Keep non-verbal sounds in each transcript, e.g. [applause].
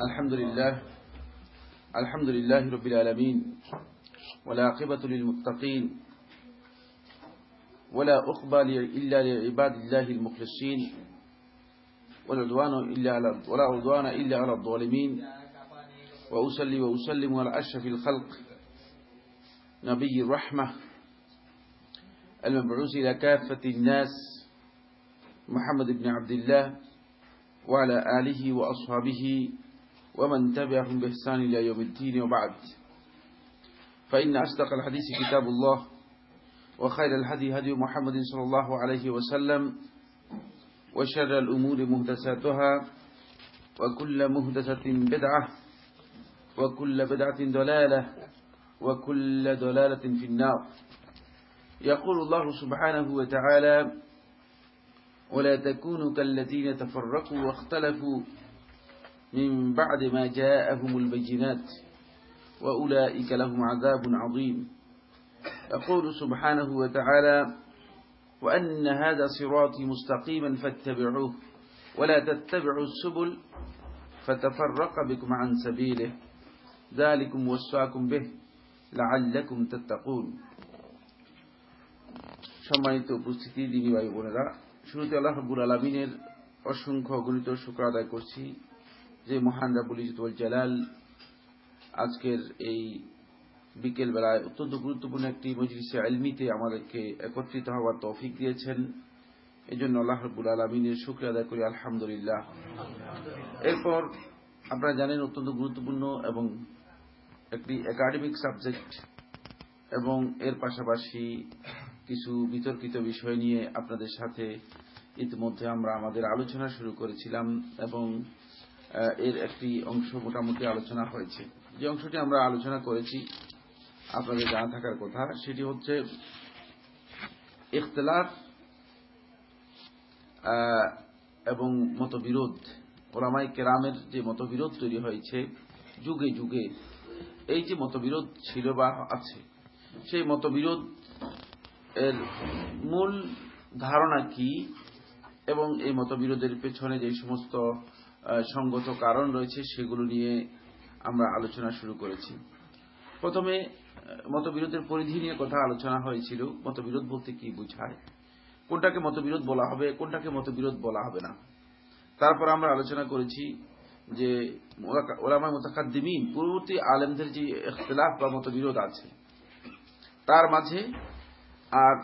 الحمد لله الحمد لله رب العالمين ولا عقبة للمتقين ولا أقبى إلا لعباد الله المخلصين ولا عدوان إلا على ولا عدوان إلا على الظالمين. وأصلي وأسلم على أشرف الخلق نبي الرحمة المبعوث إلى كافة الناس محمد بن عبد الله وعلى آله وأصحابه ومن تبعهم بإحسان إلى يوم الدين وبعد. فإن أصدق الحديث كتاب الله وخير الهدي هدي محمد صلى الله عليه وسلم وشر الأمور مهدساتها وكل مهدسة بدعة وكل بدعة ضلالة وكل ضلالة في النار. يقول الله سبحانه وتعالى ولا تكونوا كالذين تفرقوا واختلفوا من بعد ما جاءهم البينات وأولئك لهم عذاب عظيم يقول سبحانه وتعالى وأن هذا صراطي مستقيما فاتبعوه ولا تتبعوا السبل فتفرق بكم عن سبيله ذلكم وسواكم به لعلكم تتقون সম্মানিত উপস্থিতি দিনী ভাই বোনেরা শুরুতে আল্লাহ রাব্বুল আলমিনের অসংখ্য গণিত শুক্র আদায় করছি যে মহান রাবুল ইজতুল জালাল আজকের এই বিকেল বেলায় অত্যন্ত গুরুত্বপূর্ণ একটি মজলিসে আলমিতে আমাদেরকে একত্রিত হওয়ার তৌফিক দিয়েছেন। এই জন্য আল্লাহ রব্বুল আলমিনের শুক্র আদায় করি, আলহামদুলিল্লাহ। এরপর আপনারা জানেন অত্যন্ত গুরুত্বপূর্ণ এবং একটি একাডেমিক সাবজেক্ট এবং এর পাশাপাশি কিছু বিতর্কিত বিষয় নিয়ে আপনাদের সাথে ইতিমধ্যে আমরা আমাদের আলোচনা শুরু করেছিলাম এবং এর একটি অংশ মোটামুটি আলোচনা হয়েছে। যে অংশটি আমরা আলোচনা করেছি, আপনাদের জানা থাকার কথা, সেটি হচ্ছে ইখতলাফ এবং মতবিরোধ। ওলামাই কেরামের যে মতবিরোধ তৈরি হয়েছে, যুগে যুগে এই যে মতবিরোধ ছিল বা আছে, সেই মতবিরোধ এর মূল ধারণা কি? এবং এই মতবিরোধের পেছনে যে সমস্ত সঙ্গত কারণ রয়েছে, সেগুলো নিয়ে আমরা আলোচনা শুরু করেছি। প্রথমে মতবিরোধের পরিধি নিয়ে কথা আলোচনা হয়েছিল। মতবিরোধ বলতে কি বুঝায়? কোনটাকে মতবিরোধ বলা হবে, কোনটাকে মতবিরোধ বলা হবে না। তারপর আমরা আলোচনা করেছি যে ওলামায় মোতাকাদ্দিমিন, পূর্ববর্তী আলেমদের যে ইখতলাফ বা মতবিরোধ আছে, তার মাঝে আর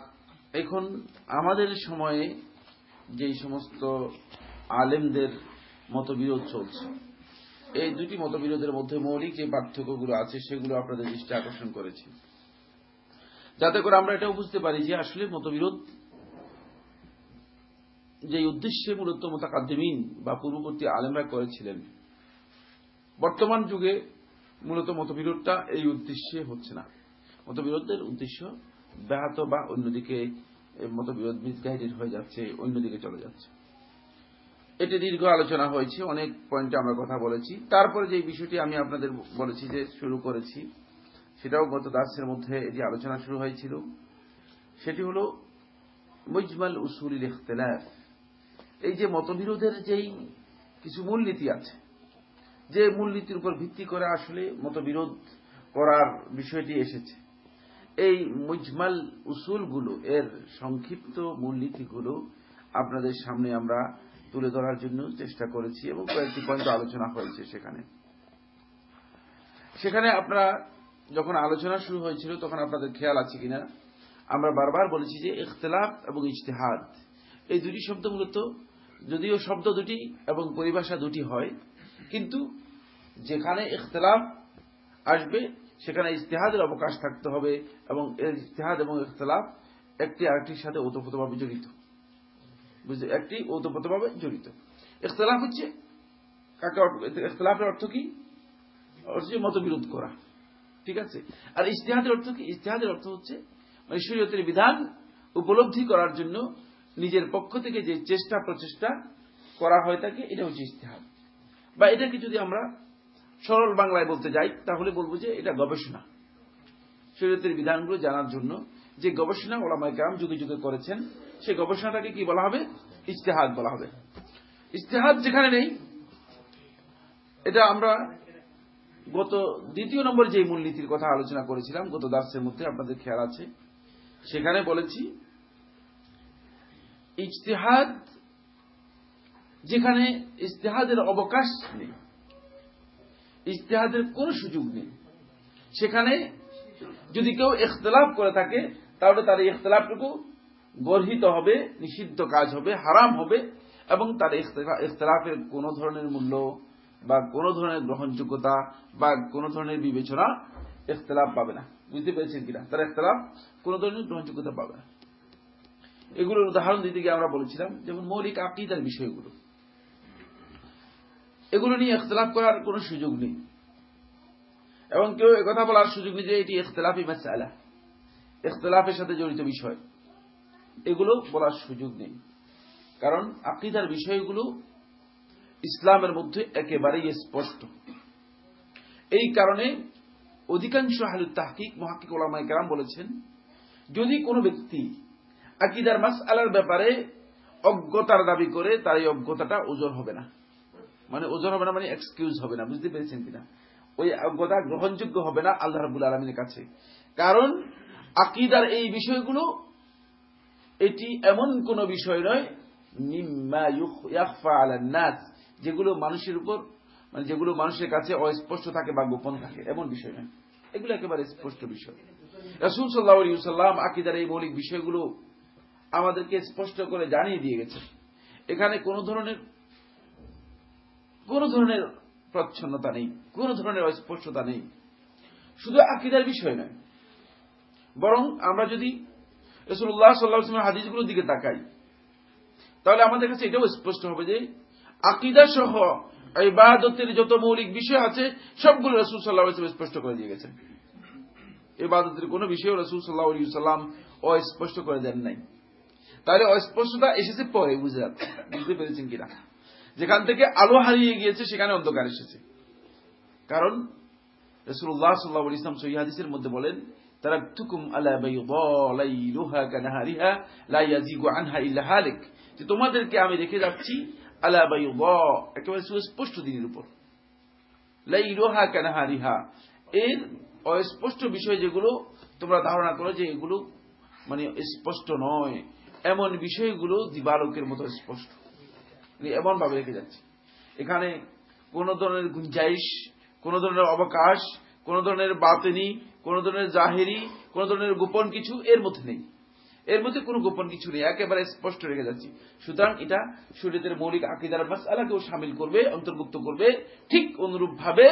এখন আমাদের সময়ে যে সমস্ত আলেমদের মতবিরোধ চলছে। এই দুটি মতবিরোধের মধ্যে মৌলিক যে পার্থক্যগুলো আছে, সেগুলো আপনাদের দৃষ্টি আকর্ষণ করেছি। যাতে করে আমরা এটাও বুঝতে পারি যে আসলে মতবিরোধ যে উদ্দেশ্যে মূলত মোতাকাদ্দিমিন বা পূর্ববর্তী আলেমরা করেছিলেন, বর্তমান যুগে মূলত মতবিরোধটা এই উদ্দেশ্যে হচ্ছে না। মতবিরোধের উদ্দেশ্য ব্যাহত বা অন্যদিকে মতবিরোধ মিসগাইডেড হয়ে যাচ্ছে, অন্যদিকে চলে যাচ্ছে। এটি দীর্ঘ আলোচনা হয়েছে, অনেক পয়েন্টে আমরা কথা বলেছি। তারপরে যে বিষয়টি আমি আপনাদের বলেছি যে শুরু করেছি, সেটাও গত দাসের মধ্যে এটি আলোচনা শুরু হয়েছিল, সেটি হল মুজমাল উসুলিল ইখতলাফ। এই যে মতবিরোধের যেই কিছু মূলনীতি আছে, যে মূলনীতির উপর ভিত্তি করে আসলে মতবিরোধ করার বিষয়টি এসেছে। এই মুজমাল উসুলগুলো, এর সংক্ষিপ্ত মূলনীতিগুলো আপনাদের সামনে আমরা তুলে ধরার জন্য চেষ্টা করেছি এবং কয়েকটি পয়েন্ট আলোচনা হয়েছে সেখানে। সেখানে আপনারা যখন আলোচনা শুরু হয়েছিল তখন আপনাদের খেয়াল আছে কিনা? আমরা বারবার বলেছি যে ইখতলাফ এবং ইজতেহাদ, এই দুটি শব্দ মূলত যদিও শব্দ দুটি এবং পরিভাষা দুটি হয়, কিন্তু যেখানে ইখতলাফ আসবে, সেখানে ইজতেহাদের অবকাশ থাকতে হবে এবং ইজতেহাদ এবং ইখতলাফ একটি আরেকটির সাথে ওতপ্রোতভাবে জড়িত। বুঝতে একটি ওতপ্রোতভাবে জড়িত। ইখতলাফ হচ্ছে কাকে ইখতলাফের অর্থ কি? হচ্ছে মতবিরোধ করা। ঠিক আছে? আর ইজতেহাদের অর্থ কি? ইস্তেহাদের অর্থ হচ্ছে মানে শরীয়তের বিধান উপলব্ধি করার জন্য নিজের পক্ষ থেকে যে চেষ্টা, প্রচেষ্টা করা হয় থাকে এটা হচ্ছে ইস্তেহাদ বা এটাকে যদি আমরা সরল বাংলায় বলতে যাই, তাহলে বলব যে এটা গবেষণা। শরীয়তের বিধানগুলো জানার জন্য যে গবেষণা ওলামায় গ্রাম যুগে যুগে করেছেন, সেই গবেষণাটাকে কি বলা হবে? ইজতেহাদ বলা হবে। ইজতেহাদ যেখানে নেই, এটা আমরা গত দ্বিতীয় নম্বর যে মূলনীতির কথা আলোচনা করেছিলাম, গত দাসের মধ্যে আপনাদের খেয়াল আছে, সেখানে বলেছি, ইজতেহাদ যেখানে ইজতেহাদের অবকাশ নেই, ইজতেহাদের কোন সুযোগ নেই, সেখানে যদি কেউ ইখতলাফ করে থাকে তাহলে তার এই ইখতলাফটুকু গর্হিত হবে, নিষিদ্ধ কাজ হবে, হারাম হবে, এবং তার ইখতলাফের কোন ধরনের মূল্য বা কোন ধরনের গ্রহণযোগ্যতা বা কোন ধরনের বিবেচনা ইখতলাফ পাবে না। বুঝতে পেরেছেন কিনা? তার ইখতলাফ কোন ধরনের গ্রহণযোগ্যতা পাবে না। এগুলোর উদাহরণ দিতে গিয়ে আমরা বলেছিলাম, যেমন মৌলিক আকিদার বিষয়গুলো। এগুলো নিয়ে ইখতলাফ করার কোন সুযোগ নেই। এবং কেউ কথা বলার সুযোগ নেই যে এটি ইখতলাফি মাসালা ইখতলাফের সাথে জড়িত বিষয়। এগুলো বলার সুযোগ নেই। কারণ আকিদার বিষয়গুলো ইসলামের মধ্যে একেবারেই স্পষ্ট। এই কারণে অধিকাংশ হালুত তাহকিক, মহাকিক ওলামাই কেরাম বলেছেন, যদি কোনো ব্যক্তি আকিদার মাস আলার ব্যাপারে অজ্ঞতার দাবি করে, তার এই অজ্ঞতাটা ওজোর হবে না। মানে ওজোর হবে না মানে এক্সকিউজ হবে না, বুঝতে পেরেছেন কিনা? ওই অজ্ঞতা গ্রহণযোগ্য হবে না আল্লাহ রাবুল আলমিনের কাছে। কারণ আকিদার এই বিষয়গুলো, এটি এমন কোন বিষয় নয় যেগুলো মানুষের উপর মানে যেগুলো মানুষের কাছে অস্পষ্ট থাকে বা গোপন থাকে, এমন বিষয় নয়। এগুলো একেবারে স্পষ্ট বিষয়। রসুল সাল্লাহাম আকিদার এই মৌলিক বিষয়গুলো আমাদেরকে স্পষ্ট করে জানিয়ে দিয়ে গেছে এখানে কোন ধরনের কোন ধরনের প্রচ্ছন্নতা নেই, কোন ধরনের অস্পষ্টতা নেই। শুধু আকিদার বিষয় নয় বরং আমরা যদি রসুল্লাহ সাল্লাহ হাদিসগুলোর দিকে তাকাই, তাহলে আমাদের কাছে এটাও স্পষ্ট হবে যে আকিদা সহ ইবাদতের যত মৌলিক বিষয় আছে, সবগুলো রসুল সাল্লাহ স্পষ্ট করে দিয়ে গেছেন। ইবাদতের কোন বিষয় রসুল সাল্লাহ সাল্লাম অস্পষ্ট করে দেন নাই। তাহলে অস্পষ্টতা এসেছে পরে, বুঝে যাচ্ছে। বুঝতে পেরেছেন কিনা? যেখান থেকে আলো হারিয়ে গিয়েছে, সেখানে অন্ধকার এসেছে। কারণ রসুল্লাহ সাল্লাহ ইসলাম সহিদের মধ্যে বলেন তারাকতুকুম আলা বাইদা কানাহারিহা, লা ইয়াজিগু আনহা ইল্লা হালিক। যে তোমাদেরকে আমি রেখে যাচ্ছি আলা বাইদা, একেবারে সুস্পষ্ট দিনের উপর। লাইলুহা কানাহারিহা, এর অস্পষ্ট বিষয় যেগুলো তোমরা ধারণা করো যে এগুলো মানে স্পষ্ট নয়, এমন বিষয়গুলো দিবালোকের মতো স্পষ্ট। এমন ভাবে রেখে যাচ্ছে। এখানে কোন ধরনের গুঞ্জাইশ, কোন ধরনের অবকাশ, কোন ধরনের বাতেনি কোন ধরনের জাহেরি, কোন ধরনের গোপন কিছু এর মধ্যে নেই। এর মধ্যে কোনো গোপন কিছু নেই, একেবারে স্পষ্ট রেখে যাচ্ছি। সুতরাং এটা শরীরের মৌলিক আকিদার মাস আলাকেও সামিল করবে, অন্তর্ভুক্ত করবে, ঠিক অনুরূপ ভাবে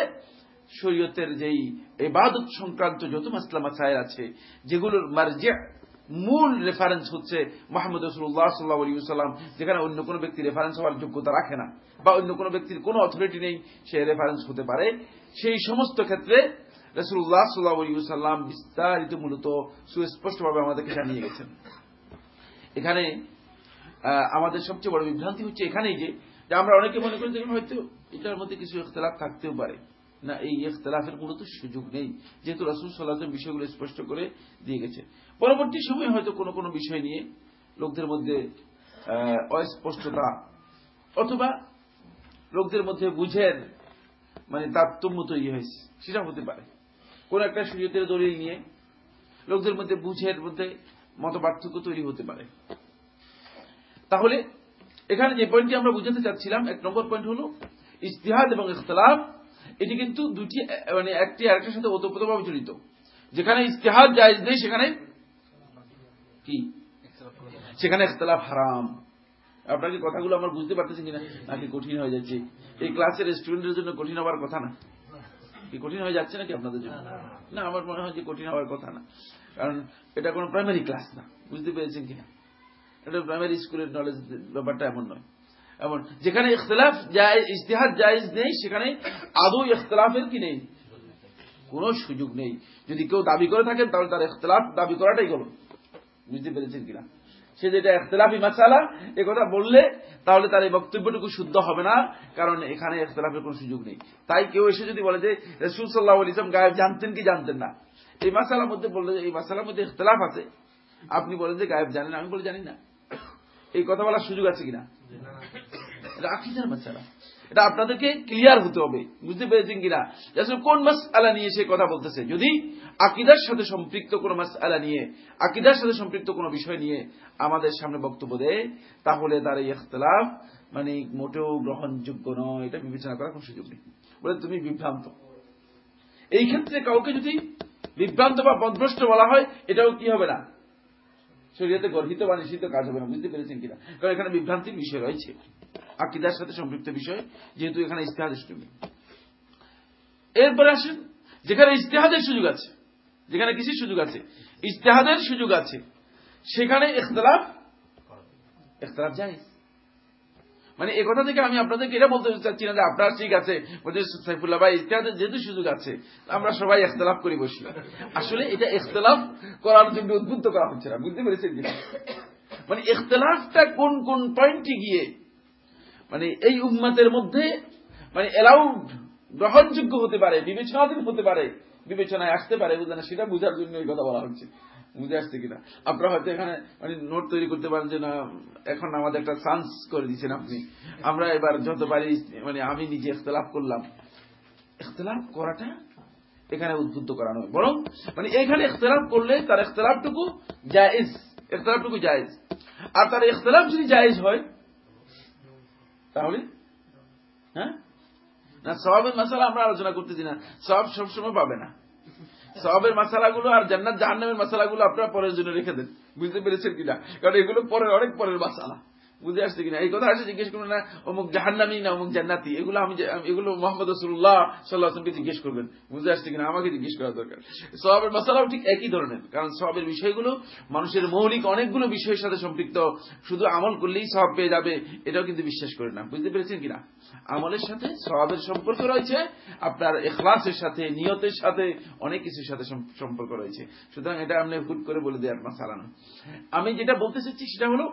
শরীয়তের যেই এবাদত সংক্রান্ত যত মাসলা মাসায় আছে, যেগুলোর মার্জে মূল রেফারেন্স হচ্ছে মোহাম্মদ রসুল্লাহ সাল্লাহ আলী সাল্লাম যেখানে অন্য কোনো ব্যক্তি রেফারেন্স হওয়ার যোগ্যতা রাখে না, বা অন্য কোনো ব্যক্তির কোনো অথরিটি নেই, সে রেফারেন্স হতে পারে। সেই সমস্ত ক্ষেত্রে রসুল্লাহ বিস্তারিত মূলত সুস্পষ্টভাবে আমাদেরকে জানিয়ে গেছেন। এখানে আমাদের সবচেয়ে বড় বিভ্রান্তি হচ্ছে এখানেই যে আমরা অনেকে মনে করি হয়তো এটার মধ্যে কিছু ইখতলাফ থাকতেও পারে। না, এই ইখতলাফের সুযোগ নেই, যেহেতু রসুল সাল্লাহ বিষয়গুলো স্পষ্ট করে দিয়ে গেছে। পরবর্তী সময়ে হয়তো কোনো কোনো বিষয় নিয়ে লোকদের মধ্যে অস্পষ্টতা অথবা লোকদের মধ্যে বুঝের মানে তারতম্য তৈরি হয়েছে সেটা হতে পারে। কোন একটা সুযোগের দলিল নিয়ে লোকদের মধ্যে বুঝের মধ্যে মত পার্থক্য তৈরি হতে পারে। তাহলে এখানে যে পয়েন্টটি আমরা বুঝাতে চাচ্ছিলাম, এক নম্বর পয়েন্ট হল ইস্তিহাদ এবং ইখতলাফ। এটি কিন্তু দুটি মানে একটি আরেকটার সাথে ওতপ্রোতভাবে জড়িত। যেখানে ইস্তেহাদ জায়জ নেই, সেখানে কি? সেখানে ইখতলাফ হারাম। আপনার কথাগুলো আমার বুঝতে পারতেছেন কিনা? নাকি কঠিন হয়ে যাচ্ছে? এই ক্লাসের স্টুডেন্টের জন্য কঠিন হওয়ার কথা না। কি কঠিন হয়ে যাচ্ছে নাকি আপনাদের জন্য? না আমার মনে হয় যে কঠিন হওয়ার কথা না। কারণ এটা কোনো প্রাইমারি ক্লাস না বুঝতে পেরেছেন কিনা? এটা প্রাইমারি স্কুলের নলেজ ব্যাপারটা এমন নয়। এমন যেখানে ইখতলাফ ইস্তেহাদ জায়েজ নেই সেখানে আদৌ ইখতলাফের কি নেই? কোন সুযোগ নেই। যদি কেউ দাবি করে থাকেন তাহলে তার ইখতলাফ দাবি করাটাই গেল বুঝতে পেরেছেন কিনা? সে যেটা এখতলাফি মাসালা, এ কথা বললে তাহলে তার এই বক্তব্যটুকু শুদ্ধ হবে না, কারণ এখানে এখতলাফের কোন সুযোগ নেই। তাই কেউ এসে যদি বলে যে, রসুল সাল্লাহ ইসলাম গায়েব জানতেন কি জানতেন না? এই মাসালার মধ্যে বললে এই মাসালার মধ্যে এখতলাফ আছে। আপনি বলেন যে, গায়েব জানেন আমি বলে জানি না। এই কথা বলার সুযোগ আছে কিনা? এটা আকিদার মাসালা। এটা আপনাদেরকে ক্লিয়ার হতে হবে। বুঝতে পেরেছেন কিনা? কোন মাস আলা নিয়ে সে কথা বলতেছে? যদি আকিদার সাথে সম্পৃক্ত কোন মাস আলা নিয়ে, আকিদার সাথে সম্পৃক্ত কোন বিষয় নিয়ে আমাদের সামনে বক্তব্য দেয়, তাহলে তার এই ইখতলাফ মানে মোটেও গ্রহণযোগ্য নয়। এটা বিবেচনা করার কোন সুযোগ নেই। বলে তুমি বিভ্রান্ত। এই ক্ষেত্রে কাউকে যদি বিভ্রান্ত বা পদভ্রষ্ট বলা হয়, এটাও কি হবে না? শরীয়তে গর্হিত বা নিষিদ্ধ কাজ হবে না। বুঝতে পেরেছেন কিনা? কারণ এখানে বিভ্রান্তির বিষয় রয়েছে। আকিদার সাথে সম্পৃক্ত বিষয়, যেহেতু এখানে ইস্তেহাদের সুযোগ নেই এরপরে আসেন, যেখানে ইস্তেহাদের সুযোগ আছে, যেখানে কিসের সুযোগ আছে? ইস্তেহাদের সুযোগ আছে। সেখানে ইখতলাফ ইখতলাফ যায় মানে এ কথা থেকে আমি আপনাদেরকে এটা বলতে চাচ্ছি না যে আপনার ঠিক আছে সাইফুল্লাহ ভাই ইতিহাসের যেহেতু সুযোগ আছে, আমরা সবাই এখতলাফ করি বসি। আসলে এটা এখতলাফ করার জন্য উদ্বুদ্ধ করা হচ্ছে না, বুঝতে পেরেছেন মানে এখতলাফটা কোন কোন পয়েন্টে গিয়ে মানে এই উম্মাতের মধ্যে মানে অ্যালাউড গ্রহণযোগ্য হতে পারে, বিবেচনাধীন হতে পারে, বিবেচনায় আসতে পারে বুঝলেন সেটা বোঝার জন্য এই কথা বলা হচ্ছে। বুঝে আসছে কিনা? আপনারা হয়তো এখানে মানে নোট তৈরি করতে পারেন যে না, এখন আমাদের একটা চান্স করে দিচ্ছেন আপনি। আমরা এবার যত পারি মানে আমি নিজে ইখতলাফ করলাম, ইখতলাফ করাটা এখানে উদ্বুদ্ধ করা নয় বরং মানে এখানে ইখতলাফ করলে তার ইখতলাফটুকু জায়েজ ইখতলাফটুকু জায়েজ। আর তার ইখতলাফ যদি জায়েজ হয় তাহলে? হ্যাঁ? না সবের মশালা আমরা আলোচনা করতেছি না। সব সবসময় পাবে না। সবের মশালাগুলো আর জান্নাত জাহান্নামের মশালাগুলো আপনারা পরের জন্য রেখে দেন। বুঝতে পেরেছেন কিনা? কারণ এগুলো পরের, অনেক পরের মশালা বুঝে আসছে কিনা? এই কথা আসে জিজ্ঞেস করবেন না, অমুক জাহান্নামি না অমুক জান্নাতি? এগুলো আমি এগুলো মোহাম্মদ রসুল্লাহ সাল্লাহকে জিজ্ঞেস করবেন। বুঝে আসছে কিনা? আমাকে জিজ্ঞেস করা দরকার। সবের মশালাও ঠিক একই ধরনের। কারণ সবের বিষয়গুলো মানুষের মৌলিক অনেকগুলো বিষয়ের সাথে সম্পৃক্ত। শুধু আমল করলেই সব পেয়ে যাবে, এটাও কিন্তু বিশ্বাস করে না। বুঝতে পেরেছেন কিনা? আমলের সাথে সবের সম্পর্ক রয়েছে, আপনার এখলাসের সাথে, নিয়তের সাথে অনেক কিছুর সাথে সম্পর্ক রয়েছে। সুতরাং এটা আপনি হুট করে বলে দেওয়ার মাসালা না আমি যেটা বলতে চাচ্ছি সেটা হলো,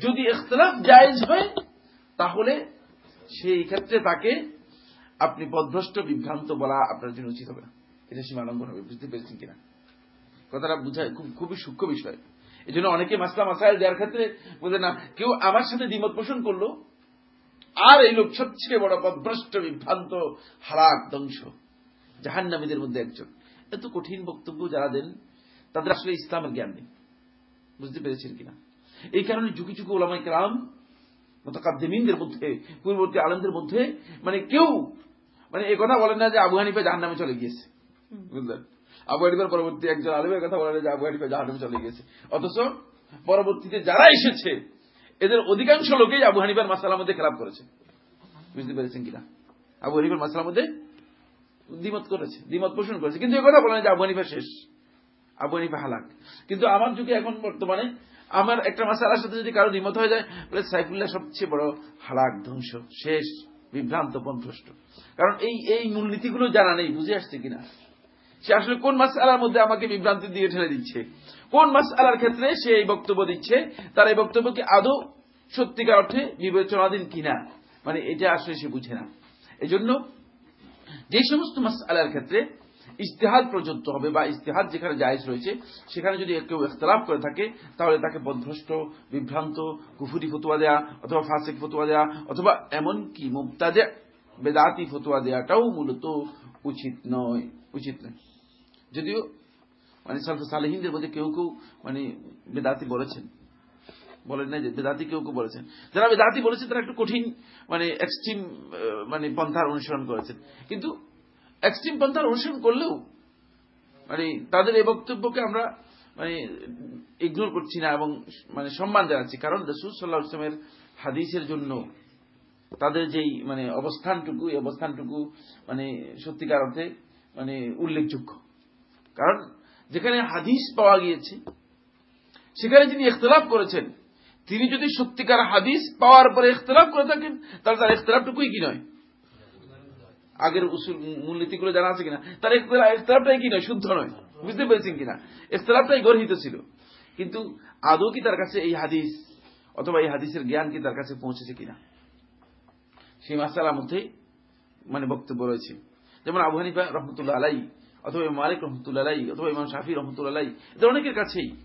যদি এখতলাফ জায়েজ হয়, তাহলে সেই ক্ষেত্রে তাকে আপনি পদভ্রষ্ট, বিভ্রান্ত বলা আপনার জন্য উচিত হবে না। এটা সীমালঙ্ঘন হবে, বুঝতে পেরেছেন কিনা? কথাটা বুঝায় খুব, খুবই সূক্ষ্ম বিষয়। এই জন্য অনেকে মাসলা মাসাইল দেওয়ার ক্ষেত্রে বলে, না, কেউ আমার সাথে দ্বিমত পোষণ করল, আর এই লোক সবচেয়ে বড় পদভ্রষ্ট, বিভ্রান্ত হারাক ধ্বংস, জাহান্নামীদের মধ্যে একজন। এত কঠিন বক্তব্য যারা দেন, তাদের আসলে ইসলামের জ্ঞান নেই। বুঝতে পেরেছেন কিনা? এই কারণে যুগে যুগে ওলামাই কালাম মোতাকাদ্দিমিনদের মধ্যে পূর্ববর্তী আলমদের মধ্যে মানে কেউ মানে এ কথা বলেন না যে আবু হানিফা জাহান নামে চলে গিয়েছে। বুঝলেন? আবু হানিফার পরবর্তী একজন আলমের কথা বলেন যে আবু হানিফা জাহান নামে চলে গিয়েছে। অথচ পরবর্তীতে যারা এসেছে এদের অধিকাংশ লোকেই আবু হানিফার মাসালার মধ্যে খেলাপ করেছে। বুঝতে পেরেছেন কিনা? আবু হানিফার মাসালার মধ্যে দ্বিমত করেছে দ্বিমত পোষণ করেছে। কিন্তু এ কথা বলেন যে আবু হানিফা শেষ আবু হানিফা হালাক। কিন্তু আমার যুগে এখন বর্তমানে আমার একটা মাসালার সাথে যদি কারও দ্বিমত হয়ে যায়, বলে সাইফুল্লাহ সবচেয়ে বড় হালাক, ধ্বংস, শেষ, বিভ্রান্ত পন্থষ্ট কারণ এই এই মূলনীতিগুলো জানা নেই, বুঝে আসছে কিনা? সে আসলে কোন মাস আলার মধ্যে আমাকে বিভ্রান্তি দিয়ে ঠেলে দিচ্ছে? কোন মাস আলার ক্ষেত্রে সে এই বক্তব্য দিচ্ছে? তার এই বক্তব্য কি আদৌ সত্যিকার অর্থে বিবেচনাধীন কিনা? মানে এটা আসলে সে বুঝে না। এজন্য যে সমস্ত মাস আলার ক্ষেত্রে ইস্তেহাদ প্রযোজ্য হবে বা ইস্তেহাদ যেখানে জায়েজ রয়েছে, সেখানে যদি কেউ ইখতলাফ করে থাকে, তাহলে তাকে বদভ্রষ্ট বিভ্রান্ত, কুফুরি ফতুয়া দেয়া অথবা ফাসেক ফতুয়া দেয়া অথবা এমন কি মুক্তাদে বেদাতি ফতুয়া দেয়াটাও মূলত উচিত নয় উচিত নয়। যদিও মানে সালফা সালেহিনদের মধ্যে কেউ কেউ মানে বেদাতি বলেছেন। বলেন না যে বেদাতি কেউ কেউ বলেছেন। যারা বেদাতি বলেছেন, তারা একটু কঠিন মানে এক্সট্রিম মানে পন্থার অনুসরণ করেছেন। কিন্তু এক্সট্রিম পন্থার অনুসরণ করলেও মানে তাদের এই বক্তব্যকে আমরা মানে ইগনোর করছি না এবং মানে সম্মান জানাচ্ছি। কারণ রসুল সাল্লাহ ইসলামের হাদিসের জন্য তাদের যেই মানে অবস্থানটুকু, এই অবস্থানটুকু মানে সত্যিকার অর্থে মানে উল্লেখযোগ্য। কারণ যেখানে হাদিস পাওয়া গিয়েছে, সেখানে যিনি ইখতলাফ করেছেন, তিনি যদি সত্যিকার হাদিস পাওয়ার পরে ইখতলাফ করে থাকেন, তাহলে তার ইখতলাফটুকুই কি নয়? আগের উসুল, মূলনীতিগুলো জানা আছে কিনা? তার ইখতলাফটাই কি নয়? শুদ্ধ নয়। বুঝতে পেরেছেন কিনা? ইখতলাফটাই গর্হিত ছিল। কিন্তু আদৌ কি তার কাছে এই হাদিস অথবা এই হাদিসের জ্ঞান কি তার কাছে পৌঁছেছে কিনা? সেই মাসালার মধ্যে মানে বক্তব্য রয়েছে। যেমন আবু হানিফা রহমতুল্লাহ আলাই, অথবা মালিক রহমতুল্লাহ আলাই, অথবা ইমাম শাফি রহমতুল্লাহ আলাই, এদের অনেকের কাছেই।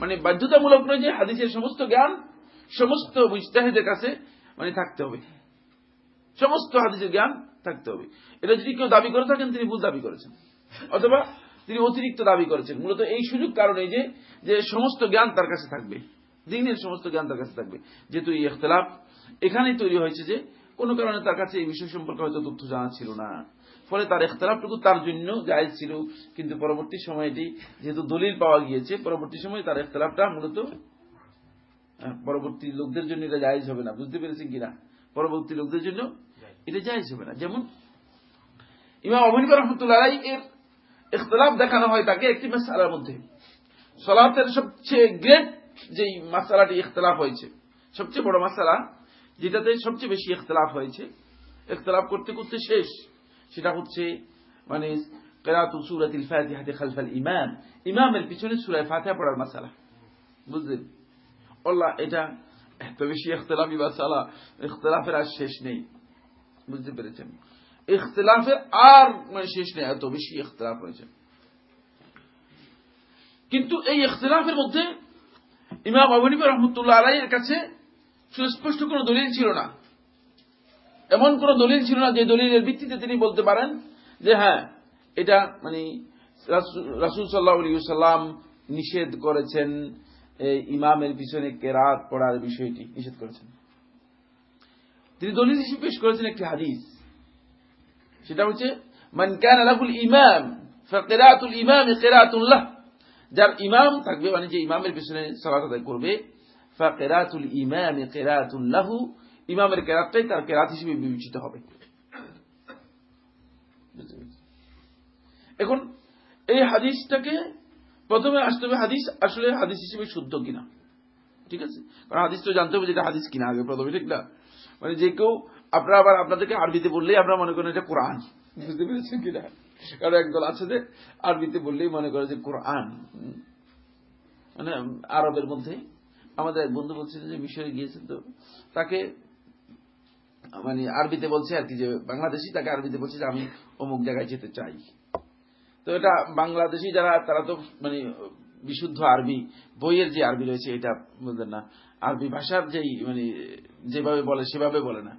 মানে বাধ্যতামূলক নয় যে হাদিসের সমস্ত জ্ঞান, সমস্ত মুস্তাহিদের কাছে মানে থাকতে হবে। সমস্ত হাদিসের জ্ঞান থাকতে হবে। এটা যদি কেউ দাবি করে থাকেন, তিনি ভুল দাবি করেছেন। অথবা তিনি অতিরিক্ত দাবি করেছেন। মূলত এই সুযোগ কারণে যে যে সমস্ত জ্ঞান তার কাছে থাকবে। দিনের সমস্ত জ্ঞান তার কাছে থাকবে। যেহেতু এই ইখতলাফ এখানেই তৈরি হয়েছে যে, কোনো কারণে তার কাছে এই বিষয় সম্পর্কে হয়তো তথ্য জানা ছিল না। ফলে তার ইখতলাফটুকু তার জন্য জায়েজ ছিল। কিন্তু পরবর্তী সময় এটি যেহেতু দলিল পাওয়া গিয়েছে, পরবর্তী সময় তার ইখতলাফটা মূলত পরবর্তী লোকদের জন্য এটা জায়েজ হবে না। বুঝতে পেরেছেন কিনা? পরবর্তী লোকদের জন্য এটা জায়েজ হবে না। যেমন ইমাম অবনিবা রহমতুল্লাহ এর ইখতলাফ দেখানো হয় তাকে একটি মাসালার মধ্যে। সলাতের সবচেয়ে গ্রেট যেই মাসালাটি ইখতলাফ হয়েছে, সবচেয়ে বড় মাসালা যেটাতে সবচেয়ে বেশি ইখতলাফ হয়েছে, ইখতলাফ করতে করতে শেষ, সেটা হচ্ছে মানে কেরাতু সুরাতিল ফাতিহাতে খালফাল ইমাম। ইমামের পিছনে সুরায় ফাতিহা পড়ার মাসালা বুঝলেন? আল্লাহ, এটা এত বেশি ইখতলাফি মাসালা ইখতলাফের আর শেষ নেই। বুঝতে পেরেছেন? ইখতলাফের আর মানে শেষ নেই, এত বেশি ইখতলাফ হয়েছে কিন্তু এই ইখতলাফের মধ্যে ইমাম আবনিবা রহমতুল্লাহ আলাইয়ের কাছে সুস্পষ্ট কোনো দলিল ছিল না। এমন কোন দলিল ছিল না যে দলিলের ভিত্তিতে তিনি বলতে পারেন যে হ্যাঁ এটা মানে রাসুল সাল্লাহ সাল্লাম নিষেধ করেছেন ইমামের পিছনে কেরাত পড়ার বিষয়টি নিষেধ করেছেন। তিনি দলিল হিসেবে পেশ করেছেন একটি হাদিস। সেটা হচ্ছে, মান কান ইমাম, ফাকিরাতুল ইমাম কিরাতুল্লাহ যার ইমাম থাকবে মানে যে ইমামের পিছনে সালাত আদায় করবে, ফাকিরাতুল ইমাম কিরাতুল্লাহু ইমামের কেরাতটাই তার কেরাত হিসেবে বিবেচিত হবে। এখন, এই হাদিসটাকে প্রথমে আসতে হবে হাদিস আসলে হাদিস হিসেবে শুদ্ধ কিনা। ঠিক আছে? কারণ হাদিস তো জানতে হবে যেটা হাদিস কিনা আগে প্রথমে, ঠিক না? মানে যে কেউ আপনারা আবার আপনাদেরকে আরবিতে বললেই আপনারা মনে করেন এটা কোরআন। বুঝতে পেরেছেন কিনা? কারণ একদল আছে যে আরবিতে বললেই মনে করে যে কোরআন। মানে আরবের মধ্যে। আমাদের এক বন্ধু বলছিল যে মিশরে গিয়েছেন তো, তাকে মানে আরবিতে বলছে আর কি যে বাংলাদেশি তাকে আরবিতে বলছে যে আমি অমুক জায়গায় যেতে চাই। তো এটা বাংলাদেশি যারা, তারা তো মানে বিশুদ্ধ আরবি, বইয়ের যে আরবি রয়েছে, এটা বুঝলেন না। আরবি ভাষার যেই মানে যেভাবে বলে, সেভাবে বলে না।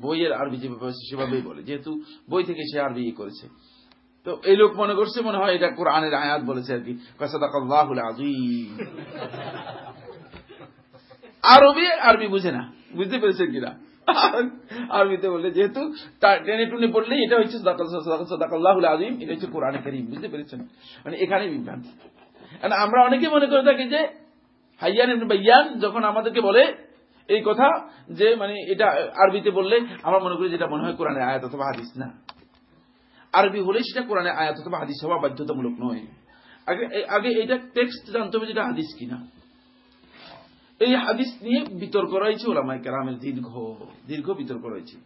বইয়ের আরবি যেভাবে সেভাবেই বলে। যেহেতু বই থেকে সে আরবি করেছে। তো এই লোক মনে করছে, মনে হয় এটা কোরআনের আয়াত বলেছে আর কি। কাসাদাকাল্লাহুল আযীম। আরবি আরবি বুঝে না। বুঝতে পেরেছেন কিনা? আরবিতে বললে যেহেতু টেনে টুনে পড়লে এটা হচ্ছে সদাকাল্লাহুল আজিম এটা হচ্ছে কোরআনে করিম। বুঝতে পেরেছেন? মানে এখানে বিভ্রান্তি। আমরা অনেকে মনে করে থাকি যে হাইয়ান বাইয়ান যখন আমাদেরকে বলে এই কথা যে মানে এটা আরবিতে বললে আমরা মনে করি যেটা মনে হয় কোরআনের আয়াত অথবা হাদিস, না। আরবি হলে সেটা কোরআনের আয়াত অথবা হাদিস হওয়া বাধ্যতামূলক নয়। আগে আগে এটা টেক্সট জানতে হবে যেটা হাদিস কিনা। এই হাদিস নিয়ে বিতর্ক রয়েছে ওলামাই কেরামের দীর্ঘ দীর্ঘ বিতর্ক রয়েছে।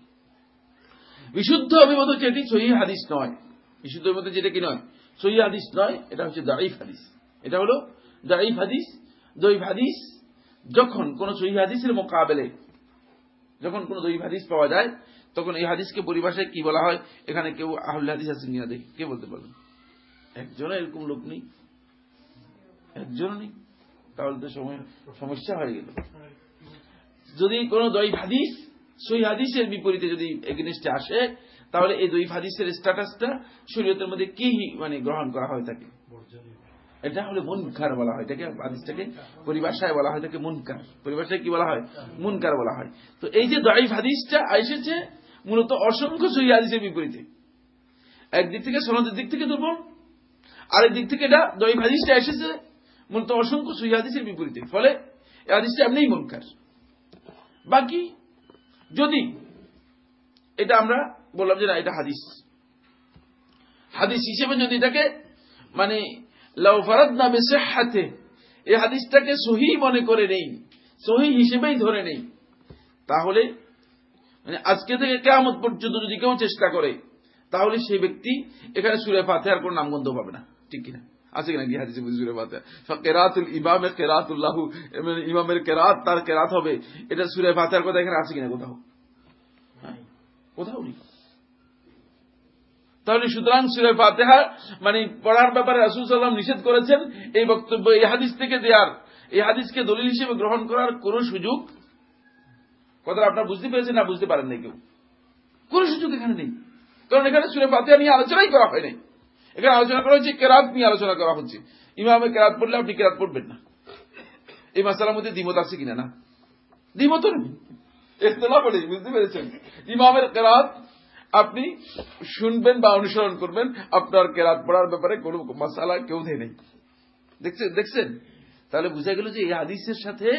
বিশুদ্ধ অভিমত হচ্ছে এটি সহি হাদিস নয়। বিশুদ্ধ অভিমত যেটা কি নয়? সহি হাদিস নয়, এটা হচ্ছে দাইফ হাদিস। এটা হলো দাইফ হাদিস দৈব হাদিস, যখন কোন সহি হাদিসের মোকাবেলে, যখন কোন দৈব হাদিস পাওয়া যায়, তখন এই হাদিসকে পরিভাষায় কি বলা হয়? এখানে কেউ আহুল হাদিস আছেন কিনা দেখি। কে বলতে পারবেন একজনও এরকম লোক নেই। একজনও নেই। তাহলে তো সমস্যা হয়ে গেল। যদি কোন দই হাদিস সই হাদিসের বিপরীতে যদি এগেনিস্টে আসে, তাহলে এই দই হাদিসের স্ট্যাটাসটা শরীয়তের মধ্যে কি মানে গ্রহণ করা হয় থাকে এটা হলো মুনকার বলা হয়, এটাকে হাদিসটাকে পরিভাষায় বলা হয় তাকে মুনকার। পরিভাষায় কি বলা হয়? মুনকার বলা হয়। তো এই যে দইফ হাদিসটা এসেছে, মূলত অসংখ্য সহি হাদিসের বিপরীতে। একদিক থেকে সনদের দিক থেকে দুর্বল, আরেক দিক থেকে এটা দইফ হাদিসটা এসেছে, মূলত অসংখ্য সহি হাদিসের বিপরীতে। ফলে এই হাদিসটা এমনিই মুনকার। বাকি, যদি এটা আমরা বললাম যে না, এটা হাদিস। হাদিস হিসেবে যদি এটাকে মানে লাউফারাদ নামে হাতে এই হাদিসটাকে সহি মনে করে নেই সহি হিসেবেই ধরে নেই। তাহলে মানে আজকে থেকে কেমন পর্যন্ত যদি কেউ চেষ্টা করে তাহলে সেই ব্যক্তি এখানে সুরে ফাতে আর কোন নামগন্ধ পাবে না। ঠিক কিনা? আছে কিনা কি হাদিসে বুঝে ফাতে কেরাতুল ইমামের কেরাতুল্লাহু ইমামের কেরাত তার কেরাত হবে। এটা সুরে ফাতেহার কথা এখানে আছে কিনা কোথাও? কোথাও নেই। তাহলে সুতরাং সুরে ফাতেহা মানে পড়ার ব্যাপারে রাসুল সাল্লাম নিষেধ করেছেন এই বক্তব্য, এই হাদিস থেকে দেওয়ার এই হাদিসকে দলিল হিসেবে গ্রহণ করার কোন সুযোগ কথাটা আপনার বুঝতে পেরেছেন না বুঝতে পারেন না কেউ? কোন সুযোগ এখানে নেই। কারণ এখানে সুরে ফাতিহা নিয়ে আলোচনাই করা হয়নি এখানে আলোচনা করা হচ্ছে, কেরাত নিয়ে আলোচনা করা হচ্ছে। ইমামে কেরাত পড়লে আপনি কেরাত পড়বেন না। এই মাসালার মধ্যে দ্বিমত আছে কিনা না? দ্বিমত নেই। এখতলাফ নেই, বুঝতে পেরেছেন? ইমামের কেরাত আপনি শুনবেন বা অনুসরণ করবেন, আপনার কেরাত পড়ার ব্যাপারে কোনো মশালা কেউ দেয় নেই। দেখছেন দেখছেন? তাহলে বুঝা গেল যে এই হাদিসের সাথে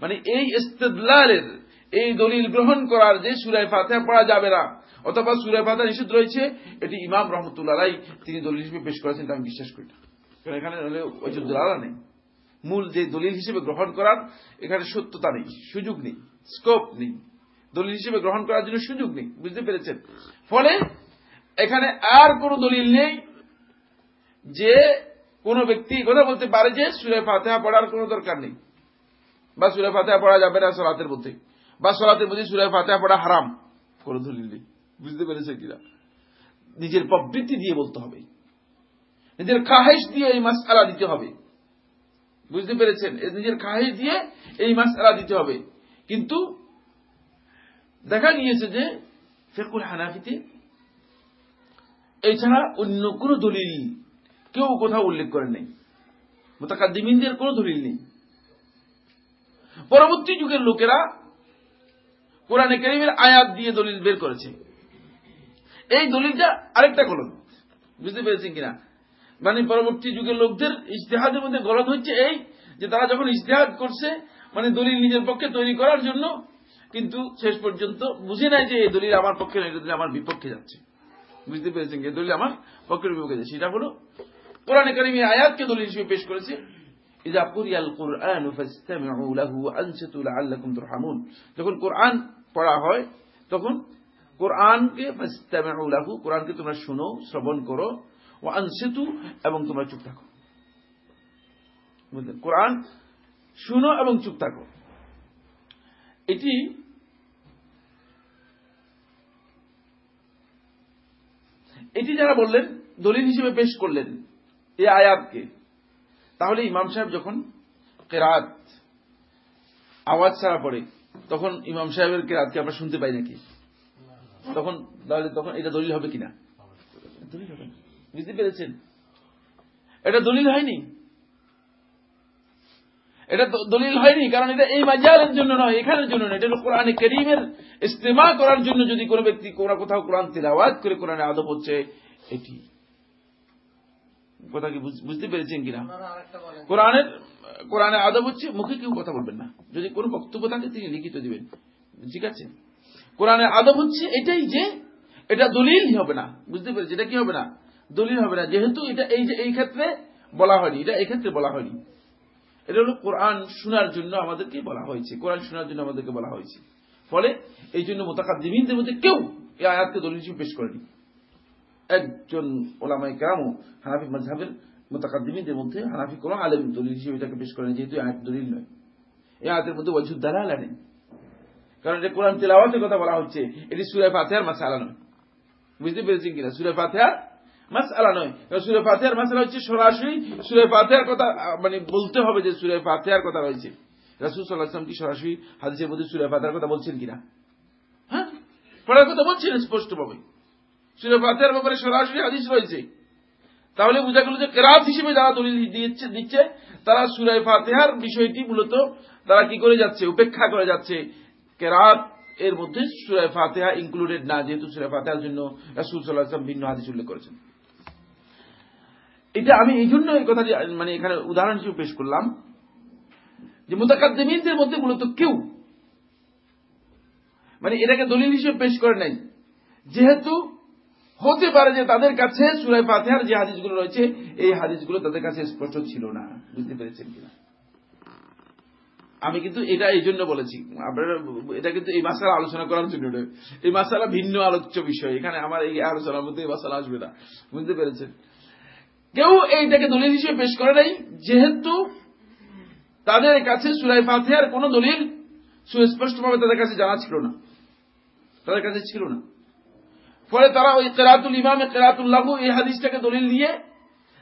মানে এই ইস্তেদলালের, এই দলিল গ্রহণ করার যে সুরায় ফাতে পড়া যাবে না, অথবা সুরায় ফাতেহা নিষিদ্ধ রয়েছে, এটি ইমাম রহমতুল্লাহ তিনি দলিল হিসেবে পেশ করেছেন আমি বিশ্বাস করি না। কারণ এখানে ওজুদ্দুল্লাহ নেই। মূল যে দলিল হিসেবে গ্রহণ করার, এখানে সত্যতা নেই, সুযোগ নেই স্কোপ নেই। দলিল হিসেবে গ্রহণ করার জন্য সুযোগ নেই, বুঝতে পেরেছেন? ফলে এখানে আর কোন দলিল নেই যে কোন ব্যক্তি কথা বলতে পারে যে সুরে ফাতেহা পড়ার কোন দরকার নেই বা সুরে ফাতেহা পড়া যাবে না সলাতের মধ্যে বা সলাতের মধ্যে সুরে ফাতেহা পড়া হারাম, কোন দলিল নেই, বুঝতে পেরেছে কিনা? নিজের প্রবৃত্তি দিয়ে বলতে হবে, নিজের খাহেশ দিয়ে এই মাস আলা দিতে হবে, বুঝতে পেরেছেন? নিজের খাহেশ দিয়ে এই মাস আলা দিতে হবে, কিন্তু দেখা গিয়েছে যে ফেকুল হানাফিতে এছাড়া অন্য কোন দলিল কেউ কোথাও উল্লেখ করেন নাই। মোতাকাদ্দিমিনদের কোন দলিল নেই। পরবর্তী যুগের লোকেরা কোরআনে করিমের আয়াত দিয়ে দলিল বের করেছে। এই দলিলটা আরেকটা গলত বুঝতে পেরেছেন কিনা? মানে পরবর্তী যুগের লোকদের ইজতেহাদের মধ্যে গলত হচ্ছে এই যে তারা যখন ইজতেহাদ করছে মানে দলিল নিজের পক্ষে তৈরি করার জন্য কিন্তু শেষ পর্যন্ত বুঝে নাই যে এই দলিল আমার পক্ষে নয় দলিল আমার বিপক্ষে যাচ্ছে। বুঝতে পেরেছেন এই দলিল আমার পক্ষের বিপক্ষে যাচ্ছে। সেটা হলো কোরআনে কারিমি আয়াতকে দলিল হিসেবে পেশ করেছে। ইজা কুরিয়াল কুরআন ফাসতামিউ লাহু তুরহামুন। যখন কোরআন পড়া হয়, তখন কোরআনকে ফাসতামিউ লাহু, কোরআনকে তোমরা শুনো, শ্রবণ করো ও আনসিতু, এবং তোমরা চুপ থাকো। কোরআন শুনো এবং চুপ থাকো। এটি এটি যারা বললেন দলিল হিসেবে পেশ করলেন এই আয়াতকে। তাহলে ইমাম সাহেব যখন কেরাত আওয়াজ ছাড়া পড়ে তখন ইমাম সাহেবের কেরাতকে আমরা শুনতে পাই নাকি? তখন তাহলে তখন এটা দলিল হবে কিনা? দলিল হবে বুঝতে পেরেছেন? এটা দলিল হয়নি? এটা দলিল হয়নি কারণ এটা এই মাজালের জন্য নয় এখানের জন্য নয়। এটা হলো কোরআনে করিমের ইস্তেমা করার জন্য যদি কোনো ব্যক্তি কোথাও কোরআন তিলাওয়াত করে কোরআনে আদব হচ্ছে এটি কথা কি বুঝতে পেরেছেন কিনা? কোরআনের কোরআনে আদব হচ্ছে মুখে কেউ কথা বলবেন না। যদি কোনো বক্তব্য থাকে তিনি লিখিত দিবেন। ঠিক আছে? কোরআনের আদব হচ্ছে এটাই যে এটা দলিল হবে না। বুঝতে পেরেছি এটা কি হবে না? দলিল হবে না। যেহেতু এটা এই যে এই ক্ষেত্রে বলা হয়নি এটা এই ক্ষেত্রে বলা হয়নি। এটা হলো কোরআন শোনার জন্য আমাদেরকে বলা হয়েছে। কোরআন শোনার জন্য আমাদেরকে বলা হয়েছে। ফলে এই জন্য মোতাকাদ্দিমিনদের মধ্যে কেউ এই আয়াতকে দলিল হিসেবে পেশ করেনি। একজন ওলামাই কেরামও হানাফি মজাহের মোতাকাদ্দিমিনদের মধ্যে হানাফি কোন আলেম দলিল হিসেবে এটাকে পেশ করেন, যেহেতু আয়াত দলিল নয়। এই আয়াতের মধ্যে ওয়াজুদ দালাল নেই কারণ এটা কোরআন তেলাওয়াতের কথা বলা হচ্ছে। এটি সুরায় ফাতেহার মাসালা নয়। বুঝতে পেরেছেন কিনা? সুরায় ফাতেহার মাসালা নয়। সুরে ফাতেহার মাসালা হচ্ছে সরাসরি সুরে ফাতেহার কথা মানে বলতে হবে যে সুরে ফাতেহার কথা রয়েছে। রাসুল সাল্লাহাম কি সরাসরি হাদিসের মধ্যে সুরে ফাতেহার কথা বলছেন কিনা? হ্যাঁ? পড়ার কথা বলছেন স্পষ্টভাবে। সুরে ফাতেহার ব্যাপারে সরাসরি হাদিস রয়েছে। তাহলে বোঝা গেল যে কেরাত হিসেবে যারা দলিল দিচ্ছে দিচ্ছে, তারা সুরায় ফাতেহার বিষয়টি মূলত তারা কি করে যাচ্ছে, উপেক্ষা করে যাচ্ছে। কেরাত এর মধ্যে সুরায় ফাতেহা ইনক্লুডেড না, যেহেতু সুরায় ফাতেহার জন্য রাসুল সাল্লাহাম ভিন্ন হাদিস উল্লেখ করেছেন। এটা আমি এই জন্য মানে এখানে উদাহরণ হিসেবে পেশ করলাম যে মোতাকাদ্দিমিনদের মধ্যে মূলত কেউ মানে এটাকে দলিল হিসেবে পেশ করে নাই। যেহেতু হতে পারে যে তাদের কাছে সুরাই ফাতেহার যে হাদিসগুলো রয়েছে, এই হাদিসগুলো তাদের কাছে স্পষ্ট ছিল না। বুঝতে পেরেছেন কিনা? আমি কিন্তু এটা এই জন্য বলেছি। আপনারা, এটা কিন্তু এই মাসালা আলোচনা করার জন্য এই মাসালা ভিন্ন আলোচ্য বিষয়। এখানে আমার এই আলোচনার মধ্যে এই মাসালা আসবে না। বুঝতে পেরেছেন? কেউ এইটাকে দলিল হিসেবে পেশ করে নাই, যেহেতু তাদের কাছে সুরাই ফাতেহার কোন দলিল সুস্পষ্টভাবে তাদের কাছে জানা ছিল না। তাদের কাছে ছিল না। ফলে তারা ওই কেরাতুল ইমামে কেরাতুল্লাহু এই হাদিসটাকে দলিল দিয়ে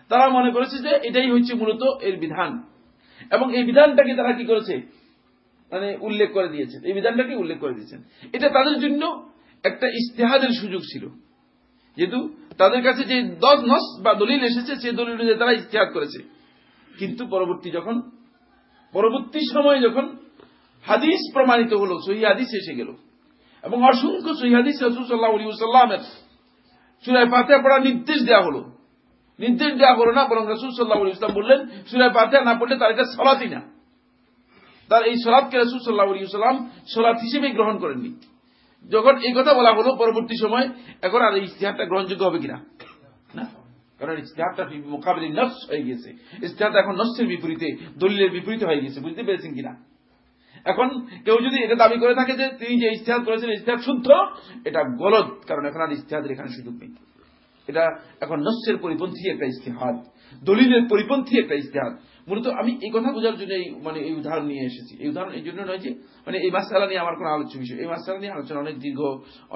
তারা মনে করেছে যে এটাই হচ্ছে মূলত এর বিধান। এবং এই বিধানটাকে তারা কি করেছে? মানে উল্লেখ করে দিয়েছেন এই বিধানটাকে উল্লেখ করে দিয়েছেন। এটা তাদের জন্য একটা ইস্তেহাদের সুযোগ ছিল। যেহেতু তাদের কাছে যে দশ নস বা দলিল এসেছে সেই দলিল অনুযায়ী তারা ইস্তেহাদ করেছে। কিন্তু পরবর্তী যখন, পরবর্তী সময়ে যখন হাদিস প্রমাণিত হলো, সহি হাদিস এসে গেল। এবং অসংখ্য সহি হাদিস রসুল সাল্লাহ আলী সাল্লামের সুরায় পাতে পড়ার নির্দেশ দেওয়া হলো। নির্দেশ দেওয়া হলো না, বরং রসুল সাল্লাহ ইসলাম বললেন, সুরায় পাতে না পড়লে তার এটা সলাতই না। তার এই সলাদকে রসুল সাল্লাহ সাল্লাম সলাৎ হিসেবেই গ্রহণ করেননি। যখন এই কথা বলা হলো, পরবর্তী সময় এখন আর ইস্তেহারটা গ্রহণযোগ্য হবে কিনা? কারণ ইস্তেহারটা মোকাবিলি নস হয়ে গেছে ইস্তেহারটা এখন নসের বিপরীতে, দলিলের বিপরীতে হয়ে গেছে বুঝতে পেরেছেন কিনা? এখন কেউ যদি এটা দাবি করে থাকে যে তিনি যে ইস্তেহার করেছেন ইস্তেহার শুদ্ধ, এটা গলত কারণ এখন আর ইস্তেহাদের এখানে সুযোগ নেই। এটা এখন নস্যের পরিপন্থী একটা ইস্তেহাদ দলিলের পরিপন্থী একটা ইস্তেহাদ মূলত আমি এই কথা বোঝার জন্য মানে এই উদাহরণ নিয়ে এসেছি। এই উদাহরণ এই জন্য নয় যে মানে এই মাসালা নিয়ে আমার কোনো আলোচ্য বিষয়, এই মাসালা নিয়ে আলোচনা অনেক দীর্ঘ,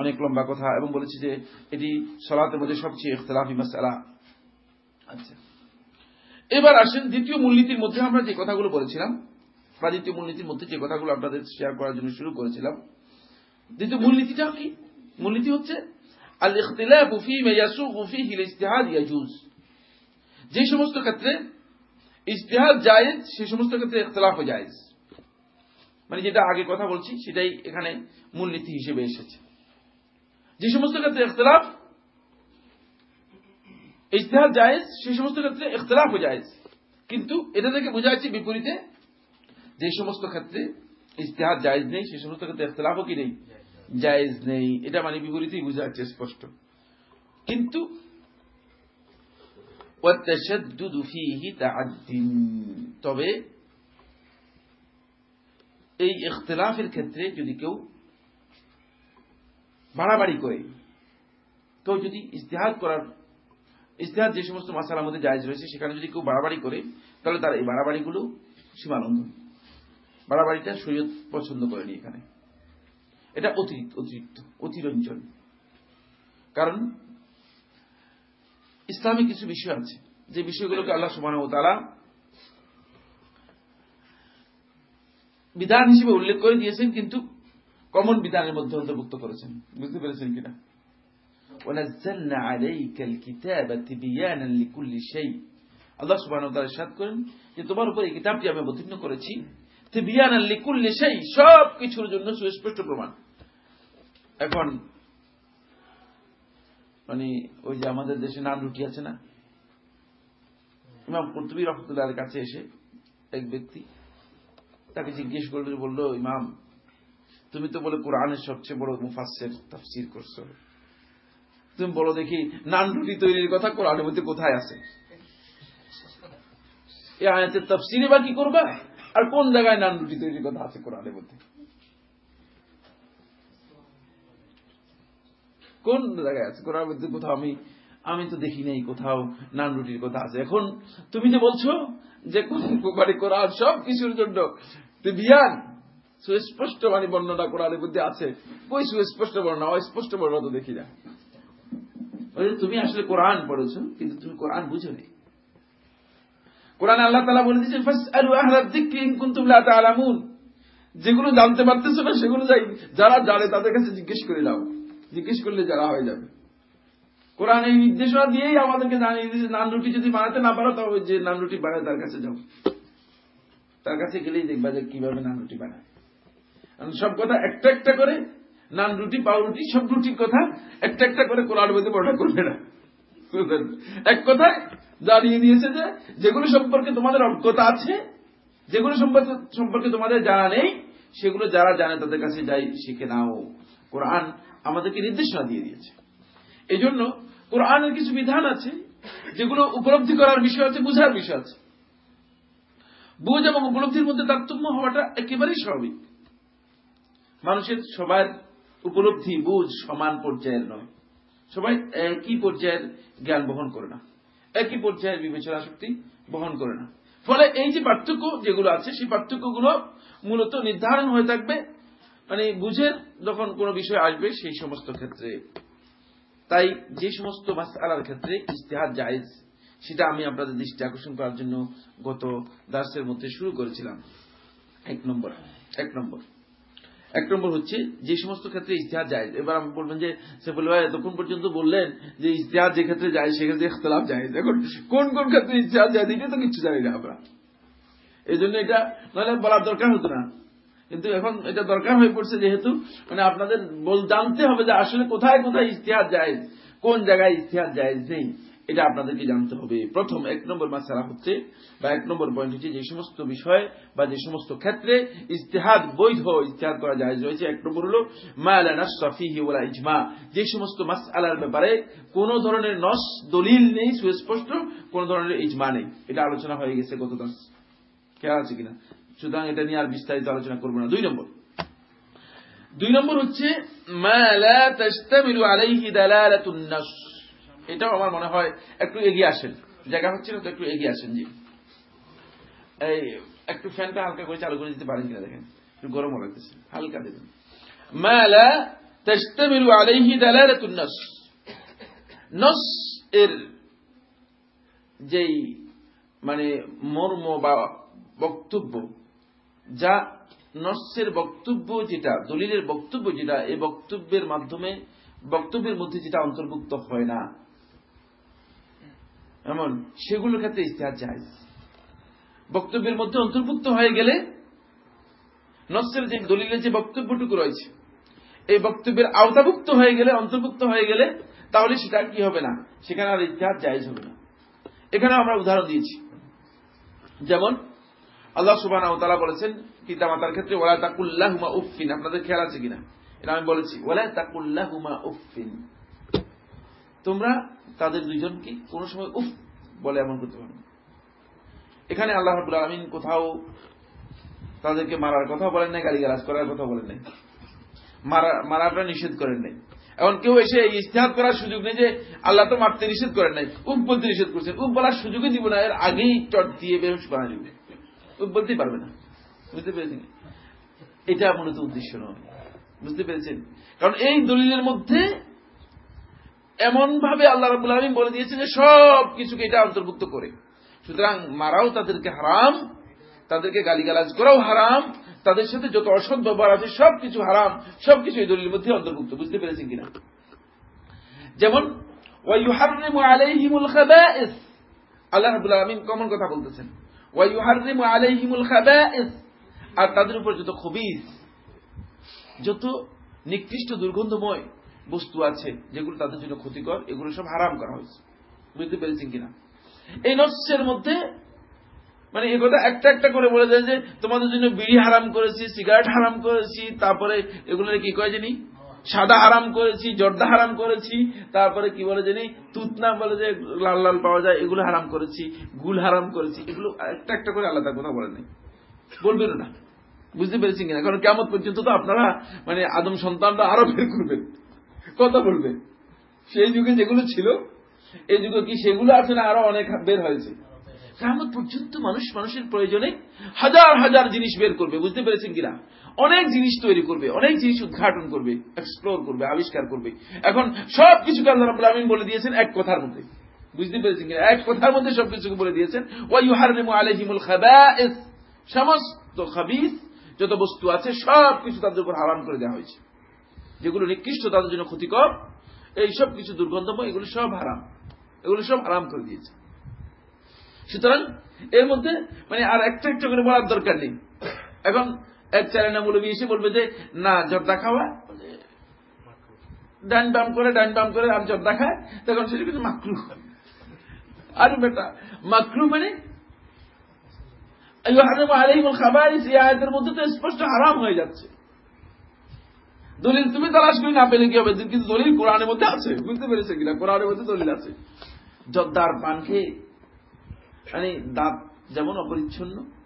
অনেক লম্বা কথা এবং বলেছি যে এটি সলাতের মধ্যে সবচেয়ে ইখতলাফি মাসালা আচ্ছা। এবার আসেন দ্বিতীয় মূলনীতির মধ্যে আমরা যে কথাগুলো বলেছিলাম, বা দ্বিতীয় মূলনীতির মধ্যে যে কথাগুলো আপনাদের শেয়ার করার জন্য শুরু করেছিলাম, দ্বিতীয় মূলনীতিটা কি? মূলনীতি হচ্ছে আল ইখতিলাফ ফীমা ইয়াসুগু ফীহি ইজতিহাদ ইয়াজুজ। যে সমস্ত ক্ষেত্রে ইজতিহাদ জায়েজ, সে সমস্ত ক্ষেত্রে ইখতিলাফও জায়েজ। মানে যেটা আগে কথা বলছি, সেটাই এখানে মূলনীতি হিসেবে এসেছে। যে সমস্ত ক্ষেত্রে ইখতিলাফ, ইজতিহাদ জায়েজ, সে সমস্ত ক্ষেত্রে ইখতিলাফও জায়েজ। কিন্তু এটা থেকে বোঝা যাচ্ছে বিপরীতে, যে সমস্ত ক্ষেত্রে ইজতেহাদ জায়েজ নেই, সে সমস্ত ক্ষেত্রে ইখতলাফও কি নেই? জায়েজ নেই। এটা মানে বিপরীতেই বোঝা যাচ্ছে স্পষ্ট। কিন্তু তবে এই ইখতলাফের ক্ষেত্রে যদি কেউ বাড়াবাড়ি করে, কেউ যদি ইস্তেহাদ করার ইস্তেহাদ যে সমস্ত মাসালার মধ্যে জায়েজ রয়েছে, সেখানে যদি কেউ বাড়াবাড়ি করে, তাহলে তার এই বাড়াবাড়িগুলো সীমালঙ্ঘন। বাড়াবাড়িটা শরীয়ত পছন্দ করেনি এখানে। এটা অতিরিক্ত অতিরিক্ত, অতিরঞ্জন। কারণ ইসলামে কিছু বিষয় আছে যে বিষয়গুলোকে আল্লাহ সুবাহ তারা বিধান হিসেবে উল্লেখ করে দিয়েছেন কিন্তু কমন বিধানের মধ্যে অন্তর্ভুক্ত করেছেন বুঝতে পেরেছেন কিনা ونزلنا عليك الكتاب تبيانا لكل شيء আল্লাহ সুবাহ সাদ করেন যে তোমার উপর এই কিতাবটি আমি অবতীর্ণ করেছি তিবিয়ান লিকুল্লি সেই সব কিছুর জন্য সুস্পষ্ট প্রমাণ এখন মানে ওই যে আমাদের দেশে নান রুটি আছে না? ইমাম কর্তুবী রহমতুল্লাহ কাছে এসে এক ব্যক্তি তাকে জিজ্ঞেস করলে, বলল, ইমাম, তুমি তো বলে কোরআনের সবচেয়ে বড় মুফাসের তাফসির করছ। তুমি বলো দেখি নান রুটি তৈরির কথা কোরআনের মধ্যে কোথায় আছে? এ আয়াতের তফসিরে বা কি করবা? আর কোন জায়গায় নান রুটি তৈরির কথা আছে কোরআনের মধ্যে? কোন জায়গায় আছে? কোরআনের মধ্যে কোথাও আমি আমি তো দেখি নাই কোথাও, নান রুটির কথা আছে। এখন তুমি যে বলছো যে মানে কোরআন, সব কিছুর জন্য। বিয়ান, সুস্পষ্ট মানে বর্ণনা কোরআনের মধ্যে আছে। কই সুস্পষ্ট বর্ণনা? অস্পষ্ট বর্ণনা তো দেখি না। তুমি আসলে কোরআন পড়েছো, কিন্তু তুমি কোরআন বুঝো নেই কোরআন আল্লাহ তালা বলে দিচ্ছেন যেগুলো জানতে পারতেছো না, সেগুলো যাই, যারা জানে তাদের কাছে জিজ্ঞেস করে দাও জিজ্ঞেস করলে যারা হয়ে যাবে। কোরআন এই নির্দেশনা দিয়েই আমাদেরকে জানিয়ে দিয়েছে নান রুটি যদি বানাতে না পারো, তবে যে নান রুটি বানায় তার কাছে যাও। তার কাছে গেলেই দেখবা যে কীভাবে নান রুটি বানায় সব কথা একটা একটা করে নান রুটি পাউ রুটি সব রুটির কথা একটা একটা করে কোরআন মধ্যে বর্ণনা করবে না। এক কথায় জানিয়ে দিয়েছে যে যেগুলো সম্পর্কে তোমাদের অজ্ঞতা আছে, যেগুলো সম্পর্কে তোমাদের জানা নেই, সেগুলো যারা জানে তাদের কাছে যাই, শিখে নাও। কোরআন আমাদেরকে নির্দেশনা দিয়ে দিয়েছে। এই জন্য কোরআনের কিছু বিধান আছে, যেগুলো উপলব্ধি করার বিষয় আছে, বুঝার বিষয় আছে। বুঝ এবং উপলব্ধির মধ্যে তারতম্য হওয়াটা একেবারেই স্বাভাবিক। মানুষের সবার উপলব্ধি, বুঝ সমান পর্যায়ের নয়। সবাই একই পর্যায়ের জ্ঞান বহন করে না। একই পর্যায়ের বিবেচনা শক্তি বহন করে না। ফলে এই যে পার্থক্য যেগুলো আছে, সেই পার্থক্যগুলো মূলত নির্ধারণ হয়ে থাকবে। মানে বুঝের যখন কোনো বিষয় আসবে, সেই সমস্ত ক্ষেত্রে। তাই যে সমস্ত মাসালার ক্ষেত্রে ইস্তেহার জায়েজ, সেটা আমি আপনাদের দৃষ্টি আকর্ষণ করার জন্য গত দাসের মধ্যে শুরু করেছিলাম। এক নম্বর এক নম্বর। এক নম্বর হচ্ছে, যে সমস্ত ক্ষেত্রে ইতিহাদ যায় এবার আমি বলবেন যে সে বলবে ভাই, এতক্ষণ পর্যন্ত বললেন যে ইতিহাদ যে ক্ষেত্রে যায় সেক্ষেত্রে ইখতলাফ যায় এখন কোন কোন ক্ষেত্রে ইতিহাদ যায় এটা তো কিছু জানি না আমরা। এই জন্য এটা নাহলে বলার দরকার হতো না। কিন্তু এখন এটা দরকার হয়ে পড়ছে যেহেতু মানে আপনাদের বল, জানতে হবে যে আসলে কোথায় কোথায় ইতিহাদ যায় কোন জায়গায় ইতিহাদ যায় নেই, এটা আপনাদেরকে জানতে হবে। প্রথম এক নম্বর মাসালা হচ্ছে, বা এক নম্বর পয়েন্ট হচ্ছে যে সমস্ত বিষয় বা যে সমস্ত ক্ষেত্রে ইস্তেহাদ বৈধ ইস্তেহাদ করা যায় রয়েছে। এক নম্বর হল ওলা ইজমা। যে সমস্ত মাস আলার ব্যাপারে কোন ধরনের নস, দলিল নেই, সুস্পষ্ট কোন ধরনের ইজমা নেই। এটা আলোচনা হয়ে গেছে গত দশ খেয়াল আছে কিনা? সুতরাং এটা নিয়ে আর বিস্তারিত আলোচনা করব না। দুই নম্বর। দুই নম্বর হচ্ছে এটাও আমার মনে হয় একটু এগিয়ে আসেন। জায়গা হচ্ছে না তো একটু এগিয়ে আসেন, জি। এই, একটু ফ্যানটা হালকা করে চালু করে দিতে পারেন কিনা দেখেন। একটু গরম লাগতেছে। হালকা দেবেন। মালা তাস্তামিলু আলাইহি দালালাতুন নাস। নস এর যেই মানে মর্ম বা বক্তব্য যা নস্যের বক্তব্য যেটা, দলিলের বক্তব্য যেটা, এই বক্তব্যের মাধ্যমে, বক্তব্যের মধ্যে যেটা অন্তর্ভুক্ত হয় না। এমন, সেগুলোর ক্ষেত্রে ইস্তেহার যায় বক্তব্যের মধ্যে অন্তর্ভুক্ত হয়ে গেলে নস্যের যে দলিলের যে বক্তব্যটুকু রয়েছে, এই বক্তব্যের আওতাভুক্ত হয়ে গেলে, অন্তর্ভুক্ত হয়ে গেলে, তাহলে সেটা কি হবে না? সেখানে আর ইতিহাস জায়জ হবে না। এখানে আমরা উদাহরণ দিয়েছি। যেমন আল্লাহ সুবাহ বলেছেন, পিতামাতার ক্ষেত্রে ওলা তাকুল্লাহুমা উফিন আপনাদের খেয়াল আছে কিনা? এটা আমি বলেছি ওলা তাকুল্লাহুমা উফিন তোমরা তাদের দুইজনকে কোন সময় উফ বলে এমন করতে পারো এখানে আল্লাহ রাবুল আলমিন কোথাও তাদেরকে মারার কথা বলেন নাই, গালিগালাজ করার কথা বলেন নাই। মারাটা নিষেধ করেন নাই। এখন কেউ এসে ইস্তেহাদ করার সুযোগ নেই যে আল্লাহ তো মারতে নিষেধ করেন নাই উপ বলতে নিষেধ করছেন। উপ বলার সুযোগই দিব না, এর আগেই চট দিয়ে বেরোস বানা উপ বলতেই পারবে না। বুঝতে পেরেছেন? এটা মূলত উদ্দেশ্য নয়। বুঝতে পেরেছেন? কারণ এই দলিলের মধ্যে এমন ভাবে আল্লাহ রাবুল আলমিন বলে দিয়েছে যে সব কিছুকে এটা অন্তর্ভুক্ত করে। সুতরাং মারাও তাদেরকে হারাম, তাদেরকে গালিগালাজ করাও হারাম, তাদের সাথে যত অসৎ ব্যবহার আছে সবকিছু হারাম সবকিছু এই দলিলের মধ্যে অন্তর্ভুক্ত। বুঝতে পেরেছেন কিনা? যেমন আল্লাহ রাবুল আলমিন কমন কথা বলতেছেন। আর তাদের উপর যত খবিস, যত নিকৃষ্ট দুর্গন্ধময় বস্তু আছে, যেগুলো তাদের জন্য ক্ষতিকর, এগুলো সব হারাম করা হয়েছে। বুঝতে পেরেছেন কিনা? এই নস্যের মধ্যে মানে এ কথা একটা একটা করে বলে দেয় যে, তোমাদের জন্য বিড়ি হারাম করেছি, সিগারেট হারাম করেছি, তারপরে এগুলো কি কয় জানি? সাদা হারাম করেছি, জর্দা হারাম করেছি, তারপরে কি বলে জানি, তুতনা বলে যে লাল লাল পাওয়া যায়, এগুলো হারাম করেছি, গুল হারাম করেছি, এগুলো একটা একটা করে আলাদা কথা বলে নেই। বলবেন না। বুঝতে পেরেছি কিনা? কারণ কেমন পর্যন্ত তো আপনারা মানে আদম সন্তানরা আরও বের করবেন। কথা বলবে সেই যুগে যেগুলো ছিল, এই যুগে কি সেগুলো আছে না আরও অনেক বের হয়েছে? কেমন পর্যন্ত মানুষ, মানুষের প্রয়োজনে হাজার হাজার জিনিস বের করবে। বুঝতে পেরেছেন কিনা? অনেক জিনিস তৈরি করবে, অনেক জিনিস উদ্ঘাটন করবে এক্সপ্লোর করবে, আবিষ্কার করবে। এখন সব কিছুকে আল্লাহ রাবুল আলমিন বলে দিয়েছেন এক কথার মধ্যে। বুঝতে পেরেছেন কিনা? এক কথার মধ্যে সবকিছুকে বলে দিয়েছেন ওয়াইহারিমু আলহিমুল খাবাইস সমস্ত খাবিস, যত বস্তু আছে সব কিছু তাদের উপর হারাম করে দেওয়া হয়েছে। যেগুলো নিকৃষ্ট, তাদের জন্য ক্ষতিকর, এই সব কিছু দুর্গন্ধময়, এগুলো সব হারাম। এগুলো সব হারাম করে দিয়েছে। সুতরাং এর মধ্যে মানে আর একটা একটা করে বলার দরকার নেই। এখন এক চ্যানেল মৌলবী এসে বলবে যে, না, জর্দা খাওয়া। ডান বাম করে, ডান বাম করে আর জর্দা খায় তখন সেটা কিন্তু মাকরু। আর বেটা, মাকরু মানে মধ্যে তো স্পষ্ট হয়ে যাচ্ছে। দলিল তুমি তালাশ করে না পেলে কি হবে? কিন্তু দলিল কোরআনের মধ্যে আছে, বুঝতে পেরেছে কিনা? কোরআনের মধ্যে দলিল আছে। জর্দার পান খেয়ে মানে দাঁত যেমন অপরিচ্ছন্ন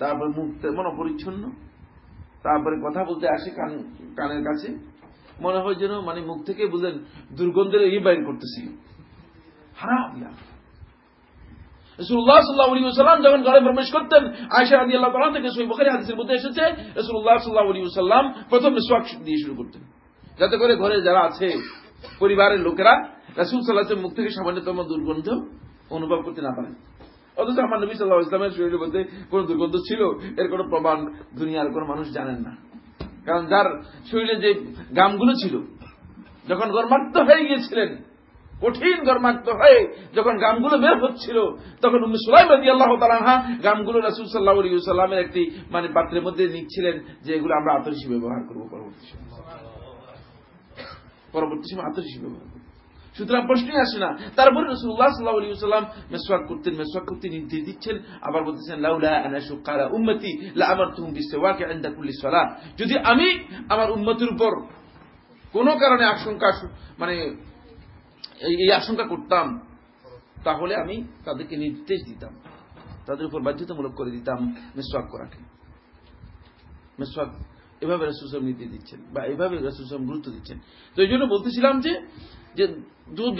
তারপরে মুখ তেমন অপরিচ্ছন্ন তারপরে কথা বলতে আসে কান, কানের কাছে। মনে হয় যেন মানে মুখ থেকে বুঝলেন দুর্গন্ধের ইয়ে বাইর করতেছি। হারাম রসুল্লাহ সাল্লাহ সাল্লাম যখন ঘরে প্রবেশ করতেন আয়সা আদি আল্লাহ তালা থেকে সই বখারি হাদিসের মধ্যে এসেছে রসুল্লাহ সাল্লাহ সাল্লাম প্রথম সোয়াক দিয়ে শুরু করতেন। যাতে করে ঘরে যারা আছে, পরিবারের লোকেরা রাসুল সাল্লাহের মুখ থেকে সামান্যতম দুর্গন্ধ অনুভব করতে না পারেন। অথচ আমার নবী সাল্লাহ ইসলামের শরীরের মধ্যে কোন দুর্গন্ধ ছিল, এর কোন প্রমাণ দুনিয়ার কোন মানুষ জানেন না। কারণ যার শরীরে যে গামগুলো ছিল, যখন গর্মাক্ত হয়ে গিয়েছিলেন, কঠিন গর্মাক্ত হয়ে যখন গামগুলো বের হচ্ছিল, তখন উম্মে সুলাইম রাজি আল্লাহ তালাহা গামগুলো রাসুল সাল্লাহ সাল্লামের একটি মানে পাত্রের মধ্যে নিচ্ছিলেন যে এগুলো আমরা আতর হিসেবে ব্যবহার করব পরবর্তী সময়। পরবর্তী সময় আতর হিসেবে ব্যবহার করব। সুতরাং প্রশ্নই আসে না। তারপরে রসুল্লাহ সাল্লাহ সাল্লাম মেসওয়াক করতেন, মেসওয়াক করতে নির্দেশ দিচ্ছেন, আবার বলতেছেন, লাউলা আনা সুকারা উম্মতি আমার তুম বিসওয়াকে আনদা কুল্লি সালাহ। যদি আমি আমার উম্মতির উপর কোনো কারণে আশঙ্কা মানে এই আশঙ্কা করতাম, তাহলে আমি তাদেরকে নির্দেশ দিতাম। তাদের উপর বাধ্যতামূলক করে দিতাম মেসওয়াক করাকে। মেসওয়াক এভাবে রাসুসম নির্দেশ দিচ্ছেন বা এভাবে রাসুসম গুরুত্ব দিচ্ছেন। তো এই জন্য বলতেছিলাম যে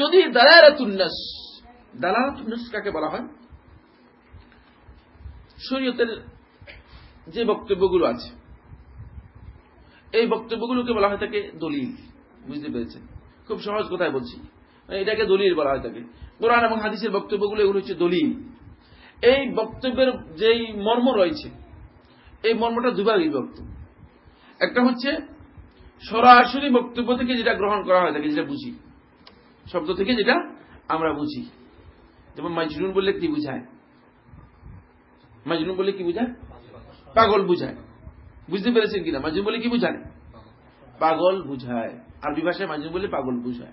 যদি দালারাতুন্নাস দালারাতুন্নাস কাকে বলা হয়? শরীয়তের যে বক্তব্যগুলো আছে, এই বক্তব্যগুলোকে বলা হয় থাকে দলিল, বুঝতে পেরেছেন? খুব সহজ কথায় বলছি। এটাকে দলিল বলা হয় থাকে কোরআন এবং হাদিসের বক্তব্যগুলো এগুলো হচ্ছে দলিল। এই বক্তব্যের যেই মর্ম রয়েছে, এই মর্মটা দুবার বিভক্ত একটা হচ্ছে সরাসরি বক্তব্য থেকে যেটা গ্রহণ করা হয় থাকে যেটা বুঝি। শব্দ থেকে যেটা আমরা বুঝি। যেমন মাজনুন বললে কি বুঝায়? মাজনুন বললে কি বুঝায়? পাগল বুঝায়। বুঝতে পেরেছেন কিনা? মাজনুন বলে কি বুঝায়? পাগল বুঝায়। আরবি ভাষায় মাজনুন বলে পাগল বুঝায়।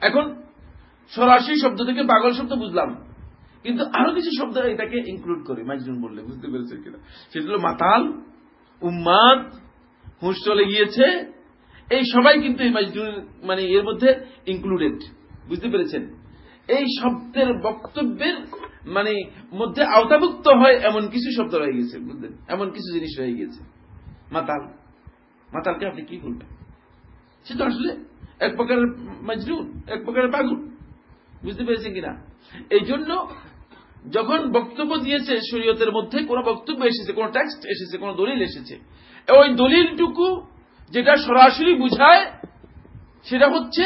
এখন সরাসরি শব্দ থেকে পাগল শব্দ বুঝলাম। কিন্তু আরও কিছু শব্দ এটাকে ইনক্লুড করে, মাজনুন বললে। বুঝতে পেরেছেন কিনা? সেটা হলো মাতাল, উম্মাদ, হুঁশ চলে গিয়েছে এই সবাই কিন্তু এই মাজনুন মানে এর মধ্যে ইনক্লুডেড বুঝতে পেরেছেন? এই শব্দের বক্তব্যের মানে মধ্যে আওতাভুক্ত হয় এমন কিছু শব্দ রয়ে গেছে, বুঝলেন? এমন কিছু জিনিস রয়ে গেছে। মাতাল। মাতালকে আপনি কি বলবেন? সে তো আসলে এক প্রকারের মাজনুন এক প্রকারের পাগল বুঝতে পেরেছেন কিনা? এই জন্য যখন বক্তব্য দিয়েছে শরীয়তের মধ্যে, কোন বক্তব্য এসেছে, কোন টেক্সট এসেছে, কোন দলিল এসেছে, ওই দলিলটুকু যেটা সরাসরি বুঝায়, সেটা হচ্ছে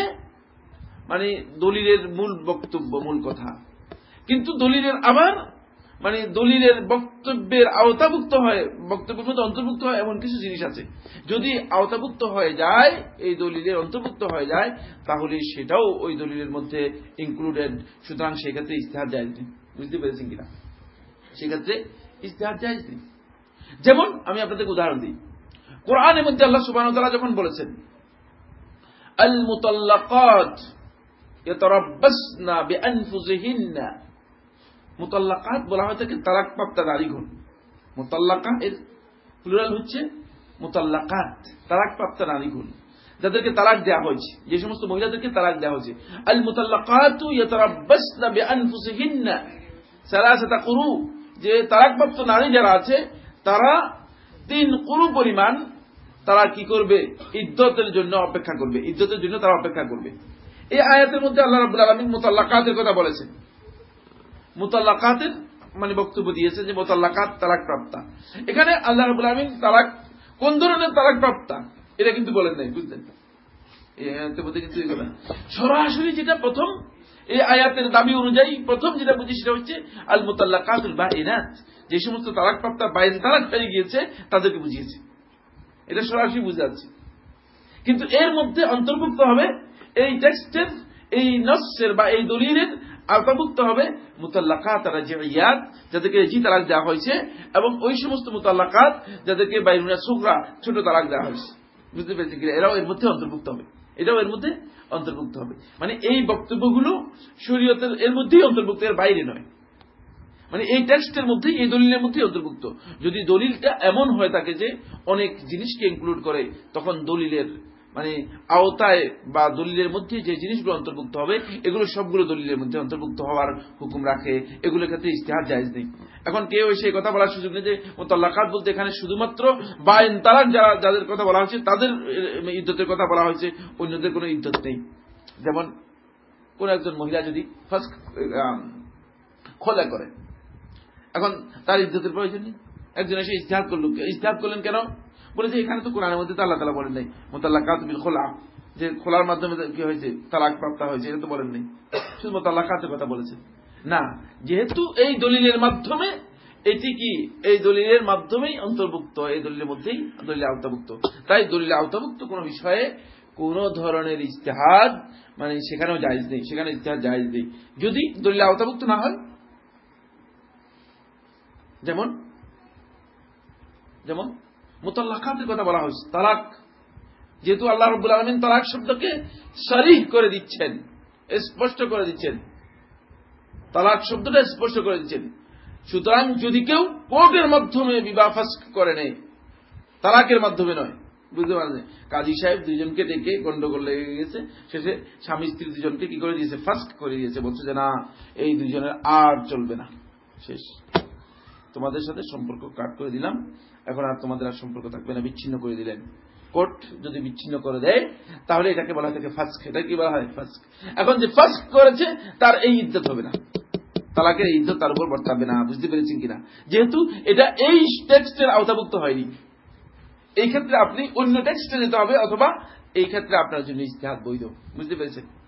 মানে দলিলের মূল বক্তব্য, মূল কথা। কিন্তু দলিলের আবার মানে দলিলের বক্তব্যের আওতাভুক্ত হয়, বক্তব্যের মধ্যে অন্তর্ভুক্ত হয় এমন কিছু জিনিস আছে। যদি আওতাভুক্ত হয়ে যায়, এই দলিলের অন্তর্ভুক্ত হয়ে যায়, তাহলে সেটাও ওই দলিলের মধ্যে ইনক্লুডেড সুতরাং সেক্ষেত্রে ইস্তেহার যায় বুঝতে পেরেছেন কিনা? সেক্ষেত্রে ইস্তেহার যায় যেমন, আমি আপনাদেরকে উদাহরণ দিই। কোরআনের মধ্যে আল্লাহ সুবাহ যখন বলেছেন মুতাল্লাকাত বলা হয় থাকে তালাকপ্রাপ্তা নারীগণ। মুতাল্লাকা এর প্লুরাল হচ্ছে মুতাল্লাকাত, তালাকপ্রাপ্তা নারীগণ, যাদেরকে তালাক দেওয়া হয়েছে। যে সমস্ত মহিলাদেরকে তালাক দেওয়া হয়েছে। আল মুতাল্লাকাতু ইয়াতারাব্বাসনা বিআনফুসিহিন্না সালাসাতা কুরু যে তালাকপ্রাপ্ত নারী যারা আছে, তারা তিন কুরু পরিমাণ তারা কি করবে? ইদ্যতের জন্য অপেক্ষা করবে। ইদ্যতের জন্য তারা অপেক্ষা করবে। এই আয়াতের মধ্যে আল্লাহ রাবুল আলমিন মোতাল্লাকাতের কথা বলেছেন। মোতাল্লাকাতের মানে বক্তব্য দিয়েছে যে মোতাল্লাকাত তালাক প্রাপ্তা এখানে আল্লাহ রাবুল আলমিন তালাক কোন ধরনের তালাক প্রাপ্তা এটা কিন্তু বলেন নাই, বুঝলেন? সরাসরি যেটা প্রথম, এই আয়াতের দাবি অনুযায়ী প্রথম যেটা বুঝি সেটা হচ্ছে আল মোতাল্লাকাতুল বা এনাত যে সমস্ত তালাক প্রাপ্তা বাইন তালাক হয়ে গিয়েছে, তাদেরকে বুঝিয়েছে। এটা সরাসরি বুঝে যাচ্ছে কিন্তু এর মধ্যে অন্তর্ভুক্ত হবে এই টেক্সটের, এই নসের বা এই দলিলের আওতাভুক্ত হবে মুতাল্লাকাত ইয়াদ যাদেরকে জি তালাক দেওয়া হয়েছে, এবং ওই সমস্ত মুতাল্লাকাত যাদেরকে বাইরুনা সুগরা ছোট তালাক দেওয়া হয়েছে। বুঝতে পেরেছি কিনা? এরাও এর মধ্যে অন্তর্ভুক্ত হবে। এটাও এর মধ্যে অন্তর্ভুক্ত হবে। মানে এই বক্তব্যগুলো শরীয়তের এর মধ্যেই অন্তর্ভুক্ত, এর বাইরে নয়। মানে এই টেক্সটের মধ্যেই, এই দলিলের মধ্যেই অন্তর্ভুক্ত। যদি দলিলটা এমন হয়ে থাকে যে অনেক জিনিসকে ইনক্লুড করে, তখন দলিলের মানে আওতায় বা দলিলের মধ্যে যে জিনিসগুলো অন্তর্ভুক্ত হবে, এগুলো সবগুলো দলিলের মধ্যে অন্তর্ভুক্ত হওয়ার হুকুম রাখে। এগুলোর ক্ষেত্রে ইস্তেহার জায়জ নেই। এখন কেউ এসে কথা বলার সুযোগ নেই যে, মোতাল্লাকাত বলতে এখানে শুধুমাত্র বা তালাক যারা, যাদের কথা বলা হয়েছে, তাদের ইদ্যতের কথা বলা হয়েছে, অন্যদের কোনো ইদ্যত নেই। যেমন কোন একজন মহিলা যদি ফার্স্ট খোলা করে এখন তার ইজ্জতের প্রয়োজন নেই। একজন এসে ইস্তেহাদ করল। ইস্তেহাদ করলেন কেন? বলেছে এখানে তো কোরআনের মধ্যে আল্লাহ তালা বলেন নাই মোতাল্লা কাতবিল খোলা। যে খোলার মাধ্যমে কি হয়েছে? তালাক প্রাপ্ত হয়েছে, এটা তো বলেন নাই। শুধু মোতাল্লা কাতের কথা বলেছে। না, যেহেতু এই দলিলের মাধ্যমে, এটি কি? এই দলিলের মাধ্যমেই অন্তর্ভুক্ত, এই দলিলের মধ্যেই দলিল আওতাভুক্ত। তাই দলিল আওতাভুক্ত কোন বিষয়ে কোন ধরনের ইস্তেহাদ মানে সেখানেও জায়জ নেই, সেখানে ইস্তেহাদ জায়জ নেই। যদি দলিল আওতাভুক্ত না হয় যেমন যেমন, মোতাল্লাকাতের কথা বলা হয়েছে, তালাক। যেহেতু আল্লাহ রব্বুল আলমিন তালাক শব্দকে সরিহ করে দিচ্ছেন, স্পষ্ট করে দিচ্ছেন। তালাক শব্দটা স্পষ্ট করে দিচ্ছেন। সুতরাং যদি কেউ কোর্টের মাধ্যমে বিবাহ করে নেয়, তালাকের মাধ্যমে নয়, বুঝতে পারছেন কাজী সাহেব দুইজনকে ডেকে গন্ডগোল লেগে গেছে, শেষে স্বামী স্ত্রী দুজনকে কি করে দিয়েছে? ফাস্ক করে দিয়েছে, বলছে যে না, এই দুজনের আর চলবে না। শেষ। তোমাদের সাথে সম্পর্ক কাট করে দিলাম। এখন আর তোমাদের আর সম্পর্ক থাকবে না, বিচ্ছিন্ন করে দিলেন। কোর্ট যদি বিচ্ছিন্ন করে দেয়, তাহলে এটাকে বলা হয় থাকে ফাস্ক। এটা কি বলা হয়? ফাস্ক। এখন যে ফাস্ক করেছে, তার এই ইজ্জত হবে না। তালাকের এই ইজ্জত তার উপর বর্তাবে না, বুঝতে পেরেছেন কিনা? যেহেতু এটা এই টেক্সটের আওতাভুক্ত হয়নি। এই ক্ষেত্রে আপনি অন্য টেক্সটে যেতে হবে, অথবা এই ক্ষেত্রে আপনার জন্য ইস্তেহাদ বৈধ, বুঝতে পেরেছেন?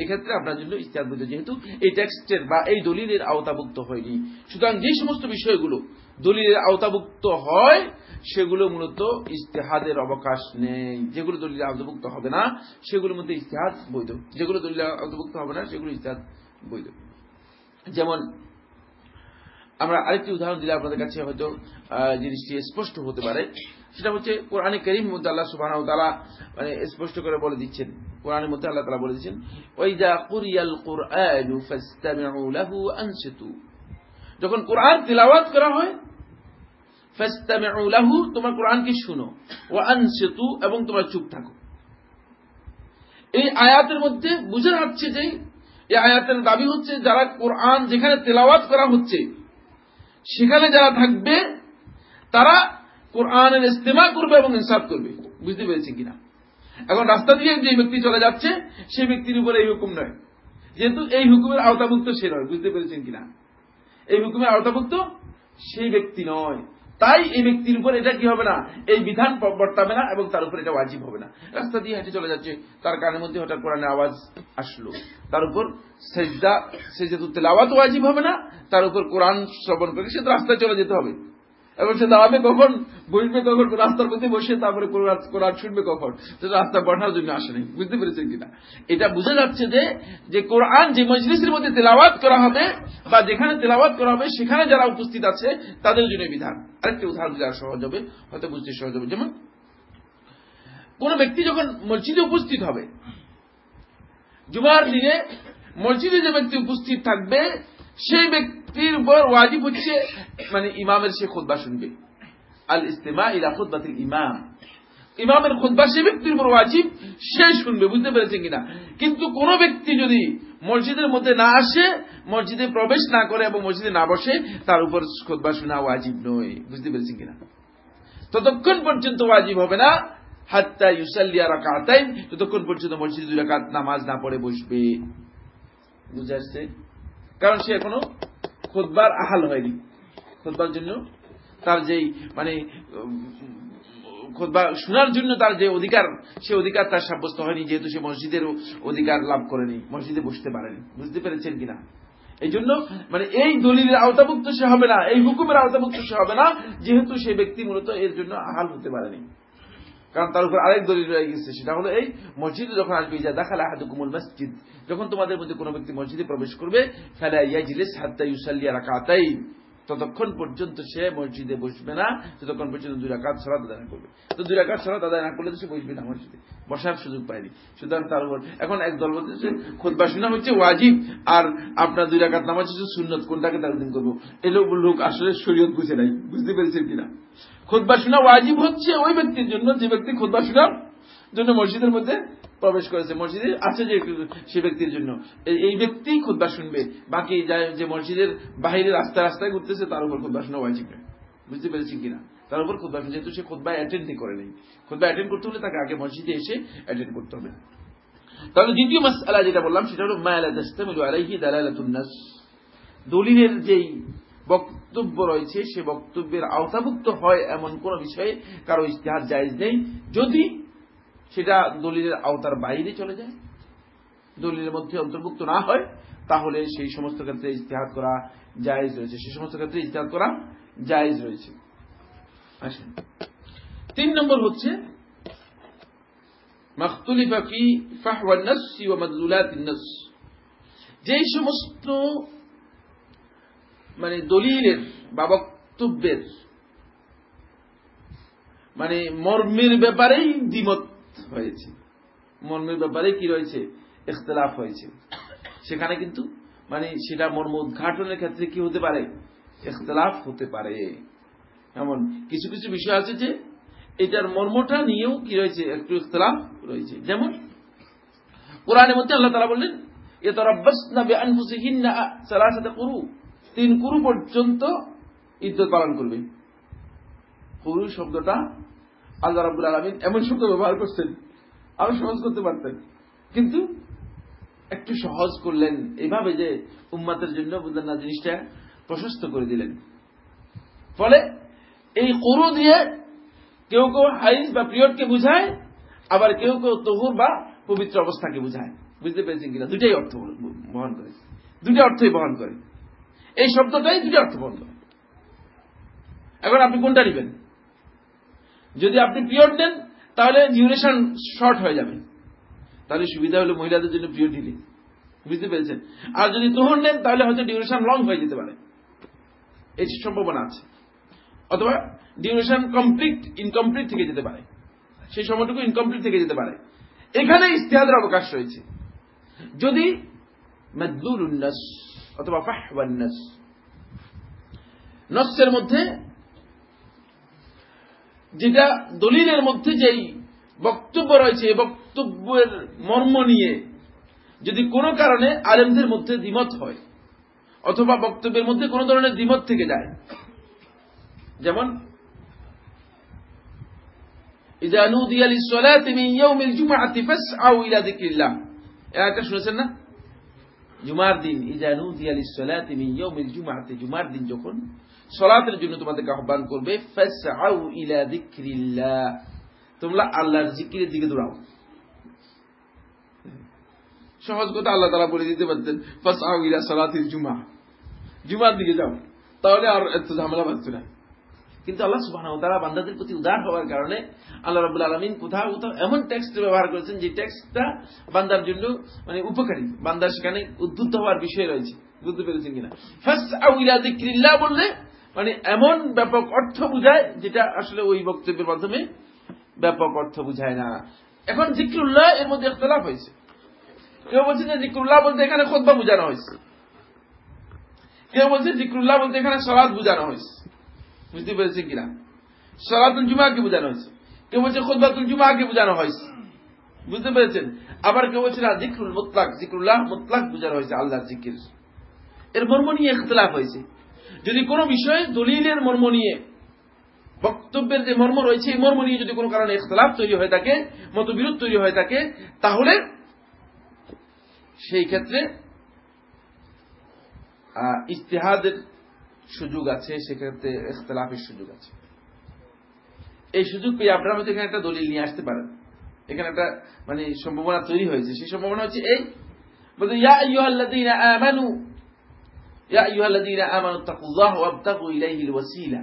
এই ক্ষেত্রে আপনার জন্য ইস্তেহাদ বৈধ, যেহেতু এই টেক্সটের বা এই দলিলের আওতাভুক্ত হয়নি। সুতরাং যে সমস্ত বিষয়গুলো দলিলের আওতাভুক্ত হয়, সেগুলো মূলত ইস্তেহাদের অবকাশ নেই। যেগুলো দলিলের আওতাভুক্ত হবে না, সেগুলোর মধ্যে ইস্তেহাদ বৈধ। যেগুলো দলিলের আওতাভুক্ত হবে না, সেগুলো ইস্তেহাদ বৈধ। যেমন আমরা আরেকটি উদাহরণ দিলে আপনাদের কাছে হয়তো জিনিসটি স্পষ্ট হতে পারে। সেটা হচ্ছে কোরআনে করিম মধ্যে আল্লাহ সুবাহ মানে স্পষ্ট করে বলে দিচ্ছেন। কোরআনের মধ্যে আল্লাহ তালা বলে দিচ্ছেন ওইদা কুরিয়াল কুরআনু যখন কোরআন তিলাওয়াত করা হয় লাহু, তোমার কোরআনকে শুনো ও আনসিতু, এবং তোমরা চুপ থাকো। এই আয়াতের মধ্যে বুঝে যাচ্ছে যে, এই আয়াতের দাবি হচ্ছে যারা কোরআন যেখানে তেলাওয়াত করা হচ্ছে, সেখানে যারা থাকবে, তারা কোরআনের ইস্তেমা করবে এবং ইনসাফ করবে। বুঝতে পেরেছি কিনা? এখন রাস্তা দিয়ে যে ব্যক্তি চলে যাচ্ছে সেই ব্যক্তির উপরে এই হুকুম নয়। যেহেতু এই হুকুমের আওতাভুক্ত সে নয়, বুঝতে পেরেছেন কিনা? এই হুকুমের আওতাভুক্ত সেই ব্যক্তি নয়। তাই এই ব্যক্তির উপর এটা কি হবে না? এই বিধান বর্তাবে না এবং তার উপর এটা ওয়াজিব হবে না। রাস্তা দিয়ে হেঁটে চলে যাচ্ছে, তার কানের মধ্যে হঠাৎ কোরআনের আওয়াজ আসলো। তার উপর সেজদা সেজদা তেলাওয়াত ওয়াজিব হবে না, তার উপর কোরআন শ্রবণ করে সে রাস্তায় চলে যেতে হবে। এবং সে দাঁড়াবে কখন? বসবে কখন? রাস্তার মধ্যে বসে তারপরে কোরআন শুনবে কখন? রাস্তা বসার জন্য আসেনি। বুঝতে পেরেছেন কিনা? এটা বুঝা যাচ্ছে যে যে কোরআন যে মজলিসের মধ্যে তেলাওয়াত করা হবে বা যেখানে তেলাওয়াত করা হবে, সেখানে যারা উপস্থিত আছে, তাদের জন্য বিধান। আরেকটি উদাহরণ দিলে সহজ হবে, হয়তো বুঝতে সহজ হবে। যেমন, কোন ব্যক্তি যখন মসজিদে উপস্থিত হবে, জুমার দিনে মসজিদে যে ব্যক্তি উপস্থিত থাকবে, সেই ব্যক্তির উপর ওয়াজিব হচ্ছে মানে ইমামের সে খোদবা শুনবে। আল ইস্তেমা ইলা খুদ্বাতিল ইমাম। ইমামের খুদ্া সে ব্যক্তির উপর ওয়াজিব, সে শুনবে, বুঝতে পেরেছেন কিনা? কিন্তু কোন ব্যক্তি যদি মসজিদের মধ্যে না আসে, মসজিদে প্রবেশ না করে এবং মসজিদে না বসে, তার উপর খুদ্া শোনা ওয়াজিব নয়, বুঝতে পেরেছেন কিনা? ততক্ষণ পর্যন্ত ওয়াজিব হবে না। হাত্তা ইউসাল্লিয়া রাকাতাইন, ততক্ষণ পর্যন্ত মসজিদে দুই রাকাত নামাজ না পড়ে বসবে। বুঝে আসছে? কারণ সে এখনও খোদবার আহাল হয়নি। খোদবার জন্য তার যেই মানে খোদবা শোনার জন্য তার যে অধিকার, সে অধিকার তার সাব্যস্ত হয়নি, যেহেতু সে মসজিদের অধিকার লাভ করেনি, মসজিদে বসতে পারেনি। বুঝতে পেরেছেন কিনা? এই জন্য মানে এই দলিলের আওতাভুক্ত সে হবে না, এই হুকুমের আওতাভুক্ত সে হবে না, যেহেতু সে ব্যক্তি মূলত এর জন্য আহাল হতে পারেনি। কারণ তার উপর আরেক দলিল রয়ে গেছে, সেটা হলো এই মসজিদে যখন আসবে, ইজা দেখালে হাতে কুমুল মসজিদ, যখন তোমাদের মধ্যে কোনো ব্যক্তি মসজিদে প্রবেশ করবে, ফেলা ইয়া জিলিস হাত্তা ইউসাল্লিয়া রাকাতাই ততক্ষণ পর্যন্ত সে মসজিদে বসবে না, ততক্ষণ পর্যন্ত দুই রাকাত সরাত আদায় করবে। তো দুই রাকাত সরাত আদায় না করলে তো সে বসবে না মসজিদে, বসার সুযোগ পায়নি। সুতরাং তার উপর এখন এক দল বলতেছে খোদবা শোনা হচ্ছে ওয়াজিব, আর আপনার দুই রাকাত নামাজ হচ্ছে সুন্নত, কোনটাকে তার দিন করব? এই লোক আসলে শরীয়ত গুছে নাই, বুঝতে পেরেছেন কিনা? খোদবা শোনা ওয়াজিব হচ্ছে ওই ব্যক্তির জন্য, যে ব্যক্তি খোদবা শোনার জন্য মসজিদের মধ্যে প্রবেশ করেছে মসজিদে আছে যে সে ব্যক্তির জন্য। এই ব্যক্তি খুদ্া শুনবে। বাকি যে মসজিদের বাহিরে রাস্তায় রাস্তায় ঘুরতেছে, তার উপর খুদ্া শোনা ওয়াজিব বুঝতে পেরেছি কিনা? তার উপর খুদ্া যেহেতু সে খুদ্া অ্যাটেন্ডই করে নেই। খুদ্া অ্যাটেন্ড করতে হলে তাকে আগে মসজিদে এসে অ্যাটেন্ড করতে হবে। তাহলে দ্বিতীয় মাস মাসালা যেটা বললাম, সেটা হলো আলাইহি দালালাতুন্নাস দলিলের যেই বক্তব্য রয়েছে, সে বক্তব্যের আওতাভুক্ত হয় এমন কোন বিষয়ে কারও ইস্তেহার জায়জ নেই। যদি সেটা দলিলের আওতার বাইরে চলে যায়, দলিলের মধ্যে অন্তর্ভুক্ত না হয়, তাহলে সেই সমস্ত ক্ষেত্রে ইস্তেহাদ করা জায়েজ রয়েছে। সেই সমস্ত ক্ষেত্রে ইস্তেহাদ করা জায়েজ রয়েছে। তিন নম্বর হচ্ছে যেই সমস্ত মানে দলিলের বা বক্তব্যের মানে মর্মের ব্যাপারেই দ্বিমত হয়েছে। মর্মের ব্যাপারে কি রয়েছে? ইখতলাফ হয়েছে। সেখানে কিন্তু মানে সেটা মর্ম উদ্ঘাটনের ক্ষেত্রে কি হতে পারে? ইখতলাফ হতে পারে। এমন কিছু কিছু বিষয় আছে যে, এটার মর্মটা নিয়েও কি রয়েছে? একটু ইখতলাফ রয়েছে। যেমন, কোরআনের মধ্যে আল্লাহ তালা বললেন তিন কুরু পর্যন্ত ইদ্যত পালন করবে। কুরু শব্দটা আল্লাহ রাবুল আলমিন এমন শব্দ ব্যবহার করছেন, আরও সহজ করতে পারতেন। কিন্তু একটু সহজ করলেন এইভাবে যে উম্মাতের জন্য বুঝলেন না, জিনিসটা প্রশস্ত করে দিলেন। ফলে এই কুরু দিয়ে কেউ কেউ হাইজ বা পিরিয়ডকে বুঝায়, আবার কেউ কেউ তহুর বা পবিত্র অবস্থাকে বুঝায়। বুঝতে পেরেছেন কিনা? দুটাই অর্থ বহন করে। দুটা অর্থই বহন করে। এই শব্দটাই দুটা অর্থ বহন করে। এখন আপনি কোনটা নেবেন? যদি আপনি পিরিয়ড নেন তাহলে ডিউরেশন শর্ট হয়ে যাবে। তাহলে সুবিধা হলো মহিলাদের জন্য পিরিয়ড দিলে বুঝতে পেরেছেন? আর যদি তোহর নেন, তাহলে হয়তো ডিউরেশন লং হয়ে যেতে পারে। এই সম্ভাবনা আছে। অথবা ডিউরেশন কমপ্লিট ইনকমপ্লিট থেকে যেতে পারে। সেই সময়টুকু ইনকমপ্লিট থেকে যেতে পারে। এখানে ইস্তেহাদের অবকাশ রয়েছে। যদি অথবা নসের মধ্যে যেটা দলিলের মধ্যে যেই বক্তব্য রয়েছে এই বক্তব্যের মর্ম নিয়ে যদি কোনো কারণে আলেমদের মধ্যে দ্বিমত হয় অথবা বক্তব্যের মধ্যে কোনো ধরনের দ্বিমত থেকে যায় যেমন إذا نودي للصلاة من يوم الجمعة فاسعوا إلى ذكر الله এটা শুনেছেন না জুমার দিন ইজা নুদিয়া লিসসালাত মিন ইয়াউমিল জুমআতি জুমার দিন যখন সালাতের জন্য তোমাদেরকে আহ্বান করবে ইলা তোমরা আল্লাহর জিকিরের দিকে দৌড়াও। সহজ কথা আল্লাহ তাআলা বলে দিতে পারতেন ইলা জুমআ জুমার দিকে যাও, তাহলে আর এত ঝামেলা বাঁচত না। কিন্তু আল্লাহ সুবাহ তারা বান্দাদের প্রতি উদার হওয়ার কারণে আল্লাহ রাবুল আলমিন কোথাও কোথাও এমন টেক্সট ব্যবহার করেছেন, যে টেক্সটটা বান্দার জন্য মানে উপকারী। বান্দার সেখানে উদ্বুদ্ধ হওয়ার বিষয় রয়েছে। বুঝতে পেরেছেন কিনা? ফার্স্ট আউলা দিক্রিল্লা বললে মানে এমন ব্যাপক অর্থ বুঝায় যেটা আসলে ওই বক্তব্যের মাধ্যমে ব্যাপক অর্থ বুঝায় না। এখন জিক্রুল্লাহ এর মধ্যে ইখতলাফ হয়েছে। কেউ বলছে যে জিক্রুল্লাহ বলতে এখানে খোদ্া বোঝানো হয়েছে। কেউ বলছে জিক্রুল্লাহ বলতে এখানে সলাদ বোঝানো হয়েছে। বুঝতে পেরেছেন কিনা? সলাতুল জুমাকে বোঝানো হয়েছে। কেউ বলছে খোদ্বাতুল জুমাকে বোঝানো হয়েছে। বুঝতে পেরেছেন? আবার কেউ বলছে না, জিক্রুল মোতলাক, জিক্রুল্লাহ মোতলাক বোঝানো হয়েছে আল্লাহর জিকির। এর মর্ম নিয়ে হয়েছে। যদি কোনো বিষয়ে দলিলের মর্ম নিয়ে, বক্তব্যের যে মর্ম রয়েছে, এই মর্ম নিয়ে যদি কোনো কারণে ইখতলাফ তৈরি হয়ে থাকে, মতবিরোধ তৈরি হয়ে থাকে, তাহলে সেই ক্ষেত্রে ইস্তেহাদের সুযোগ আছে, সেক্ষেত্রে ইখতলাফের সুযোগ আছে। এই সুযোগ পেয়ে আপনারা হয়তো এখানে একটা দলিল নিয়ে আসতে পারেন। এখানে একটা মানে সম্ভাবনা তৈরি হয়েছে। সেই সম্ভাবনা হচ্ছে এই, বলতে, ইয়া আইয়ুহাল্লাযীনা আমানু ইয়া আইয়ুহাল্লাযীনা আমানু তাকুল্লাহ ওয়াবতাগু ইলাইহিল ওয়াসিলা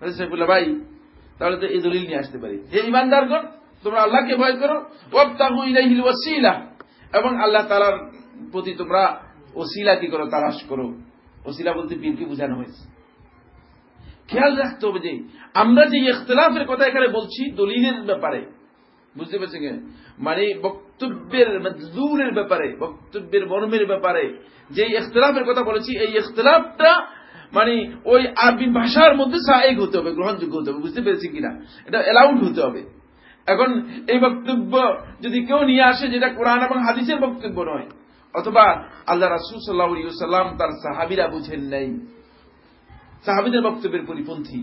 মানে সাইফুল্লাহ ভাই তাহলে তো এই দলিল নিয়ে আসতে পারি। হে ইমানদারগণ, তোমরা আল্লাহকে ভয় করো। ওয়াবতাগু ইলাইহিল ওয়াসিলা। এবং আল্লাহ তাআলার প্রতি তোমরা ওসিলা কি করো, তালাশ করো। ওসিলা বলতে পীরকে বোঝানো হয়েছে। খেয়াল রাখতে হবে যে, আমরা যে ইখতলাফের কথা এখানে বলছি, দলিলের ব্যাপারে। বুঝতে পারছেন মানে বক্তব্যের মজদুরের ব্যাপারে, বক্তব্যের মর্মের ব্যাপারে যে ইখতলাফের কথা বলেছি, এই ইখতলাফটা মানে ওই আরবি ভাষার মধ্যে সাহেক হতে হবে, গ্রহণযোগ্য হতে হবে, বুঝতে পেরেছি কিনা? এটা অ্যালাউড হতে হবে। এখন এই বক্তব্য যদি কেউ নিয়ে আসে, যেটা কোরআন এবং হাদিসের বক্তব্য নয়, অথবা আল্লাহ রাসুল সাল্লাহ সাল্লাম তার সাহাবিরা বুঝেন নাই, সাহাবিদের বক্তব্যের পরিপন্থী,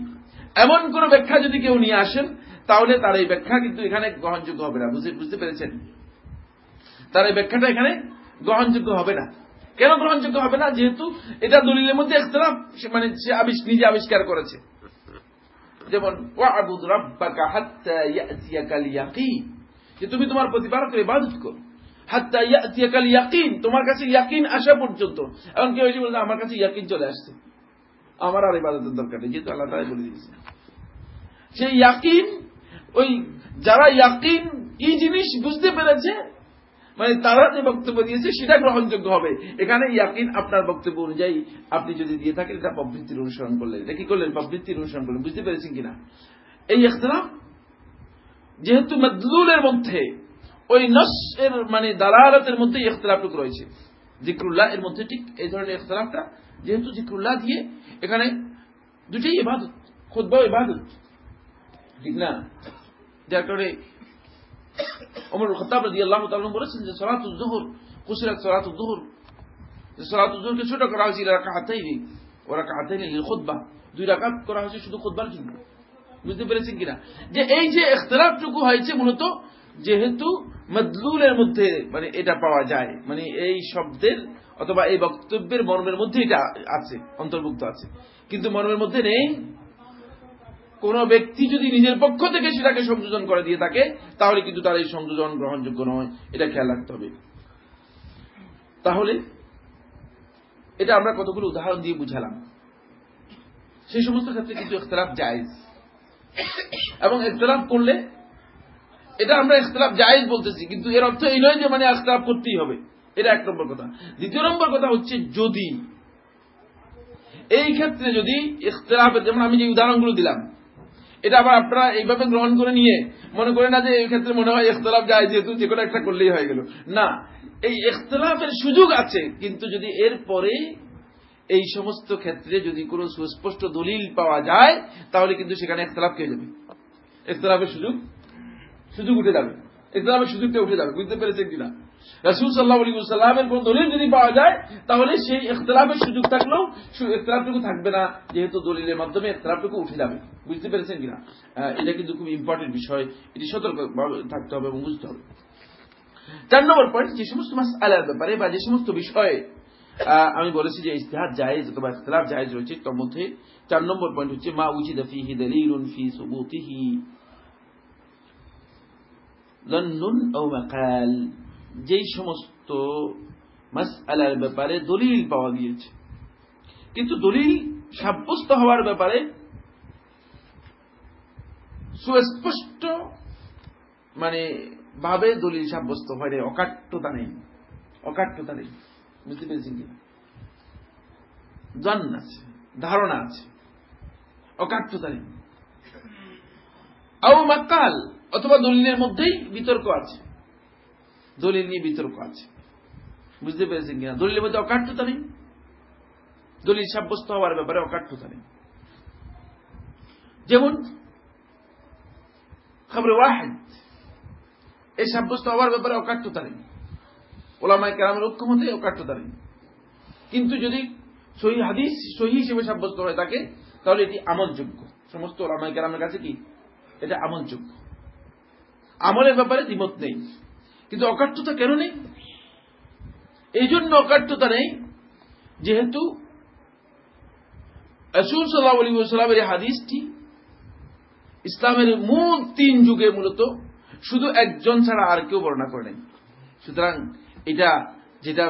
এমন কোন ব্যাখ্যা যদি কেউ নিয়ে আসেন, তাহলে তার এই ব্যাখ্যা কিন্তু এখানে গ্রহণযোগ্য হবে না বুঝতে পেরেছেন? তার এই ব্যাখ্যাটা এখানে গ্রহণযোগ্য হবে না। কেন গ্রহণযোগ্য হবে না? যেহেতু এটা দলিলের মধ্যে একতলাফ মানে সে নিজে আবিষ্কার করেছে। যেমন, ওয়াবুদ রাব্বাকা হাত্তা ইয়াতিয়াকাল ইয়াকিন। যে তুমি তোমার প্রতিপালকের ইবাদত করো। হাত্তা ইয়াকিন। তোমার কাছে ইয়াকিন আসা পর্যন্ত। এখন কেউ এসে বলছে আমার কাছে ইয়াকিন চলে আসছে। আমার আর ইবাদতের দরকার নেই, যেহেতু আল্লাহ তালাই বলে দিয়েছে সেই ইয়াকিন, ওই যারা ইয়াকিন, কি জিনিস বুঝতে পেরেছে? মানে তারা যে বক্তব্য দিয়েছে, সেটা গ্রহণযোগ্য হবে। এখানে ইয়াকিন আপনার বক্তব্য অনুযায়ী আপনি যদি দিয়ে থাকেন, এটা প্রবৃত্তির অনুসরণ করলেন। এটা কি করলেন? প্রবৃত্তির অনুসরণ করলেন। বুঝতে পেরেছেন কিনা? এই ইখতলাফ যেহেতু মদলুলের মধ্যে, ওই নস এর মানে দালালতের মধ্যে ইখতলাফটুকু রয়েছে। জিক্রুল্লাহ এর মধ্যে ঠিক এই ধরনের ইখতলাফটা, যেহেতু জিক্রুল্লাহ দিয়ে এখানে দুটি ইবাদত খুদ্া ঠিক না? যার কারণে ওমর খতাব রাজি আল্লাহ তালন বলেছেন যে সলাতুল জোহর কুসিরাত সলাতুল জোহর সলাতুল জোহরকে ছোট করা হয়েছিল রাখা হাতাইনি ও রাখা হাতাইনি খুদ্া দুই রাকাত করা হয়েছে শুধু খুদ্বার জন্য। বুঝতে পেরেছেন কিনা? যে এই যে এখতলাফটুকু হয়েছে মূলত, যেহেতু মদলুলের মধ্যে মানে এটা পাওয়া যায় মানে এই শব্দের অথবা এই বক্তব্যের মর্মের মধ্যে এটা আছে, অন্তর্ভুক্ত আছে। কিন্তু মর্মের মধ্যে নেই। কোন ব্যক্তি যদি নিজের পক্ষ থেকে সেটাকে সংযোজন করে দিয়ে থাকে, তাহলে কিন্তু তার এই সংযোজন গ্রহণযোগ্য নয়। এটা খেয়াল রাখতে হবে। তাহলে, এটা আমরা কতগুলো উদাহরণ দিয়ে বুঝালাম। সেই সমস্ত ক্ষেত্রে কিন্তু ইখতলাফ জায়েজ। এবং ইখতলাফ করলে, এটা আমরা ইখতলাফ জায়েজ বলতেছি, কিন্তু এর অর্থ এই নয় যে মানে ইখতলাফ করতেই হবে। এটা এক নম্বর কথা। দ্বিতীয় নম্বর কথা হচ্ছে যদি। এই ক্ষেত্রে যদি ইখতলাফের, যেমন আমি যে উদাহরণগুলো দিলাম এটা আবার আপনারা এইভাবে গ্রহণ করে নিয়ে মনে করে না যে এই ক্ষেত্রে মনে হয় ইখতলাফ যায়, যেহেতু যে কোনো একটা করলেই হয়ে গেল। না, এই ইখতলাফের সুযোগ আছে, কিন্তু যদি এর পরে এই সমস্ত ক্ষেত্রে যদি কোনো সুস্পষ্ট দলিল পাওয়া যায়, তাহলে কিন্তু সেখানে ইখতলাফ হয়ে যাবে ইখতলাফের সুযোগ? সুযোগ উঠে যাবে। ইখতলাফের সুযোগটা উঠে যাবে, বুঝতে পেরেছেন কিনা? রাসুল সাল্লাহ আলী সাল্লামের কোন দলিল যদি পাওয়া যায়, তাহলে সেই ইখতলাফের সুযোগ থাকলেও ইখতলাফটুকু থাকবে না, যেহেতু দলিলের মাধ্যমে ইখতলাফটুকু উঠে যাবে। বুঝতে পেরেছেন কিনা? এটা কিন্তু খুব ইম্পর্টেন্ট বিষয়। এটি সতর্ক থাকতে হবে এবং বুঝতে হবে। চার নম্বর পয়েন্ট যে সমস্ত মাস আলার ব্যাপারে বা যে সমস্ত বিষয়ে আমি বলেছি যে ইস্তেহাদ জায়েজ অথবা ইখতলাফ জায়েজ রয়েছে, তার মধ্যে চার নম্বর পয়েন্ট হচ্ছে, মা উচিত ফিহি দলিলুন ফি সুবুতিহি। লন্নুন ও মাকাল। যেই সমস্ত মাস আলার ব্যাপারে দলিল পাওয়া গিয়েছে। কিন্তু দলিল সাব্যস্ত হওয়ার ব্যাপারে সুস্পষ্ট মানে ভাবে দলিল সাব্যস্ত হয় রে অকাট্যতা নেই অকাট্যতা নেই, বুঝতে পেরেছেন কি? জন আছে, ধারণা আছে, অকাট্যতা নেই। আও মাকাল অথবা দলিলের মধ্যেই বিতর্ক আছে। দলিল নিয়ে বিতর্ক আছে। বুঝতে পেরেছেন কিনা? দলিলের মধ্যে অকাঠ্যতা নেই। দলিল সাব্যস্ত হওয়ার ব্যাপারে অকাঠ্যতা নেই। যেমন, খবর ওয়াহেদ, এই সাব্যস্ত হওয়ার ব্যাপারে অকাঠ্যতা নেই। ওলামায় কেরামের ঐক্যমতে অকাঠ্যতা নেই। কিন্তু যদি সহি হাদিস, সহি হিসেবে সাব্যস্ত হয়ে থাকে তাহলে এটি আমলযোগ্য। সমস্ত ওলামায় কেরামের কাছে কি? এটা আমলযোগ্য। আমলের ব্যাপারে দ্বিমত নেই। কিন্তু অকাঠ্যতা কেন নেই? এই জন্য অকাঠ্যতা নেই, যেহেতু রসুল সাল্লাহ আলী সাল্লামের হাদিসটি ইসলামের মূল তিন যুগে মূলত শুধু একজন ছাড়া আর কেউ বর্ণনা করে নেই। সুতরাং এটা যেটা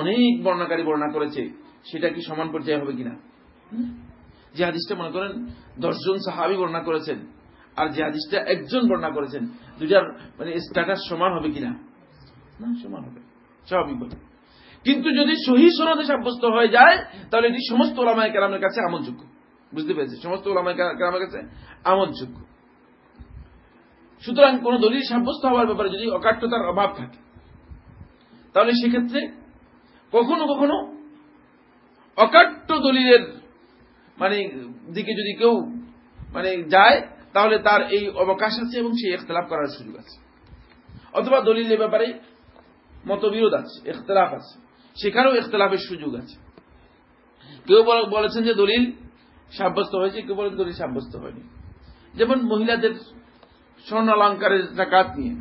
অনেক বর্ণাকারী বর্ণনা করেছে, সেটা কি সমান পর্যায়ে হবে কিনা? যে হাদিসটা মনে করেন, দশজন সাহাবি বর্ণনা করেছেন আর যে হাদিসটা একজন বর্ণনা করেছেন দুটার মানে স্ট্যাটাস সমান হবে কিনা? না, সমান হবে। স্বাভাবিকভাবে কিন্তু যদি সহি সনদে সাব্যস্ত হয়ে যায়, তাহলে এটি সমস্ত ওলামায় কেরামের কাছে আমলযোগ্য। বুঝতে পেরেছি সমস্ত ওলামায় কেরামের কাছে আমলযোগ্য। সুতরাং কোন দলিল সাব্যস্ত হওয়ার ব্যাপারে যদি অকাট্যতার অভাব থাকে, তাহলে সেক্ষেত্রে কখনো কখনো অকাট্য দলিলের মানে দিকে যদি কেউ মানে যায় তাহলে তার এই অবকাশ আছে এবং সেই ইখতলাফ করার সুযোগ আছে। অথবা দলিলের ব্যাপারে মতবিরোধ আছে, ইখতলাফ আছে, সেখানেও ইখতলাফের সুযোগ আছে। কেউ বলেছেন যে দলিল সাব্যস্ত হয়েছে, কেউ বলেন দলিল সাব্যস্ত হয়নি। যেমন মহিলাদের স্বর্ণ অলঙ্কারের জাকাত নিয়ে।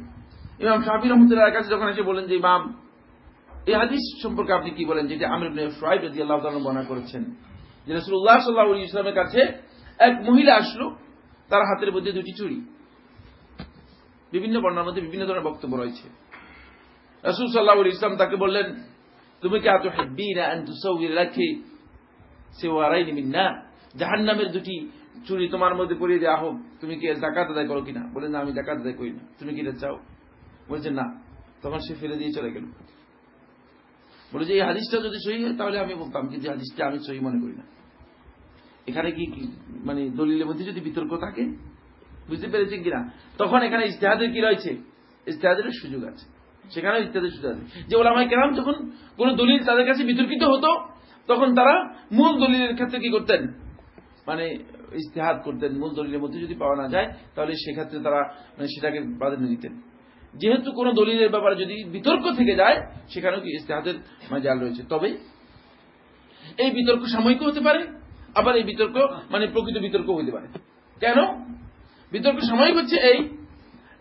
ইমাম শাহির রহমতুল্লাহ কাছে যখন এসে বলেন যে ইমাম, এই হাদিস সম্পর্কে আপনি কি বলেন? যেটা আমির সোহাইব রাজি আল্লাহ বর্ণনা করেছেন। যে রসুল্লাহ সাল্লাহ ইসলামের কাছে এক মহিলা আসলো তার হাতের মধ্যে দুটি চুড়ি। বিভিন্ন বর্ণার মধ্যে বিভিন্ন ধরনের বক্তব্য রয়েছে। রসুল সাল্লাহ ইসলাম তাকে বললেন, তুমি কি এত হেব্বি সে ওয়ারাই নিমিন না জাহান্নামের দুটি চুরি তোমার মধ্যে পরিয়ে দেওয়া হোক। তুমি কি জাকাত আদায় করো কিনা? বলে না, আমি জাকাত আদায় করি না। তুমি কি এটা চাও? বলছে, না। তখন সে ফেলে দিয়ে চলে গেল। বলে যে এই হাদিসটা যদি সহি হয়, তাহলে আমি বলতাম, কিন্তু হাদিসটা আমি সহি মনে করি না। এখানে কি মানে দলিলের মধ্যে যদি বিতর্ক থাকে? বুঝতে পেরেছেন কিনা? তখন এখানে ইস্তেহাদের কি রয়েছে? ইস্তেহাদের সুযোগ আছে। সেখানে ইত্যাদি সুযোগ আছে। যে ওলামাই কেরাম যখন কোন দলিল তাদের কাছে বিতর্কিত হতো, তখন তারা মূল দলিলের ক্ষেত্রে কি করতেন? মানে ইস্তেহাদ করতেন। মূল দলিলের মধ্যে যদি পাওয়া না যায়, তাহলে সেক্ষেত্রে তারা মানে সেটাকে প্রাধান্য দিতেন। যেহেতু কোন দলিলের ব্যাপারে যদি বিতর্ক থেকে যায়, সেখানেও কি ইস্তেহাদের জাল রয়েছে। তবে এই বিতর্ক সাময়িক হতে পারে আবার এই বিতর্ক মানে প্রকৃত বিতর্ক হইতে পারে। কেন? বিতর্ক সাময়িক হচ্ছে এই,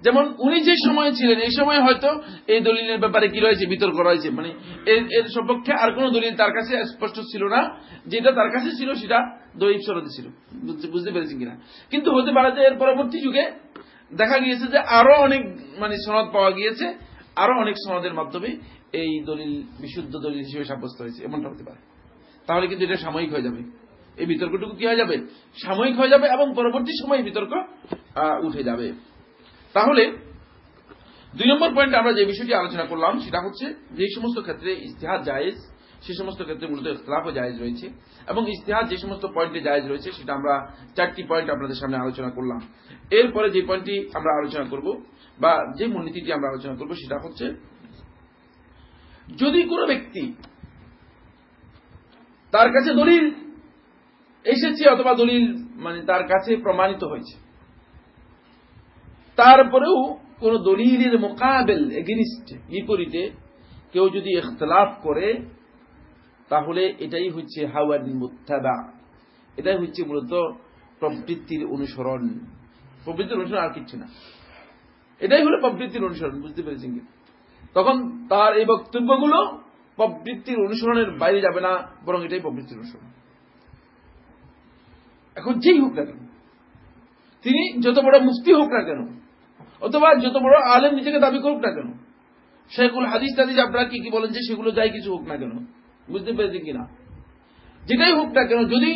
যেমন উনি যে সময় ছিলেন, এই সময় হয়তো এই দলিলের ব্যাপারে কি রয়েছে, বিতর্ক রয়েছে। মানে এর সপক্ষে আর কোন দলিল তার কাছে স্পষ্ট ছিল না। যেটা তার কাছে ছিল, সেটা দৈব সরতে ছিল। বুঝতে পেরেছেন কিনা? কিন্তু হতে পারে যে এর পরবর্তী যুগে দেখা গিয়েছে যে আরও অনেক মানে সনদ পাওয়া গিয়েছে, আরও অনেক সনদের মাধ্যমে এই দলিল, বিশুদ্ধ দলিল হিসেবে সাব্যস্ত হয়েছে। এমনটা হতে পারে। তাহলে কিন্তু এটা সাময়িক হয়ে যাবে। এই বিতর্কটুকু কি হয়ে যাবে? সাময়িক হয়ে যাবে এবং পরবর্তী সময় বিতর্ক উঠে যাবে। তাহলে, দুই নম্বর পয়েন্টে আমরা যে বিষয়টি আলোচনা করলাম, সেটা হচ্ছে যে সমস্ত ক্ষেত্রে ইস্তেহাদ জায়েজ, সে সমস্ত ক্ষেত্রে মূলত ইখতলাফও জায়েজ রয়েছে এবং ইস্তেহাদ যে সমস্ত পয়েন্টে জায়েজ রয়েছে, সেটা আমরা চারটি পয়েন্ট আপনাদের সামনে আলোচনা করলাম। এরপরে যে পয়েন্টটি আমরা আলোচনা করব বা যে মূলনীতিটি আমরা আলোচনা করব, সেটা হচ্ছে, যদি কোনো ব্যক্তি তার কাছে দলিল এসেছে অথবা দলিল মানে তার কাছে প্রমাণিত হয়েছে। তারপরেও কোন দলিলের মোকাবেল এগেনিস্ট বিপরীতে কেউ যদি ইখতলাফ করে, তাহলে এটাই হচ্ছে হাওয়ার মুত্তাবা এটাই হচ্ছে মূলত প্রবৃত্তির অনুসরণ। প্রবৃত্তির অনুসরণ আর কিচ্ছু না। এটাই হলো প্রবৃত্তির অনুসরণ, বুঝতে পেরেছেন কি? তখন তার এই বক্তব্যগুলো প্রবৃত্তির অনুসরণের বাইরে যাবে না, বরং এটাই প্রবৃত্তির অনুসরণ। এখন যেই হোক না কেন। তিনি যত বড় মুফতি হোক না কেন, অথবা যত বড় আলেম নিজেকে দাবি করুক না কেন সেগুলো হাদিস তাদিস আপনারা কি কি বলেন যে সেগুলো যাই কিছু হোক না কেন, বুঝতে পেরেছেন কিনা? যেটাই হোক না কেন, যদি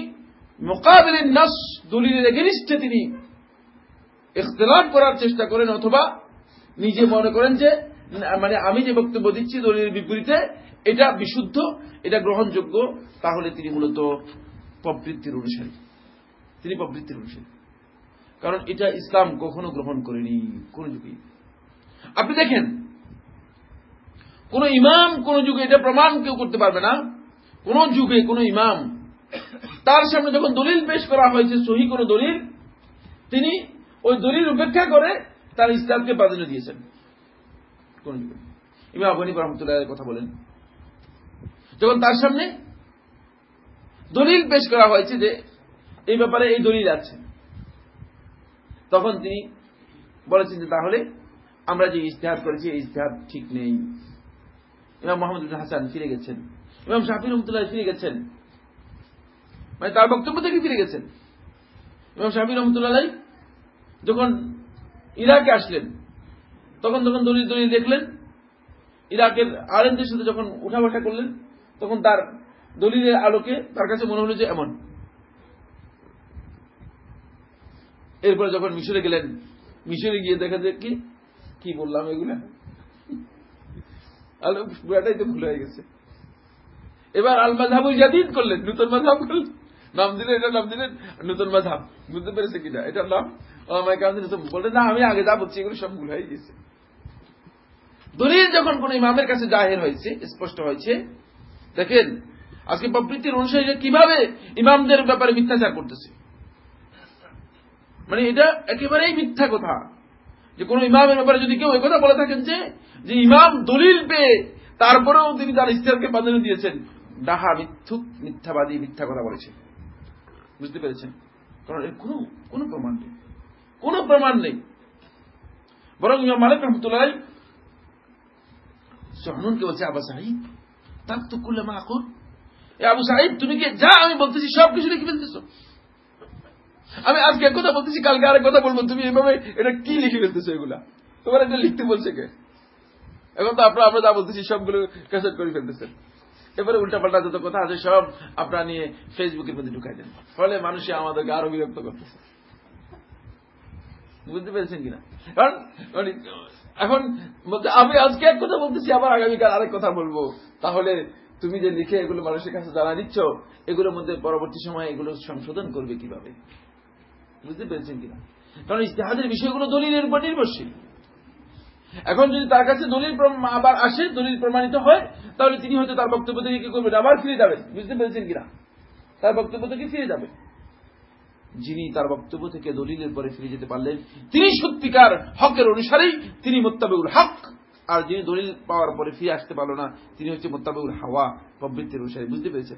মোকাবিলের নাস দলিলের এগেনিস্টে তিনি ইখতলাফ করার চেষ্টা করেন, অথবা নিজে মনে করেন যে মানে আমি যে বক্তব্য দিচ্ছি দলিলের বিপরীতে, এটা বিশুদ্ধ, এটা গ্রহণযোগ্য, তাহলে তিনি মূলত প্রবৃত্তির অনুসারী। তিনি প্রবৃত্তির অনুসারী কারণ এটা ইসলাম কখনো গ্রহণ করেনি, কোন যুগে আপনি দেখেন, কোন ইমাম কোন যুগে এটা প্রমাণ কেউ করতে পারবে না। কোন যুগে কোন ইমাম, তার সামনে যখন দলিল পেশ করা হয়েছে, সহি কোন দলিল, তিনি ওই দলিল উপেক্ষা করে তার ইসলামকে প্রাধান্য দিয়েছেন। কোন যুগে। ইমাম আবনী রহমতুল্লাহ কথা বলেন, যখন তার সামনে দলিল পেশ করা হয়েছে যে এই ব্যাপারে এই দলিল আছে। তখন তিনি বলেছেন যে, তাহলে আমরা যে ইস্তেহাদ করেছি, এই ইস্তেহাদ ঠিক নেই। ইমাম মোহাম্মদ হাসান ফিরে গেছেন। ইমাম শাহির রহমতুল্লাহ ফিরে গেছেন। মানে তার বক্তব্য থেকে ফিরে গেছেন। ইমাম শাহির রহমতুল্লাহ যখন ইরাকে আসলেন, তখন তখন দলিল দলিল দেখলেন, ইরাকের আলেমদের সাথে যখন উঠা বসা করলেন, তখন তার দলিলের আলোকে তার কাছে মনে হলো যে এমন। এরপরে যখন মিশরে গেলেন, মিশরে গিয়ে দেখা যায় কি? কি বললাম এগুলা? পুরাটাই তো ভুল হয়ে গেছে। এবার আল মাঝাব জাদিদ করলেন, নূতন মাঝাব করলেন। নাম দিলে এটা নাম দিলেন, নূতন মাঝাব বুঝতে পেরেছে কিনা? এটার নাম বললেন না, আমি আগে যা বলছি এগুলো সব ভুল হয়ে গেছে। দলিল যখন কোন ইমামের কাছে জাহের হয়েছে, স্পষ্ট হয়েছে, দেখেন, আজকে প্রবৃত্তির অনুসারীরা কীভাবে ইমামদের ব্যাপারে মিথ্যাচার করতেছে। মানে এটা একেবারেই মিথ্যা কথা। যে কোন ইমামের ব্যাপারে যদি কেউ কথা বলে থাকেন যে যে ইমাম দলিল পেয়ে তারপরেও তিনি তার ইস্তেহারকে প্রাধান্য দিয়েছেন, ডাহা, মিথ্যুক, মিথ্যাবাদী, মিথ্যা কথা বলেছে। বুঝতে পেরেছেন? কারণ এর কোন কোন প্রমাণ নেই। কোন প্রমাণ নেই। বরং ইমাম মালিক রহমতুল্লাহ সহনুনকে বলছে, আবা সাহিব তার তো করলে মা এ আবু সাহিব তুমি কি, যা আমি বলতেছি সব কিছু লিখে ফেলতেছো? আমি আজকে কথা বলতেছি, কালকে আরেক কথা বলব। তুমি এভাবে এটা কি লিখে ফেলতেছো এগুলা? তোমার এটা লিখতে বলছে কে? এখন তো আপনার, আমরা যা বলতেছি সবগুলো ক্যাসেট করে ফেলতেছেন। এবারে উল্টাপাল্টা যত কথা আছে সব আপনারা নিয়ে ফেসবুকের মধ্যে ঢুকাই দেন। ফলে মানুষে আমাদেরকে আরও বিরক্ত করতেছে। বুঝতে পেরেছেন কিনা? কারণ মানে এখন আমি আজকে এক কথা বলতেছি, আবার আগামীকাল আরেক কথা বলব। তাহলে তুমি যে লিখে এগুলো মানুষের কাছে জানা দিচ্ছ, এগুলোর মধ্যে পরবর্তী সময় এগুলো সংশোধন করবে কীভাবে? বুঝতে পেরেছেন কিনা? কারণ ইস্তেহাদের বিষয়গুলো দলিলের উপর নির্ভরশীল। এখন যদি তার কাছে দলিল আবার আসে, দলিল প্রমাণিত হয়, তাহলে তিনি হয়তো তার বক্তব্য থেকে কি করবেন? আবার ফিরে যাবেন। বুঝতে পেরেছেন কিনা? তার বক্তব্য থেকে ফিরে যাবে যিনি তার বক্তব্য থেকে দলিলের পরে ফিরে যেতে পারলেন, তিনি সত্যিকার হকের অনুসারেই তিনি মোত্তাবেউল হক। আর যিনি দলিল পাওয়ার পরে ফিরে আসতে পারল না, তিনি হচ্ছে মোত্তাবেউল হাওয়া, প্রবৃত্তির অনুসারী। বুঝতে পেরেছেন?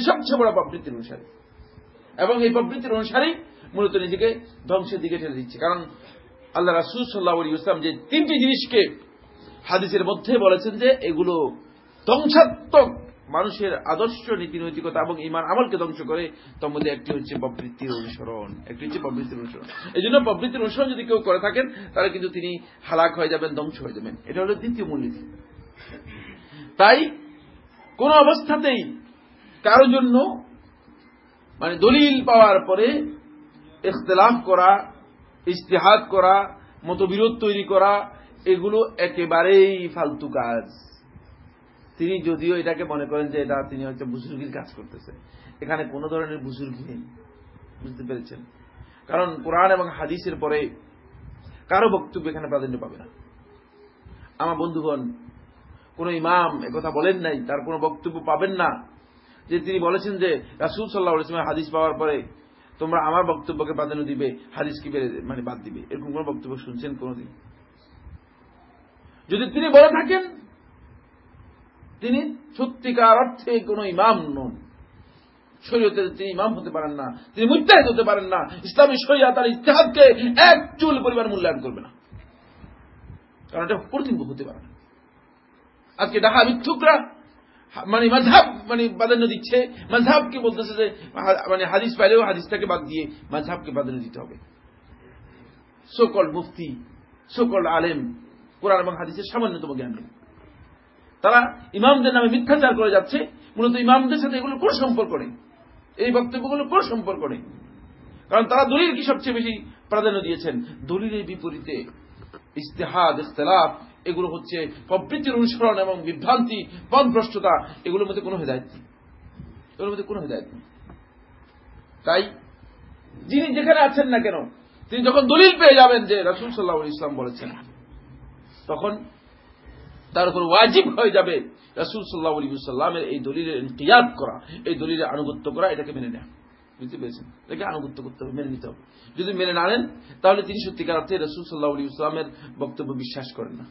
সবচেয়ে বড় প্রবৃত্তির অনুসারী। এবং এই প্রবৃত্তির অনুসারেই মূলত নিজেকে ধ্বংসের দিকে ঠেলে দিচ্ছে। কারণ আল্লাহ রাসুল সাল্লাহ আলী ইসলাম যে তিনটি জিনিসকে হাদিসের মধ্যে বলেছেন যে এগুলো ধ্বংসাত্মক মানুষের আদর্শ নীতি নৈতিকতা এবং ইমান আমলকে ধ্বংস করে, তার মধ্যে একটি হচ্ছে প্রবৃত্তির অনুসরণ। একটি হচ্ছে প্রবৃত্তির অনুসরণ। এই জন্য প্রবৃত্তির অনুসরণ যদি কেউ করে থাকেন, তাহলে কিন্তু তিনি হালাক হয়ে যাবেন, ধ্বংস হয়ে যাবেন। এটা হলো দ্বিতীয় মূলনীতি তাই কোন অবস্থাতেই কারও জন্য মানে দলিল পাওয়ার পরে ইখতলাফ করা ইস্তেহাদ করা, মতবিরোধ তৈরি করা, এগুলো একেবারেই ফালতু কাজ। তিনি যদিও এটাকে মনে করেন যে এটা তিনি হয়তো বুজুর্গির কাজ করতেছে। এখানে কোন ধরনের বুজুর্গি নেই। বুঝতে পেরেছেন? কারণ কোরআন এবং হাদিসের পরে কারও বক্তব্য এখানে প্রাধান্য পাবে না। আমার বন্ধুগণ, কোন ইমাম একথা বলেন নাই, তার কোনো বক্তব্য পাবেন না, যে তিনি বলেছেন যে রাসুল সাল্লাহ হাদিস পাওয়ার পরে তোমরা আমার বক্তব্যকে প্রাধান্য দিবে, হাদিসকে মানে বাদ দিবে। এরকম কোন বক্তব্য শুনছেন কোনদিন? যদি তিনি বলে থাকেন, তিনি সত্যিকার অর্থে কোন ইমাম নন। শরীয়তের তিনি ইমাম হতে পারেন না, তিনি মুত্তাহিদ হতে পারেন না। ইসলামী শরিয়া তার ইতিহাদকে এক চুল পরিমাণ মূল্যায়ন করবে না। কারণ এটা প্রতিম্ব হতে পারে না। আজকে ডাহা মিথ্যুকরা মানে মাঝহাব মানে প্রাধান্য দিচ্ছে। মাঝহাবকে বলতেছে যে মানে হাদিস পাইলেও হাদিসটাকে বাদ দিয়ে মাঝহাবকে প্রাধান্য দিতে হবে। সকল মুফতি সকল আলেম, কোরআন এবং হাদিসের সামান্যতম জ্ঞান। নেই তারা ইমামদের নামে মিথ্যাচার করে যাচ্ছে। মূলত ইমামদের সাথে এগুলো কোন সম্পর্ক নেই। এই বক্তব্যগুলো কোন সম্পর্ক নেই। কারণ তারা দলিল কি সবচেয়ে বেশি প্রাধান্য দিয়েছেন? দলিলের বিপরীতে ইস্তেহাদ ইখতলাফ এগুলো হচ্ছে প্রবৃত্তির অনুসরণ এবং বিভ্রান্তি পথভ্রষ্টতা এগুলোর মধ্যে কোনো হেদায়ত নেই। এগুলোর মধ্যে কোনো হেদায়ত নেই। তাই যিনি যেখানে আছেন না কেন, তিনি যখন দলিল পেয়ে যাবেন যে রাসুল সাল্লাহ ইসলাম বলেছেন, তখন তার উপর ওয়াজিব হয়ে যাবে রাসুল সাল্লাহ আলী সাল্লামের এই দলিলের ইন্তিয়াদ করা, এই দলিলের আনুগত্য করা, এটাকে মেনে নেওয়া বুঝতে পেরেছেন? এটাকে আনুগত্য করতে হবে, মেনে নিতে হবে। যদি মেনে না নেন, তাহলে তিনি সত্যিকার অর্থে রসুল সাল্লাহ আলী ইসলামের বক্তব্য বিশ্বাস করেন না।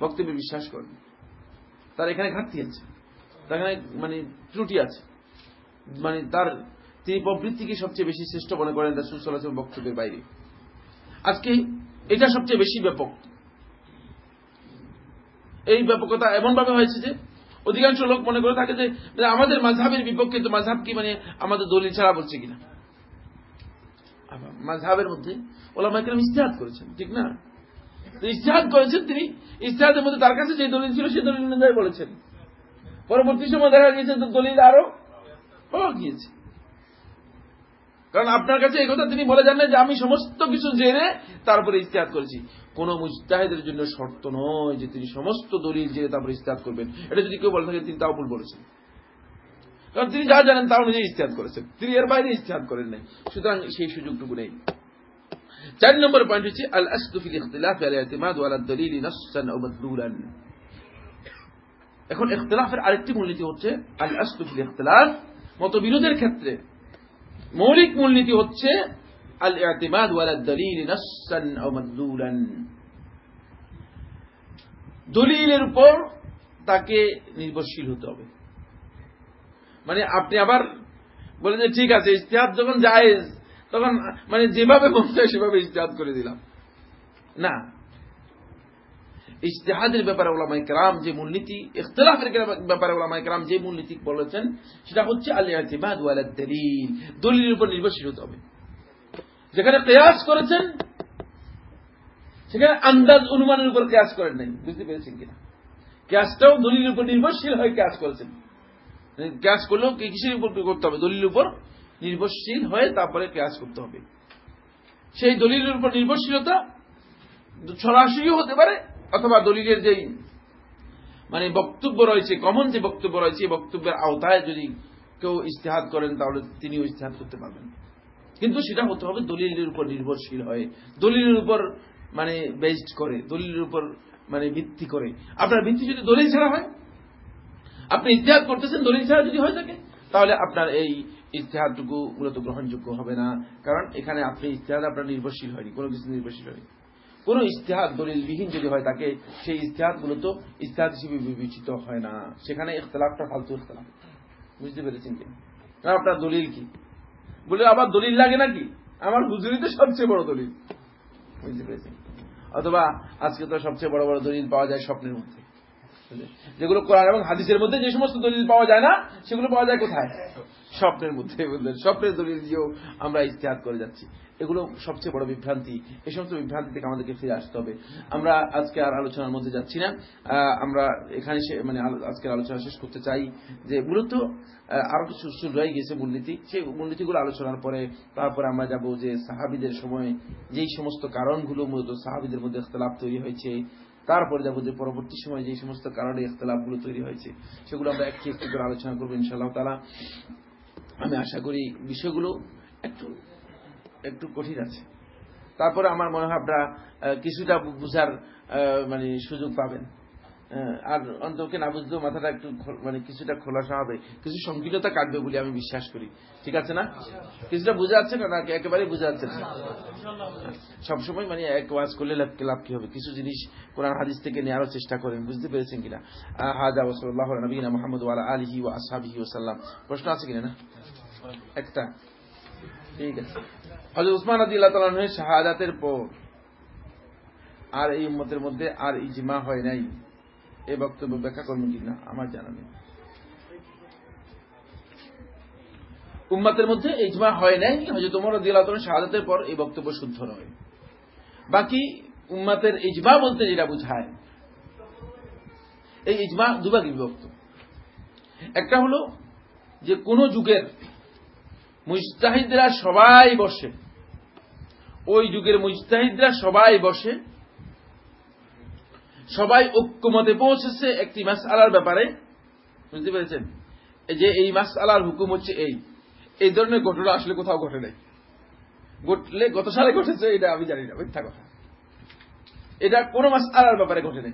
বক্তব্যে বিশ্বাস করেন। তার এখানে ঘাটতি আছে। তার এখানে মানে ত্রুটি আছে। মানে তার, তিনি প্রবৃত্তিকে সবচেয়ে বেশি শ্রেষ্ঠ মনে করেন রসুল সাল্লাহ বক্তব্যের বাইরে। আজকে এটা সবচেয়ে বেশি ব্যাপক। এই ব্যাপকতা এমন ভাবে হয়েছে যে, অধিকাংশ লোক মনে করে থাকে যে আমাদের মাঝহাবের বিপক্ষে তো মাঝহাব কি মানে আমাদের দলিল ছাড়া বলছে কিনা। মাঝহাবের মধ্যে ওলা ওলামাইকরাম ইস্তেহাদ করেছেন, ঠিক না? ইস্তেহাদ করেছেন তিনি। ইস্তেহাদের মধ্যে তার কাছে যে দলিল ছিল সেই দলিল অনুযায়ী বলেছেন। পরবর্তী সময় দেখা গিয়েছে দলিল আরও পাওয়া গিয়েছে। কারণ আপনার কাছে এই কথা তিনি বলে যান যে আমি সমস্ত কিছু জেনে তারপরে ইস্তেহাদ করেছি। কোন মুস্তাহিদের জন্য শর্ত নয় যে তিনি সমস্ত দলিল জেনে তারপরে ইস্তেহাদ করবেন। এটা যদি কেউ বলে থাকেন তিনি তাও ভুল বলেছেন। কারণ তিনি যা জানেন তা অনুযায়ী ইস্তেহাদ করেছেন। তিনি এর বাইরে ইস্তেহাদ করেন নাই। সুতরাং সেই সুযোগটুকু নেই। চার নম্বর পয়েন্ট হচ্ছে আল আসতুফিল ইখতিলাফ আল ইতিমাদ ওয়ালা দলিল নাসসান ও মাদলুলান এখন ইখতিলাফের আরেকটি মূলনীতি হচ্ছে আল আসতুফিল ইখতিলাফ। মতবিরোধের ক্ষেত্রে মৌলিক মূলনীতি হচ্ছে আল ইতিমাদ ওয়ালা দলিল নাসসান ও মাদলুলান দলিলের উপর তাকে নির্ভরশীল হতে হবে। মানে আপনি আবার বলেন যে, ঠিক আছে ইস্তেহাদ যখন জায়েজ তখন মানে যেভাবে বলতে হয়, সেভাবে ইস্তেহাদ করে দিলাম। না। ইস্তেহাদের ব্যাপারে ওলামাই কেরাম যে মূলনীতি, ইখতলাফের ব্যাপারে ওলামাই কেরাম যে মূলনীতি বলেছেন, সেটা হচ্ছে আল্লাহ দলিল। দলিলের উপর নির্ভরশীল হতে হবে। যেখানে প্রয়াস করেছেন, সেখানে আন্দাজ অনুমানের উপর কেয়াস করেন নাই। বুঝতে পেরেছেন কিনা? ক্যাশটাও দলিলের উপর নির্ভরশীল হয়ে ক্যাশ করেছেন। ক্যাশ করলেও কিসের উপর করতে হবে? দলিলের উপর নির্ভরশীল হয়ে তারপরে ক্যাশ করতে হবে। সেই দলিলের উপর নির্ভরশীলতা সরাসরিও হতে পারে, অথবা দলিলের যেই মানে বক্তব্য রয়েছে কমন যে বক্তব্য রয়েছে, এই বক্তব্যের আওতায় যদি কেউ ইস্তেহাদ করেন, তাহলে তিনিও ইস্তেহাদ করতে পারবেন। কিন্তু সেটা হতে হবে দলিলের উপর নির্ভরশীল হয়ে, দলিলের উপর মানে বেসড করে, দলিলের উপর মানে ভিত্তি করে। আপনার ভিত্তি যদি দলিল ছাড়া হয়, আপনি ইতিহাদ করতেছেন, দলিল ছাড়া যদি হয়ে থাকে, তাহলে আপনার এই ইতিহাদটুকু মূলত গ্রহণযোগ্য হবে না। কারণ এখানে আপনি ইতিহাদ আপনার নির্ভরশীল হয়নি, কোনো কিছু নির্ভরশীল হয়নি। কোন ইস্তেহাদ দলিলবিহীন যদি হয় তাকে, সেই ইস্তেহাদ মূলত ইস্তেহাদ হিসেবে বিবেচিত হয় না। সেখানে ইখতলাফটা ফালতু ইখতলাফ। বুঝতে পেরেছেন কি? আপনার দলিল কি? বলে আবার দলিল লাগে নাকি? আমার হুজুরি তো সবচেয়ে বড় দলিল। বুঝতে পেরেছেন? অথবা আজকে তো সবচেয়ে বড় বড় দলিল পাওয়া যায় স্বপ্নের মধ্যে। যেগুলো কোরআন এবং হাদিসের মধ্যে যে সমস্ত দলিল পাওয়া যায় না, সেগুলো পাওয়া যায় কোথায়? স্বপ্নের মধ্যে স্বপ্নের দলিল দিয়েও আমরা ইতিহাদ করে যাচ্ছি। এগুলো সবচেয়ে বড় বিভ্রান্তি। এই সমস্ত বিভ্রান্তি থেকে আমাদেরকে ফিরে আসতে হবে। আমরা আজকে আর আলোচনার মধ্যে যাচ্ছি না। আমরা এখানে মানে আজকের আলোচনা শেষ করতে চাই যে মূলত আরও কিছু রয়ে গেছে মূলনীতি। সেই মূলনীতিগুলো আলোচনার পরে, তারপরে আমরা যাব যে সাহাবিদের সময় যেই সমস্ত কারণগুলো মূলত সাহাবিদের মধ্যে ইখতলাফ তৈরি হয়েছে, তারপরে যাব যে পরবর্তী সময় যে সমস্ত কারণে ইখতলাফগুলো তৈরি হয়েছে, সেগুলো আমরা একটি একটি করে আলোচনা করব ইনশাআল্লাহ তালা আমি আশা করি বিষয়গুলো একটু একটু কঠিন আছে। তারপরে আমার মনে হয় আপনারা কিছুটা বুঝার মানে সুযোগ পাবেন। আর অন্তকে না বুঝলেও মাথাটা একটু মানে কিছুটা খোলাসা হবে। কিছু সংকীর্ণতা কাটবে বলে আমি বিশ্বাস করি। ঠিক আছে না? কিছুটা বুঝা যাচ্ছে না? নাকি একেবারেই বুঝা যাচ্ছে না। সবসময় মানে এক ওয়াজ করলে লাভ কি হবে? কিছু জিনিস কোরআন হাদিস থেকে নেওয়ারও চেষ্টা করেন। বুঝতে পেরেছেন কিনা? হাজা ওসল্লাহ নবীনা মোহাম্মদ ওয়ালা আলহি ও আসহাবিহি ওসাল্লাম প্রশ্ন আছে কিনা না? একটা। ঠিক আছে। হজরত উসমান আদি আল্লাহ তালের শাহাদাতের পর আর এই উম্মতের মধ্যে আর ইজমা হয় নাই। এই বক্তব্য ব্যাখ্যা করবেন কিনা আমার জানা নেই। উম্মাতের মধ্যে ইজমা হয় নাই হজরত উমর আল্লাহ শাহাদাতের পর এই বক্তব্য শুদ্ধ নয়। বাকি উম্মাতের ইজমা বলতে যেটা বুঝায়, এই ইজমা দুভাগে বিভক্ত। একটা হলো যে কোন যুগের মুজতাহিদরা সবাই বসে, ওই যুগের মুজতাহিদরা সবাই বসে সবাই ঐক্যমতে পৌঁছেছে একটি মাস আলার ব্যাপারে। বুঝতে পেরেছেন? যে এই মাস আলার হুকুম হচ্ছে এই। এই ধরনের ঘটনা আসলে কোথাও ঘটে নাই। ঘটলে গত সালে ঘটেছে, এটা আমি জানি না, মিথ্যা কথা। এটা কোন মাস আলার ব্যাপারে ঘটে নাই।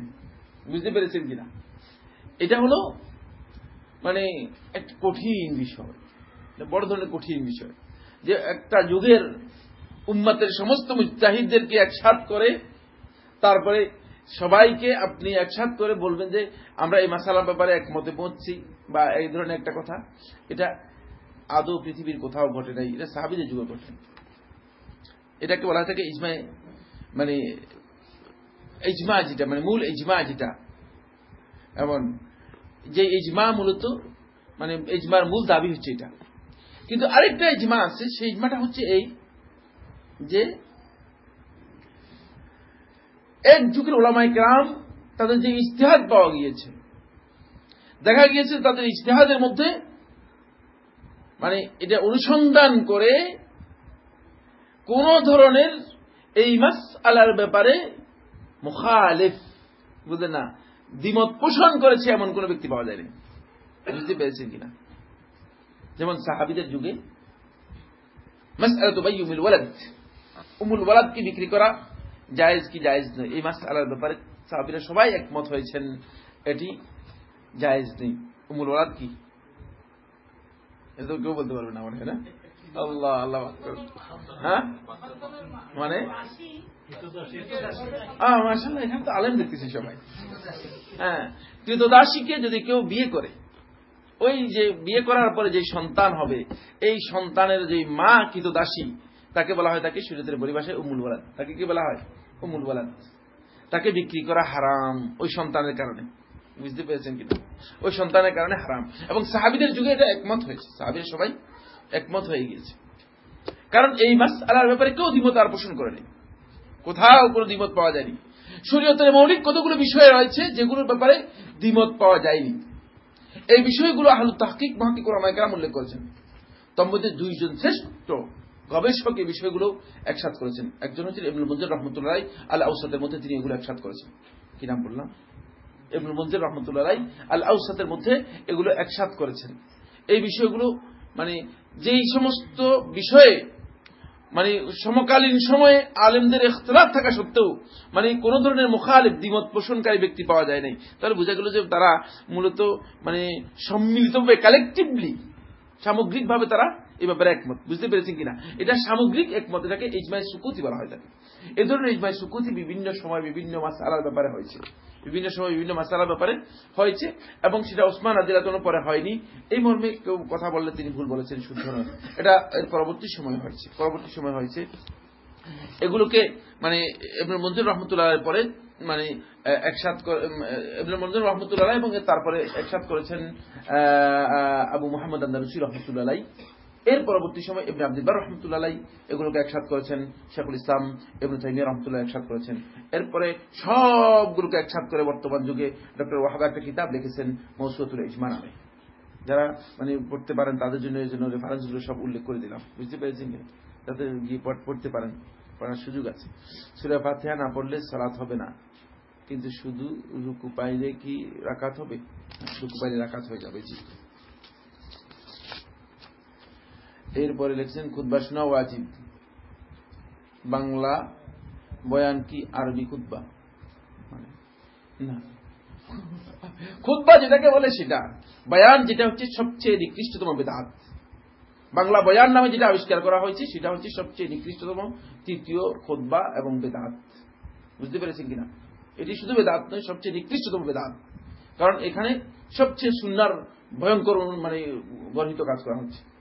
বুঝতে পেরেছেন কিনা? এটা হলো মানে একটা কঠিন বিষয়। বড় ধরনের কঠিন বিষয়। যে একটা যুগের উম্মাতের সমস্ত মুজাহিদদেরকে একসাথ করে তারপরে সবাইকে আপনি একসাথ করে বলবেন যে আমরা এই মাসালার ব্যাপারে একমতে পৌঁছছি বা এই ধরনের একটা কথা। এটা আদৌ পৃথিবীর কোথাও ঘটে নাই। এটা সাহাবিদের যুগে ঘটে। এটাকে বলা থাকে ইজমায় মানে ইজমা যেটা মানে মূল ইজমা যেটা। এমন, যে ইজমা মূলত মানে ইজমার মূল দাবি হচ্ছে এটা। কিন্তু আরেকটা ইজমা আছে, সেই ইজমাটা হচ্ছে এই যে এক যুগের ওলামাই গ্রাম তাদের যে ইস্তেহাদ পাওয়া গিয়েছে। দেখা গিয়েছে তাদের ইস্তেহাদের মধ্যে মানে এটা অনুসন্ধান করে কোন ধরনের এই মাস আলার ব্যাপারে মুখালেফ, বুঝলেন না, দ্বিমত পোষণ করেছে এমন কোন ব্যক্তি পাওয়া যায়নি। বুঝতে পেরেছেন কিনা? যেমন সাহাবিদের যুগে উমুল ওয়ালাদ, উমুল ওয়ালাদকে বিক্রি করা জায়েজ কি জায়েজ নয়। এই মাস আলার ব্যাপারে সাহাবিরা সবাই একমত হয়েছেন, এটি জায়েজ নেই। উমুল ওয়ালাদ কি? কেউ বলতে পারবে না মনে হয় না? আল্লাহ আল্লাহ হ্যাঁ? মানে? মাসাল্লাহ এখানে তো আলেম দেখতেছি সবাই। হ্যাঁ কৃতদাসীকে যদি কেউ বিয়ে করে, ওই যে বিয়ে করার পরে যে সন্তান হবে, এই সন্তানের যে মা কৃতদাসী তাকে বলা হয় তাকে সুরতের পরিভাষায় উমুল বলাদ তাকে কি বলা হয়? উমুল বলাদ তাকে বিক্রি করা হারাম ওই সন্তানের কারণে। বুঝতে পেরেছেন কিনা? ওই সন্তানের কারণে হারাম। এবং সাহাবিদের যুগে এটা একমত হয়েছে। সাহাবিদের সবাই একমত হয়ে গিয়েছে। কারণ এই মাস আলার ব্যাপারে কেউ দ্বিমত আর পোষণ করেনি। কোথাও কোনো দ্বিমত পাওয়া যায়নি। শরীয়তের মৌলিক কতগুলো বিষয় রয়েছে, যেগুলোর ব্যাপারে দ্বিমত পাওয়া যায়নি। এই বিষয়গুলো আহলু তাহকিক মহাকিক ওলামাইকার উল্লেখ করেছেন। মধ্যে দুইজন শ্রেষ্ঠ গবেষক এই বিষয়গুলো একসাথ করেছেন। একজন হচ্ছেন ইবনুল মঞ্জুর রহমতুল্লাহ আল আউসাদের মধ্যে তিনি এগুলো একসাথ করেছেন। কি নাম বললাম? ইবনুল মঞ্জুর রহমতুল্লাহ আল আউসাদের মধ্যে এগুলো একসাথ করেছেন। এই বিষয়গুলো মানে যেই সমস্ত বিষয়ে মানে সমকালীন সময়ে আলেমদের এখতলাফ থাকা সত্ত্বেও মানে কোন ধরনের মুখালিফ, দ্বিমত পোষণকারী ব্যক্তি পাওয়া যায় নাই। তাহলে বোঝা গেল যে তারা মূলত মানে সম্মিলিতভাবে কালেকটিভলি সামগ্রিকভাবে তারা এই ব্যাপারে একমত, বুঝতে পেরেছেন কিনা? এটা সামগ্রিক একমত, এটাকে ইজমাই সুকুতি বলা হয় থাকে এ ধরনের ইজমাই সুকুতি বিভিন্ন সময় বিভিন্ন মাসালার ব্যাপারে হয়েছে। বিভিন্ন সময় বিভিন্ন মাসালার ব্যাপারে হয়েছে, এবং সেটা ওসমান আদিলাতনের পরে হয়নি। এই মর্মে কেউ কথা বললে তিনি ভুল বলেছেন, শুদ্ধ নয়। এটা এর পরবর্তী সময় হয়েছে, পরবর্তী সময় হয়েছে। এগুলোকে মানে এমন মঞ্জুর রহমতুল্লাহ পরে মানে একসাথ মঞ্জুর রহমতুল্লাহ এবং তারপরে একসাথ করেছেন আবু মোহাম্মদ আন্দারুসি রহমতুল্লাহ এর পরবর্তী সময় ইবনে আব্দুল্লাহ রহমতুল্লাহ এগুলোকে একসাথ করেছেন শেখুল ইসলাম ইবনে তাইমিয়া রহমতুল্লাহ একসাথ করেছেন। এরপরে সবগুলোকে একসাথ করে বর্তমান যুগে ডক্টর ওয়াহাব একটা কিতাব লিখেছেন মৌসুয়াতুল ইজমা নামে। যারা মানে পড়তে পারেন তাদের জন্য এই জন্য রেফারেন্সগুলো সব উল্লেখ করে দিলাম। বুঝতে পেরেছেন যাতে গিয়ে পড়তে পারেন, পড়ার সুযোগ আছে। সুরা ফাতিহা না পড়লে সালাত হবে না। কিন্তু শুধু রুকু পাইলে কি রাকাত হবে? রুকু পাইলে রাকাত হয়ে যাবে, জি। এরপরে লিখছেন খুদ্া শোনা ওয়াজিব বাংলা বয়ান কি আরবি খুদ্া না। খুদ্া যেটাকে বলে সেটা। বয়ান যেটা হচ্ছে সবচেয়ে নিকৃষ্টতম বেদাত। বাংলা বয়ান নামে যেটা আবিষ্কার করা হয়েছে, সেটা হচ্ছে সবচেয়ে নিকৃষ্টতম তৃতীয় খোদ্া এবং বেদাত। বুঝতে পেরেছেন কিনা? এটি শুধু বেদাত নয়, সবচেয়ে নিকৃষ্টতম বেদাত। কারণ এখানে সবচেয়ে সুন্দর ভয়ঙ্কর মানে গর্হিত কাজ করা হচ্ছে।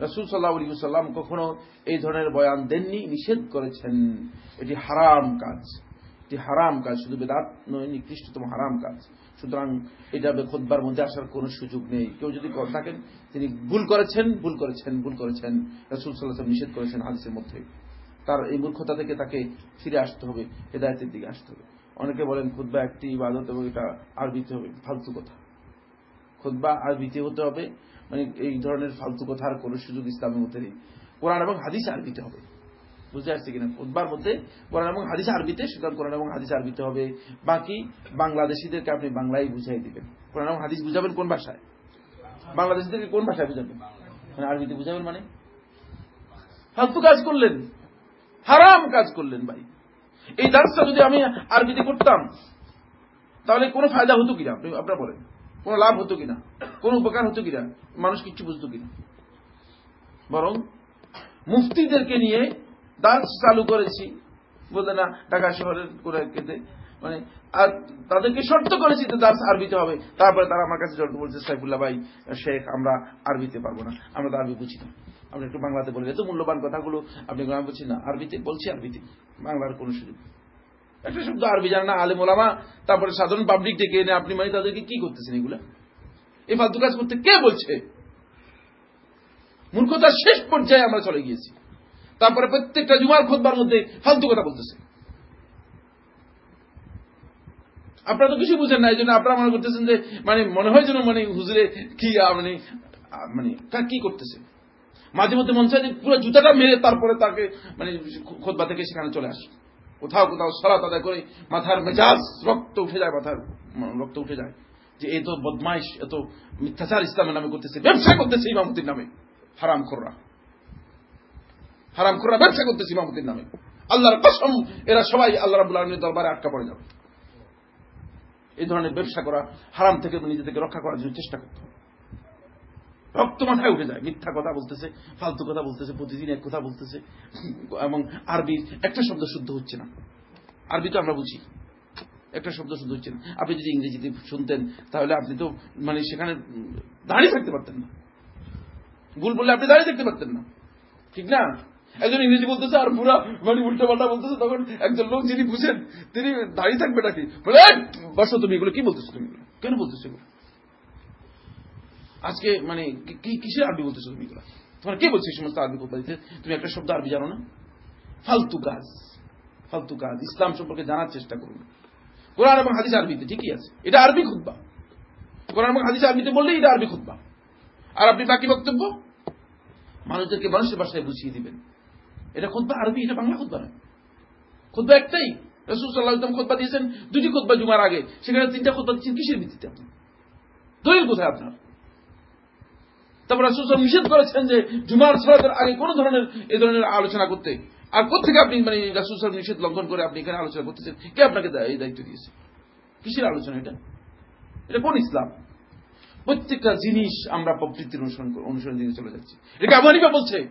রসুল সাল্লাহ আলী সাল্লাম কখনো এই ধরনের বয়ান দেননি, নিষেধ করেছেন। এটি হারাম কাজ। এটি হারাম কাজ, শুধু বেদাত নয়, নিকৃষ্টতম হারাম কাজ। সুতরাং এটা খোদবার মধ্যে আসার কোন সুযোগ নেই। কেউ যদি থাকেন, তিনি ভুল করেছেন ভুল করেছেন ভুল করেছেন। রসুল সাল্লাহ নিষেধ করেছেন হাদিসের মধ্যে। তার এই মূর্খতা থেকে তাকে ফিরে আসতে হবে, হেদায়তের দিকে আসতে হবে। অনেকে বলেন খুদ্া একটি ইবাদত এবং এটা আরবিতে হবে, ফালতু কথা। খুদ্া আরবিতে হতে হবে মানে এই ধরনের ফালতু কথার কোন সুযোগ ইসলামের মধ্যে নেই। কোরআন এবং হাদিস আরবিতে হবে। বুঝতে পারছি কিনা? খুদ্বার মধ্যে কোরআন এবং হাদিস আরবিতে, সুতরাং কোরআন এবং হাদিস আরবিতে হবে। বাকি বাংলাদেশিদেরকে আপনি বাংলায় বুঝাই দিবেন। কোরআন এবং হাদিস বুঝাবেন কোন ভাষায়? বাংলাদেশিদেরকে কোন ভাষায় বুঝাবেন? মানে আরবিতে বুঝাবেন মানে? ফালতু কাজ করলেন। হারাম কাজ করলেন ভাই। এই দাসটা যদি আমি আরবিতে করতাম, তাহলে কোনো ফায়দা হতো কিনা? আপনি আপনার বলেন। কোন লাভ হতো কিনা? কোন উপকার হতো কিনা? মানুষ কিচ্ছু বুঝতো কিনা? বরং মুফতিদেরকে নিয়ে দাস চালু করেছি। বলতে না, ঢাকা শহরের করে কেটে মানে আর তাদেরকে শর্ত করেছি যে দাস আরবিতে হবে। তারপরে তারা আমার কাছে শর্ত বলছে, সাইফুল্লাহ ভাই, শেখ, আমরা আরবিতে পারব না। আমরা তো আরবি বুঝি না। আপনি একটু বাংলাতে বলেন। এত মূল্যবান কথাগুলো আপনি গ্রাম বলছি না, আরবিতে বলছি আরবিতে। বাংলার কোন সুযোগ একটা শব্দ আরবি জান না আলে মোলামা তারপরে সাধারণ পাবলিক ডেকে এনে আপনি মানে তাদেরকে কি করতেছেন এগুলা? এই ফালতু কাজ করতে কে বলছে? মূর্খতার শেষ পর্যায়ে আমরা চলে গিয়েছি। তারপরে প্রত্যেকটা জুমার খোদবার মধ্যে ফালতু কথা বলতেছে। আপনারা তো কিছু বুঝেন না, এই জন্য আপনারা মনে করতেছেন যে মানে মনে হয় যেন মানে হুজুরে কি মানে মানে তা কি করতেছে? মাঝে মধ্যে মন চায় যে পুরো জুতাটা মেরে তারপরে তাকে মানে খোদবা থেকে সেখানে চলে আসে। কোথাও কোথাও সলাত আদায় করে, মাথার মেজাজ রক্ত উঠে যায়, মাথার রক্ত উঠে যায়। যে এত বদমাইশ এত মিথ্যাচার ইসলামের নামে করতেছে, ব্যবসা করতেছে ইমামতির নামে, হারাম খোররা। হারাম খোররা ব্যবসা করতেছে ইমামতির নামে। আল্লাহর কসম, এরা সবাই আল্লাহ রাবুল আলমীর দরবারে আটকা পড়ে যাবে। এই ধরনের ব্যবসা করা হারাম থেকে নিজেদেরকে রক্ষা করার জন্য চেষ্টা করতে রক্ত মাথায় উঠে যায়। মিথ্যা কথা বলতেছে, ফালতু কথা বলতেছে, প্রতিদিন এক কথা বলতেছে। এবং আরবির একটা শব্দ শুদ্ধ হচ্ছে না। আরবি তো আমরা বুঝি। একটা শব্দ শুদ্ধ হচ্ছে না। আপনি যদি ইংরেজিতে শুনতেন, তাহলে আপনি তো মানে সেখানে দাঁড়িয়ে থাকতে পারতেন না। ভুল বললে আপনি দাঁড়িয়ে থাকতে পারতেন না। ঠিক না? একজন ইংরেজি বলতেছে আর পুরা মানে উল্টো পাল্টা বলতেছে, তখন একজন লোক যিনি বুঝেন, তিনি দাঁড়িয়ে থাকবে নাকি বলে বসো তুমি এগুলো কি বলতেছো তুমি? কেন বলতেছো এগুলো? আজকে মানে কিসের আরবি বলতেছো তুমি এগুলো? তোমার কে বলছে সমস্ত আরবি দিতে তুমি একটা শব্দ আরবি জানো না? ফালতু কাজ। ফালতু কাজ। ইসলাম সম্পর্কে জানার চেষ্টা করুন। কোরআন এবং হাদিস আরবিতে ঠিকই আছে। এটা আরবি খুদ্া কোরআন এবং হাদিস আরবিতে বললেই এটা আরবি খুদ্া আর আপনি বাকি বক্তব্য? মানুষদেরকে মানুষের ভাষায় বুঝিয়ে দিবেন। এটা খুদ্া আরবি, এটা বাংলা খুদ্া নয়। খুদ্া একটাই। রসুল সাল্লাহ ইসলাম খোদবা দিয়েছেন দুটি খোদবা জুমার আগে। সেখানে তিনটা খোদবা দিচ্ছেন কিসের ভিত্তিতে আপনি? দলিল কোথায় আপনার? তারপর রসুল সাল্লাম নিষেধ করেছেন যে জুমার সলাতের আগে কোন ধরনের এই ধরনের আলোচনা করতে। আর কোথেকে আপনি মানে রাসুল সাহেব নিষেধ লঙ্ঘন করে আপনি এখানে আলোচনা করতেছেন? কে আপনাকে এই দায়িত্ব দিয়েছে? কিসের আলোচনা এটা? এটা কোন ইসলাম? প্রত্যেকটা জিনিস আমরা প্রবৃত্তির অনুসরণ অনুসরণ দিয়ে চলে যাচ্ছি। এটা আবু হানিফা বলছে।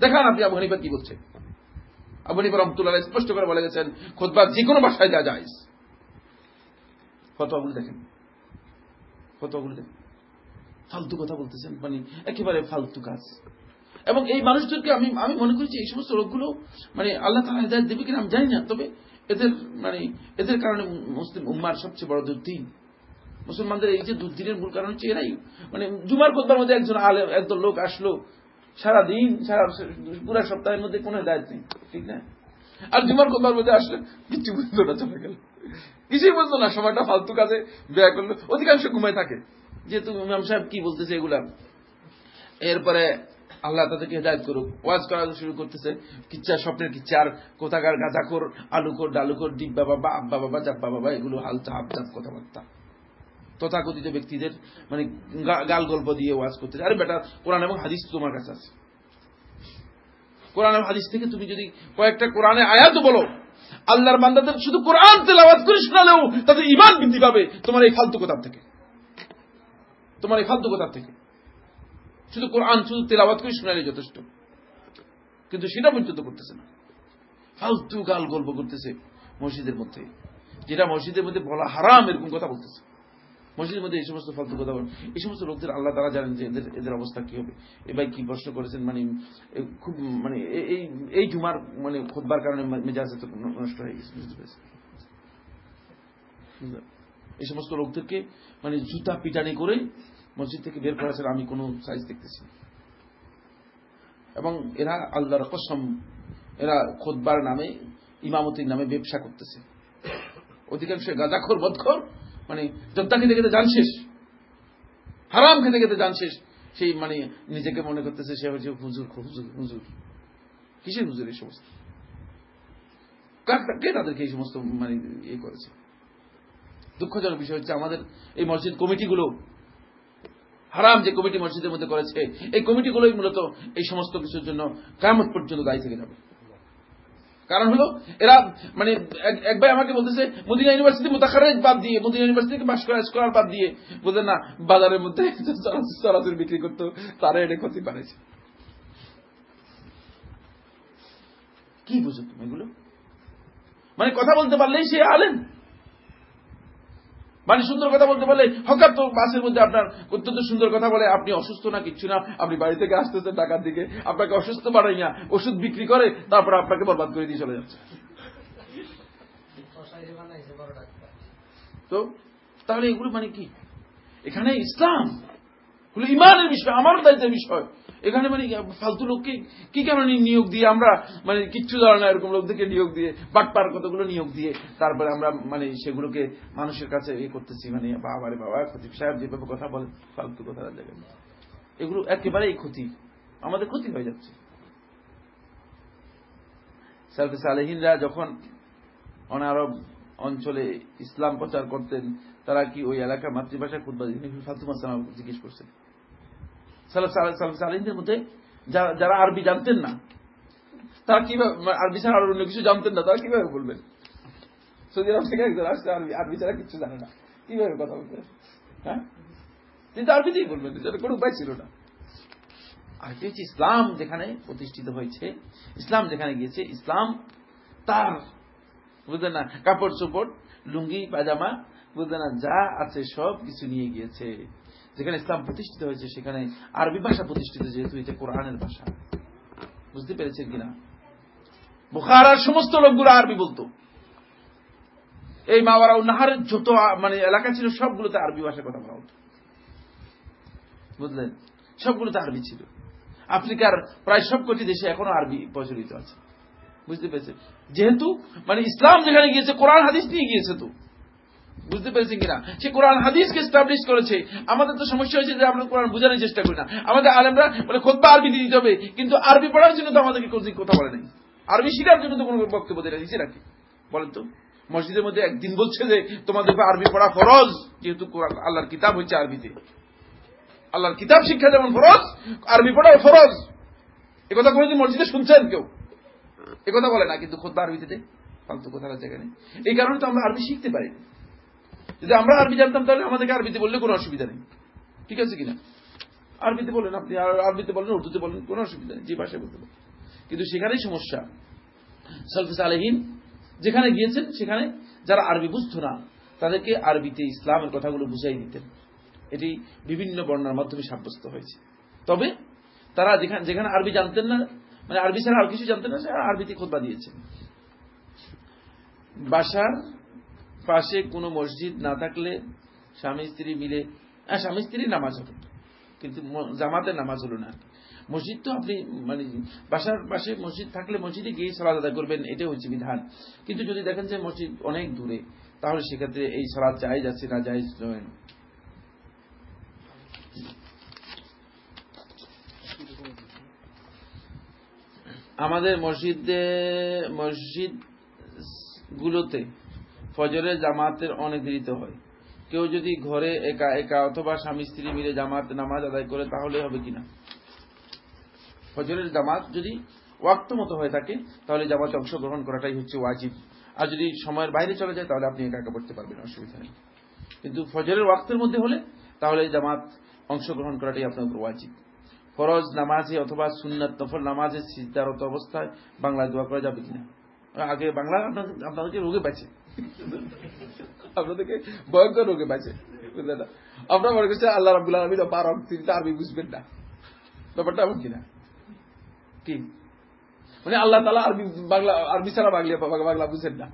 দেখান আপনি আবু হানিফা কি বলছে। আবু হানিফা রহমতুল্লাহ স্পষ্ট করে বলে গেছেন খোদবা যে কোনো ভাষায় যা যায়। ফতোয়াগুলো দেখেন। ফতোয়াগুলো দেখেন। ফালতু কথা বলতেছেন মানে একেবারে ফালতু কাজ। এবং এই মানুষদেরকে আমি আমি মনে করি যে এই সমস্ত লোকগুলো মানে আল্লাহ তালা হেদায়ত দেবে কিনা আমি জানি না, তবে এদের মানে এদের কারণে মুসলিম উম্মার সবচেয়ে বড় দুর্দিন। মুসলমানদের এই যে দুর্দিনের মূল কারণ হচ্ছে এরাই মানে জুমার কোদ্বার মধ্যে একজন আলে একদল লোক আসলো সারা দিন সারা পুরা সপ্তাহের মধ্যে কোনো দায়িত্ব নেই, ঠিক না? আর জুমার কোদ্বার মধ্যে আসলে কিছু বুঝলো না, চলে গেল। কিছুই বুঝলো না, সময়টা ফালতু কাজে ব্যয় করল, অধিকাংশ ঘুমায় থাকে। যেহেতু ইমাম সাহেব কি বলতেছে এগুলা? এরপরে আল্লাহ তাদেরকে হেদায়ত করুক। ওয়াজ করা শুরু করতেছে। কিচ্ছা, স্বপ্নের কিচ্ছা। আর কোথাকার গাঁজাখোর, আলুখোর, ডালুখোর, ডিব্বা বাবা, আব্বা বাবা, জাব্বা বাবা, এগুলো হালতা হাবজাব কথাবার্তা। তথাকথিত ব্যক্তিদের মানে গাল গল্প দিয়ে ওয়াজ করতেছে। আরে বেটা, কোরআন এবং হাদিস তোমার কাছে আছে। কোরআন এবং হাদিস থেকে তুমি যদি কয়েকটা কোরআনে আয়াত বলো, আল্লাহর বান্দাদের শুধু কোরআন তেলাওয়াত করে শোনালেও তাদের ইমান বৃদ্ধি পাবে তোমার এই ফালতু কথার থেকে। তোমার এই ফালতু কথার থেকে। শুধু কোরআন, শুধু তেলাওয়াত করে শোনালে যথেষ্ট। কিন্তু সেটা পর্যন্ত করতেছে না। ফালতু গাল গল্প করতেছে মসজিদের মধ্যে। যেটা মসজিদের মধ্যে বলা হারাম এরকম কথা বলতেছে। মসজিদের মধ্যে এই সমস্ত ফালতু কথা বলেন এই সমস্ত লোকদের আল্লাহ তারা জানেন যে এদের এদের অবস্থা কি হবে। এ ভাই কি প্রশ্ন করেছেন? মানে খুব মানে এই এই জুমার মানে খোদবার কারণে মেজাজ নষ্ট হয়ে গেছে। বুঝতে এই সমস্ত লোকদেরকে মানে জুতা পিটানি করে মসজিদ থেকে বের করা আমি কোনো সাইজ দেখতেছি এবং এরা আল্লাহর কসম, এরা খোদবার নামে, ইমামতির নামে ব্যবসা করতেছে। অধিকাংশ গাঁজাখোর, বদখোর মানে জব্দা খেতে খেতে যান শেষ। হারাম খেতে খেতে যান শেষ। সেই মানে নিজেকে মনে করতেছে সে হচ্ছে হুজুর হুজুর কিসের হুজুর এই সমস্ত? কে তাদেরকে এই সমস্ত মানে ইয়ে করেছে? দুঃখজনক বিষয় হচ্ছে আমাদের এই মসজিদ কমিটিগুলো, হারাম যে কমিটি মসজিদের মধ্যে করেছে, এই কমিটিগুলোই মূলত এই সমস্ত কিছুর জন্য কেমত পর্যন্ত দায়ী থেকে যাবে। কারণ হলো, এরা মানে এক ভাই আমাকে বলতেছে, মদিনা ইউনিভার্সিটি মোতাখারে বাদ দিয়ে, মদিনা ইউনিভার্সিটি বাস করা স্কলার বাদ দিয়ে বলতেন না, বাজারের মধ্যে [laughs] চরাচর বিক্রি করতো, তারা এটা ক্ষতি বাড়াইছে কি বুঝো তুমি এগুলো? মানে কথা বলতে পারলেই সে আলেন মানে সুন্দর কথা বলতে পারলে হকার তো বাসের মধ্যে আপনার অত্যন্ত সুন্দর কথা বলে, আপনি অসুস্থ না, কিচ্ছু না, আপনি বাড়ি থেকে আসতেছেন টাকার দিকে, আপনাকে অসুস্থ বাড়াই না ওষুধ বিক্রি করে, তারপর আপনাকে বরবাদ করে দিয়ে চলে যাচ্ছে। তো, তাহলে এগুলো মানে কি? এখানে ইসলাম ইমানের বিষয় আমার দায়িত্বের বিষয়। এখানে মানে ফালতু লোককে কি কারণে নিয়োগ দিয়ে আমরা মানে কিচ্ছু ধরে না এরকম লোকদেরকে নিয়োগ দিয়ে, বাটপার কতগুলো নিয়োগ দিয়ে তারপরে আমরা মানে সেগুলোকে মানুষের কাছে ইয়ে করতেছি মানে বাবারে বাবা, খতিব সাহেব যেভাবে কথা বলে ফালতু কথা জায়গায় এগুলো একেবারেই ক্ষতি, আমাদের ক্ষতি হয়ে যাচ্ছে। সালফিস আলহিনরা যখন অনারব অঞ্চলে ইসলাম প্রচার করতেন, তারা কি ওই এলাকার মাতৃভাষায় খুদ্া ফালতু মাসামা জিজ্ঞেস করছেন। সালিনদের মধ্যে যারা আরবি জানতেন না, তারা কীভাবে আরবি ছাড়া আর অন্য কিছু জানতেন না, তারা কীভাবে বলবেন? সৌদি আরব থেকে একজন আসছে, আরবি আরবি ছাড়া কিছু জানে না। কীভাবে কথা বলবেন হ্যাঁ? কিন্তু আরবিতেই বলবেন কোনো উপায় ছিল না। আরবি হচ্ছে ইসলাম যেখানে প্রতিষ্ঠিত হয়েছে, ইসলাম যেখানে গিয়েছে, ইসলাম তার, বুঝলেন না, কাপড় চোপড়, লুঙ্গি পাজামা বুঝলেন না, যা আছে সব কিছু নিয়ে গিয়েছে। যেখানে ইসলাম প্রতিষ্ঠিত হয়েছে, সেখানে আরবি ভাষা প্রতিষ্ঠিত, যেহেতু এটা কোরআনের ভাষা। বুঝতে পেরেছেন কিনা? বুখারার সমস্ত লোকগুলো আরবি বলতো। এই মাওয়ারা নাহারের যত মানে এলাকা ছিল, সবগুলোতে আরবি ভাষায় কথা বলা হতো। বুঝলেন? সবগুলোতে আরবি ছিল। আফ্রিকার প্রায় সবকটি দেশে এখনও আরবি প্রচলিত আছে। বুঝতে পেরেছে যেহেতু মানে ইসলাম যেখানে গিয়েছে, কোরআন, হাদিস নিয়ে গিয়েছে তো। বুঝতে পেরেছেন কিনা? সে কোরআন, হাদিসকে স্টাবলিশ করেছে। আমাদের তো সমস্যা হয়েছে যে আমরা কোরআন বোঝানোর চেষ্টা করি না। আমাদের আলেমরা বলে, খোদ্া আরবি দিতে হবে। কিন্তু আরবি পড়ার জন্য তো আমাদেরকে কোনো কথা বলে নাই। আরবি শিখার জন্য তো কোনো বক্তব্য দেয় দিচ্ছে নাকি? বলেন তো। মসজিদের মধ্যে একদিন বলছে যে, তোমাদের আরবি পড়া ফরজ, যেহেতু আল্লাহর কিতাব হচ্ছে আরবিতে। আল্লাহর কিতাব শিক্ষা যেমন ফরজ, আরবি পড়াও ফরজ। একথা কোনোদিন মসজিদে শুনছেন কেউ? একথা বলে না, কিন্তু খোদ্া আরবিতে ফালতু কথা জায়গা নেই। এই কারণে তো আমরা আরবি শিখতে পারি যদি আমরা আরবি জানতাম তাহলে আমাদেরকে আরবিতে বললে কোনো অসুবিধা নেই। ঠিক আছে কিনা? আরবিতে বলেন আপনি আরবিতে বলেন উর্দুতে বলেন কোনো অসুবিধা নেই, যে ভাষায় বলতে পারেন কিন্তু সেখানেই সমস্যা। সালফিস আলহীন যেখানে গিয়েছেন, সেখানে যারা আরবি বুঝতো না, তাদেরকে আরবিতে ইসলামের কথাগুলো বুঝাই দিতেন। এটি বিভিন্ন বর্ণার মাধ্যমে সাব্যস্ত হয়েছে। তবে তারা যেখানে যেখানে আরবি জানতেন না মানে আরবি ছাড়া আর কিছু জানতেন না সেখানে আরবিতে খোদবা দিয়েছেন। বাসার পাশে কোনো মসজিদ না থাকলে স্বামী, স্ত্রী মিলে হ্যাঁ স্বামী, স্ত্রী নামাজ হলো কিন্তু জামাতে নামাজ হলো না। মসজিদ তো আপনি মানে বাসার পাশে মসজিদ থাকলে মসজিদে গিয়ে সালাদ আদায় করবেন, এটাই হচ্ছে বিধান। কিন্তু যদি দেখেন যে মসজিদ অনেক দূরে, তাহলে সেক্ষেত্রে এই সালাদ জায়েজ আছে না জায়েজ নয়? আমাদের মসজিদে মসজিদ গুলোতে ফজরের জামাতের অনেক দেরিতে হয়। কেউ যদি ঘরে একা একা অথবা স্বামী স্ত্রী মিলে জামাত নামাজ আদায় করে, তাহলে হবে কিনা? ফজরের জামাত যদি ওয়াক্ত মতো হয়ে থাকে, তাহলে জামাতে অংশগ্রহণ করাটাই হচ্ছে ওয়াজিব। আর যদি সময়ের বাইরে চলে যায়, তাহলে আপনি একা একা পড়তে পারবেন, অসুবিধা নেই। কিন্তু ফজরের ওয়াক্তের মধ্যে হলে, তাহলে জামাত অংশগ্রহণ করাটাই আপনার উপর ওয়াজিব। ফরজ নামাজে অথবা সুন্নাত নফল নামাজে সিদ্ধারত অবস্থায় বাংলায় দোয়া করা যাবে কিনা? আগে বাংলা আপনাদের- আপনাদেরকে রোগে পাচ্ছে আপনাদেরকে ভয়ঙ্কর রোগে পাচ্ছে বুঝলেন না? আপনার মনে করছে আল্লাহ রাবুল আলমী পারক তিনি তো আরবি বুঝবেন না। ব্যাপারটা এমন কিনা? কি? মানে আল্লাহ তালা আরবি বাংলা, আরবি ছাড়া বাংলা বাংলা বুঝেন না।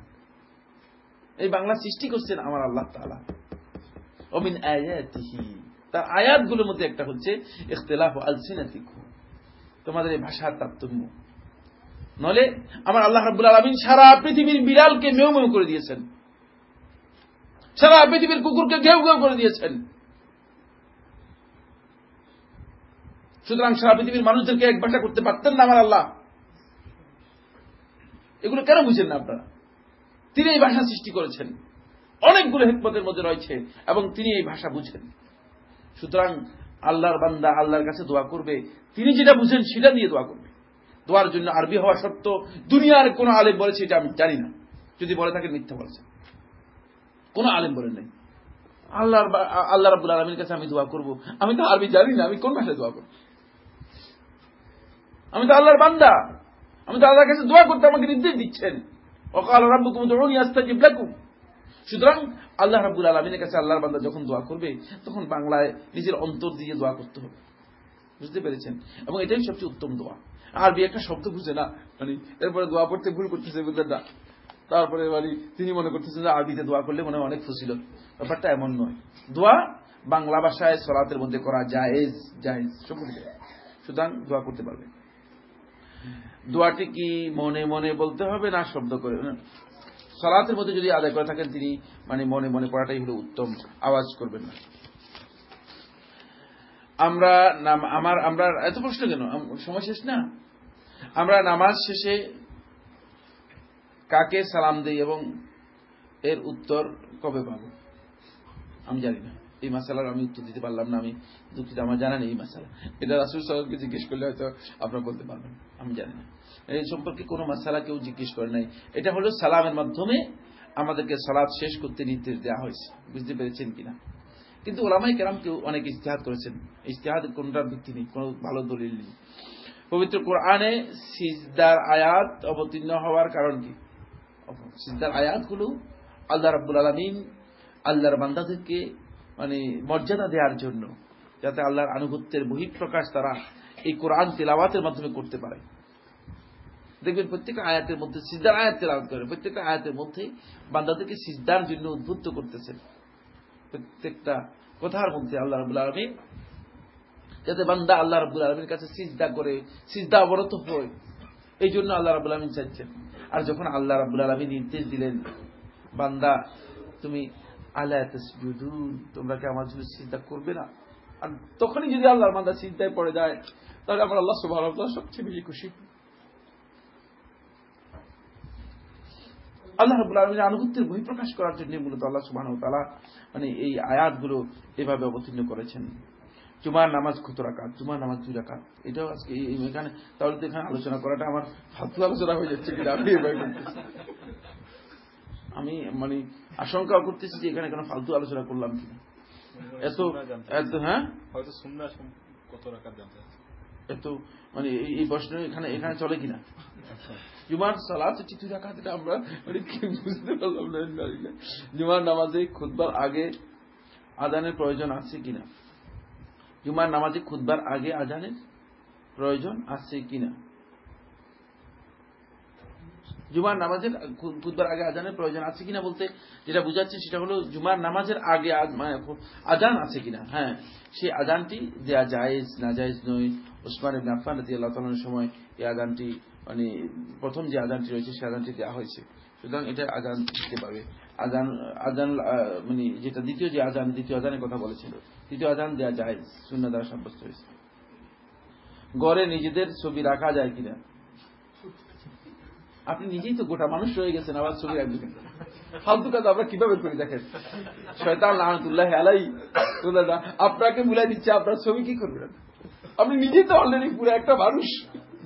এই বাংলা সৃষ্টি করছেন আমার আল্লাহ তালা অমিন আয়াতিহি। তার আয়াতগুলোর মধ্যে একটা হচ্ছে, ইখতিলাফ আলসিনাতিকুম। তোমাদের এই ভাষার তারতম্য নলে আমার আল্লাহ রাব্বুল আলামিন সারা পৃথিবীর বিড়ালকে মেউ মেউ করে দিয়েছেন। সারা পৃথিবীর কুকুরকে ঘেউ ঘেউ করে দিয়েছেন। সুতরাং সারা পৃথিবীর মানুষদেরকে এক ভাষা করতে পারতেন না আমার আল্লাহ। এগুলো কেন বুঝেন না আপনারা? তিনি এই ভাষা সৃষ্টি করেছেন। অনেকগুলো হেকমতের মধ্যে রয়েছে এবং তিনি এই ভাষা বুঝেন। সুতরাং আল্লাহর বান্দা আল্লাহর কাছে দোয়া করবে। তিনি যেটা বুঝেন সেটা দিয়ে দোয়া করবে দোয়ার জন্য আরবি হওয়া সত্য দুনিয়ার কোন আলেম বলেছে, এটা আমি জানি না। যদি বলে থাকেন মিথ্যা বলেছে। কোন আলেম বলেন নাই। আল্লাহর বা- আল্লাহ রাবুল আলমীর কাছে আমি দোয়া করব। আমি তো আরবি জানি না, আমি কোন ভাষায় দোয়া করব? আমি তো আল্লাহর বান্দা। আমি তো আল্লাহর কাছে দোয়া করতে আমাকে নির্দেশ দিচ্ছেন। অকাল রাব্বুকুম উদউনি আস্তাজিব লাকুম। সুতরাং আল্লাহ রাব্বুল আলমিনের কাছে আল্লাহর বান্দা যখন দোয়া করবে, তখন বাংলায় নিজের অন্তর দিয়ে দোয়া করতে হবে। বুঝতে পেরেছেন? এবং এটাই সবচেয়ে উত্তম দোয়া। আরবি একটা শব্দ বুঝে না। মানে এরপরে দোয়া পড়তে ভুল করতেছে বুঝলেন না তারপরে মানে তিনি মনে করতেছেন যে আরবিতে দোয়া করলে মনে অনেক ফুসিল ব্যাপারটা এমন নয়। দোয়া বাংলা ভাষায় সলাতের মধ্যে করা জায়েজ জায়েজ সব সুতরাং দোয়া করতে পারবে। দোয়াটি কি মনে মনে বলতে হবে না শব্দ করে? সলাতের মধ্যে যদি আদায় করে থাকেন তিনি মানে মনে মনে পড়াটাই হলো উত্তম। আওয়াজ করবেন না। আমরা নাম- আমার, আমরা, এত প্রশ্ন কেন? সময় শেষ না? আমরা নামাজ শেষে কাকে সালাম দেই এবং এর উত্তর কবে পাব? আমি জানি না। এই মাসালার আমি উত্তর দিতে পারলাম না, আমি দুঃখিত, আমার জানা নেই এই মাসালা। এটা রাসুল সাহেবকে জিজ্ঞেস করলে হয়তো আপনারা বলতে পারবেন, আমি জানি না। এই সম্পর্কে কোনো মাসালা কেউ জিজ্ঞেস করে নাই। এটা হলো সালামের মাধ্যমে আমাদেরকে সালাদ শেষ করতে নির্দেশ দেওয়া হয়েছে। বুঝতে পেরেছেন কিনা? কিন্তু ওলামাই কেরাম কেউ অনেক ইস্তেহাদ করেছেন। ইস্তেহাদ কোনটার ভিত্তি নেই, কোনো ভালো দলিল নেই। পবিত্র কোরআনে সিজদার আয়াত অবতীর্ণ হওয়ার কারণ কি? সিজদার আয়াতগুলো আল্লাহ রাব্বুল আলমিন আল্লাহর বান্দাদেরকে মানে মর্যাদা দেওয়ার জন্য যাতে আল্লাহর আনুগত্যের বহিঃপ্রকাশ তারা এই কোরআন তেলাওয়াতের মাধ্যমে করতে পারে। দেখবেন প্রত্যেকটা আয়াতের মধ্যে, সিজদার আয়াত তেলাওয়াত করে, প্রত্যেকটা আয়াতের মধ্যে বান্দাদেরকে সিজদার জন্য উদ্বুদ্ধ করতেছেন। প্রত্যেকটা কথার মধ্যে আল্লাহ রাবুল আলমী যাতে বান্দা আল্লাহ রাবুল আলমীর কাছে সিজদা করে, সিজদা অবরত হয়। এই জন্য আল্লাহ রাবুল আলমিন চাইছেন। আর যখন আল্লাহ রাবুল আলমী নির্দেশ দিলেন, বান্দা, তুমি আল্লাহ তোমরা কি আমার জন্য চিন্তা করবে না? আর তখনই যদি আল্লাহর বান্দা চিন্তায় পড়ে যায়, তাহলে আমার আল্লাহ তাআলা সবচেয়ে বেশি খুশি। আল্লাহ রাবুল আলমীর আনুগত্যের বহিঃপ্রকাশ করার জন্য মূলত আল্লাহ সুবাহ মানে এই আয়াতগুলো এভাবে অবতীর্ণ করেছেন। জুমার নামাজ কত রাকাত? জুমার নামাজ দুই রাকাত। এটাও আজকে এখানে তাহলে তো এখানে আলোচনা করাটা আমার ফালতু আলোচনা হয়ে যাচ্ছে কিনা? আমি আমি মানে আশঙ্কা করতেছি যে এখানে কোনো ফালতু আলোচনা করলাম কিনা। এত এত হ্যাঁ? হয়তো সুন্না কত জানতে এত মানে এই- প্রশ্ন এখানে এখানে চলে কিনা? জুমার সালাত হচ্ছে দুই রাকাত এটা আমরা মানে কি বুঝতে পারলাম না। জুমার নামাজে খুতবার আগে আদানের প্রয়োজন আছে কিনা? জুমার নামাজে খুতবার আগে আজানের প্রয়োজন আছে কিনা? জুমার নামাজের খু- খুতবার আগে আজানের প্রয়োজন আছে কিনা বলতে যেটা বুঝাচ্ছে সেটা হলো জুমার নামাজের আগে মানে আজান আছে কিনা? হ্যাঁ সেই আজানটি দেয়া জায়েজ, না জায়েজ নয়। ওসমান ইবনে আফফান রাদিয়াল্লাহু তাআলার সময় এই আজানটি মানে প্রথম যে আজানটি রয়েছে, সেই আজানটি দেওয়া হয়েছে। সুতরাং এটা আজান দিতে পারবে আজান আজান মানে যেটা দ্বিতীয় যে আজান, দ্বিতীয় আজানের কথা বলেছিল আজান জায়েজ শূন্য দ্বারা সাব্যস্ত হয়েছে। গড়ে নিজেদের ছবি রাখা যায় কিনা? আপনি নিজেই তো গোটা মানুষ রয়ে গেছেন, আবার ছবি রাখবেন ফালতু কাজ আমরা কীভাবে করি, দেখেন? শয়তান আপনাকে বুলাই দিচ্ছে, আপনার ছবি কি করবেন? আপনি নিজেই তো অলরেডি পুরো একটা মানুষ,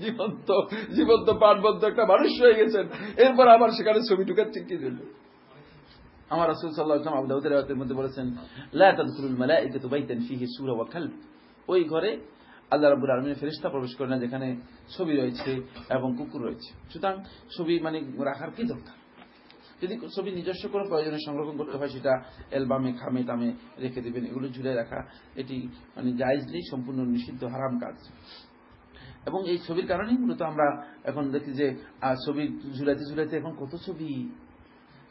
জীবন্ত জীবন্ত প্রাণবদ্ধ একটা মানুষ হয়ে গেছেন। এরপর আবার সেখানে ছবি ঢুকাচ্ছেন কি আমার রাসূল সাল্লাল্লাহু আলাইহি আবু দাউদের রাওয়াতের মধ্যে বলেছেন, লা তাদখুলুল মালাইকাতু বাইতান সূরা ওয়া ওই ঘরে আল্লাহ রাব্বুল আলামিনের ফেরেশতা প্রবেশ করে না, যেখানে ছবি রয়েছে এবং কুকুর রয়েছে। সুতরাং ছবি মানে রাখার কি দরকার? যদি ছবি নিজস্ব কোনো প্রয়োজনে সংরক্ষণ করতে হয়, সেটা অ্যালবামে, খামে টামে রেখে দেবেন। এগুলো ঝুলে রাখা, এটি মানে জায়েজলি সম্পূর্ণ নিষিদ্ধ, হারাম কাজ। এবং এই ছবির কারণেই মূলত আমরা এখন দেখি যে ছবি ঝুলাইতে ঝুলাইতে এখন কত ছবি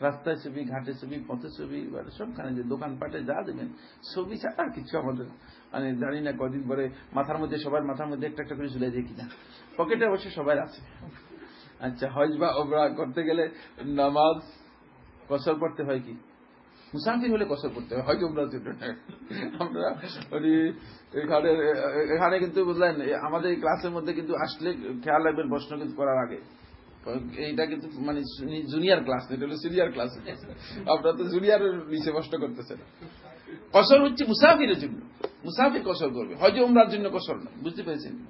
রাস্তায় ছবি, ঘাটে ছবি, পথে ছবি সবখানে যে দোকানপাটে যা দেবেন, ছবি ছাড়া কিছু আমাদের মানে জানি না কদিন পরে মাথার মধ্যে, সবার মাথার মধ্যে একটা একটা করে ঝুলে দিয়ে কিনা। পকেটে অবশ্য সবাই আছে। আচ্ছা হজ বা ওমরা করতে গেলে নামাজ, কসর পড়তে হয় কি? মুসাফির হলে কসর করতে হয় হয়তো আমরা আমরা এখানে কিন্তু বুঝলেন আমাদের ক্লাসের মধ্যে কিন্তু আসলে খেয়াল রাখবেন প্রশ্ন কিন্তু করার আগে। এইটা কিন্তু মানে জুনিয়র ক্লাস এটা হলো সিনিয়র ক্লাস আপনারা তো জুনিয়রের নিচে প্রশ্ন করতেছেন। কসর হচ্ছে মুসাফিরের জন্য। মুসাফির কসর করবে। হয়তো উমরার জন্য কসর না, বুঝতে পেরেছেন?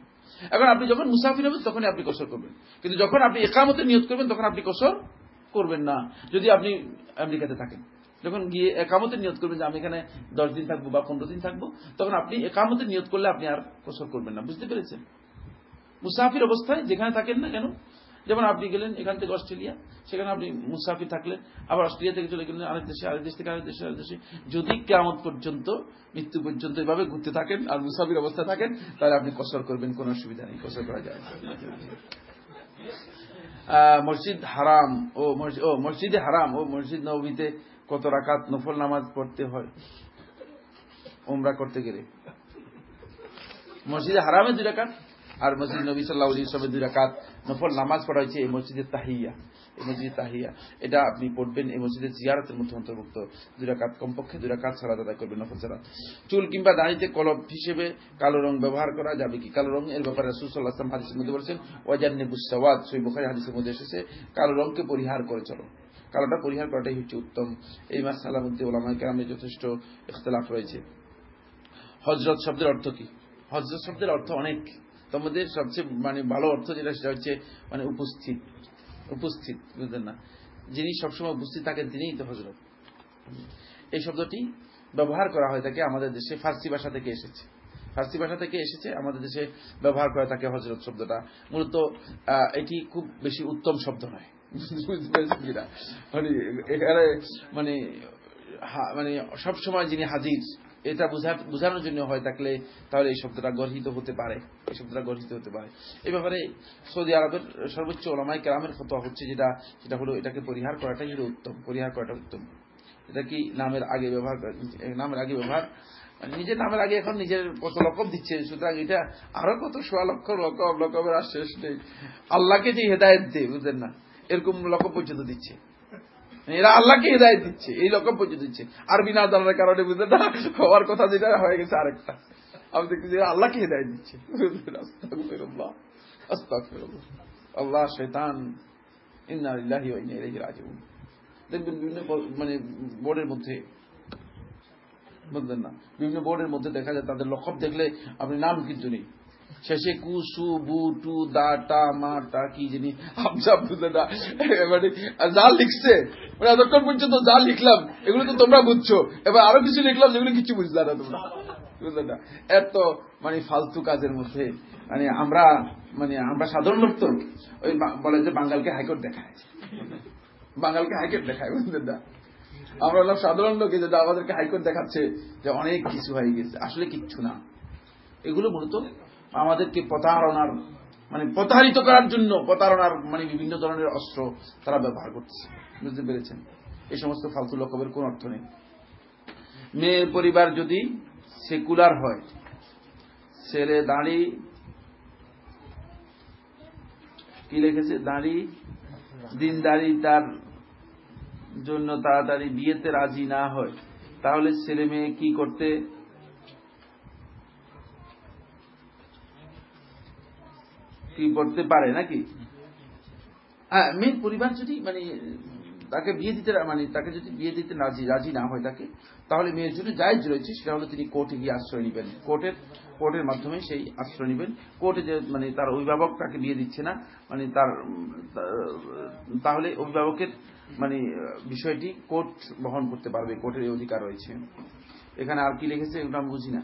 এখন আপনি যখন মুসাফির হবেন, তখনই আপনি কসর করবেন। কিন্তু যখন আপনি একামতে নিয়োগ করবেন, তখন আপনি কসর করবেন না। যদি আপনি আমেরিকাতে থাকেন। যখন গিয়ে একামতে নিয়ত করবেন যে আমি এখানে দশ দিন থাকব বা পনেরো দিন থাকব, তখন আপনি একামতে নিয়োগ করলে আপনি আর কসর করবেন না। বুঝতে পেরেছেন? মুসাফির অবস্থায় যেখানে থাকেন না কেন যেমন আপনি গেলেন, এখান থেকে অস্ট্রেলিয়া, সেখানে আপনি মুসাফি থাকলেন, আবার অস্ট্রেলিয়া থেকে চলে গেলেন আরেক দেশে, আরেক দেশ থেকে আরেক দেশে আরেক দেশে। যদি কেমন পর্যন্ত, মৃত্যু পর্যন্ত এভাবে ঘুরতে থাকেন আর মুসাফির অবস্থায় থাকেন, তাহলে আপনি কসর করবেন, কোনো অসুবিধা নেই, কসর করা যায়। মসজিদ হারাম, ও ও মসজিদে হারাম, ও মসজিদ নবীতে কত রাকাত নফল নামাজ পড়তে হয়? ওমরা করতে গেলে। মসজিদে হারামে দুই রাকাত? আর মসজিদ নবী সাল্লাহ ইসলামের দুই রাকাত নফল নামাজ পড়া হয়েছে এই মসজিদের তাহিয়া। এই মসজিদ তাহিয়া। এটা আপনি পড়বেন এই মসজিদের জিয়ারতের মধ্যে অন্তর্ভুক্ত। দুই রাকাত কমপক্ষে দুই রাকাত সালাদ আদায় করবেন নফল সালাদ চুল কিংবা দাঁড়িতে কলব হিসেবে কালো রং ব্যবহার করা যাবে কি? কালো রং, এর ব্যাপারে আলাইহি ওয়াসাল্লাম হাদিসের মধ্যে বলছেন ওয়াজান্নিবুস সাওয়াদ সহিহ বুখারী হাদিসের মধ্যে এসেছে, কালো রংকে পরিহার করে চলো। কালোটা পরিহার করাটাই হচ্ছে উত্তম। এই মাসালার মধ্যে ওলামায়ে কেরামের যথেষ্ট ইখতিলাফ রয়েছে। হজরত শব্দের অর্থ কি? হজরত শব্দের অর্থ অনেক। তোমাদের সবচেয়ে মানে ভালো অর্থ যেটা, সেটা হচ্ছে মানে উপস্থিত। উপস্থিত, বুঝলেন না? যিনি সবসময় উপস্থিত থাকেন, তিনিই তো হজরত এই শব্দটি ব্যবহার করা হয় থাকে আমাদের দেশে ফার্সি ভাষা থেকে এসেছে। ফার্সি ভাষা থেকে এসেছে, আমাদের দেশে ব্যবহার করা থাকে হজরত শব্দটা। মূলত এটি খুব বেশি উত্তম শব্দ নয়। মানে মানে মানে সবসময় যিনি হাজির এটা বুঝা- বোঝানোর জন্য হয় থাকলে তাহলে এই শব্দটা গর্হিত হতে পারে। এই শব্দটা গর্হিত হতে পারে। এই ব্যাপারে সৌদি আরবের সর্বোচ্চ ওলামাই কেরামের ফতোয়া হচ্ছে যেটা সেটা হলো এটাকে পরিহার করাটাই হলো উত্তম, পরিহার করাটা উত্তম। এটা কি নামের আগে ব্যবহার নামের আগে ব্যবহার? মানে নিজের নামের আগে এখন নিজের কত লকব দিচ্ছে, সুতরাং এটা আরও কত সোয়া লক্ষ লকব, লকবের আর শেষ নেই। আল্লাহকে যে হেদায়ত দে বুঝলেন না? এরকম লকব পর্যন্ত দিচ্ছে। এরা আল্লাহকে হৃদায়ত দিচ্ছে, এই লকব পর্যন্ত দিচ্ছে। আর বিনা জানার কারণে বুঝতে না হওয়ার কথা যেটা হয়ে গেছে আরেকটা। আমি দেখছি যে আল্লাহকে হৃদায়ত দিচ্ছে। আল্লাহ শৈতান দেখবেন বিভিন্ন মানে বোর্ডের মধ্যে, বুঝলেন না? বিভিন্ন বোর্ডের মধ্যে দেখা যায় তাদের লকব দেখলে আপনি নাম কিন্তু নেই। শেষে কু সু বু টু দা টা মা টা কি জানি হামসা না মানে যা লিখছে মানে এতক্ষণ পর্যন্ত যা লিখলাম, এগুলো তো তোমরা বুঝছ। এবার আরও কিছু লিখলাম, যেগুলো কিছু বুঝলা না তোমরা। বুঝলেন না? এত মানে ফালতু কাজের মধ্যে। মানে আমরা মানে আমরা সাধারণ লোক তো, ওই বলে যে বাঙালকে হাইকোর্ট দেখায়। বাঙালকে হাইকোর্ট দেখায় বুঝলেন না? আমরা হলাম সাধারণ লোক যে আমাদেরকে হাইকোর্ট দেখাচ্ছে, যে অনেক কিছু হয়ে গেছে। আসলে কিচ্ছু না। এগুলো মূলত আমাদেরকে প্রতারণার মানে প্রতারিত করার জন্য প্রতারণার মানে বিভিন্ন ধরনের অস্ত্র তারা ব্যবহার করছে। বুঝতে পেরেছেন? এই সমস্ত ফালতু লকবের কোন অর্থ নেই। মেয়ের পরিবার যদি সেকুলার হয়, ছেলে দাঁড়ি, কি লিখেছে? দাঁড়ি, দিনদারি তার জন্য তাড়াতাড়ি বিয়েতে রাজি না হয়, তাহলে ছেলে মেয়ে কি করতে কি করতে পারে নাকি? হ্যাঁ মেয়ের পরিবার যদি মানে তাকে বিয়ে দিতে মানে তাকে যদি বিয়ে দিতে রাজি রাজি না হয় তাকে, তাহলে মেয়ের জন্য জায়জ রয়েছে সেটা হলো তিনি কোর্টে গিয়ে আশ্রয় নেবেন। কোর্টের কোর্টের মাধ্যমে সেই আশ্রয় নেবেন। কোর্টে যে মানে তার অভিভাবক তাকে বিয়ে দিচ্ছে না মানে তার তাহলে অভিভাবকের মানে বিষয়টি কোর্ট বহন করতে পারবে কোর্টের অধিকার রয়েছে। এখানে আর কি লিখেছে এগুলো আমি বুঝি না।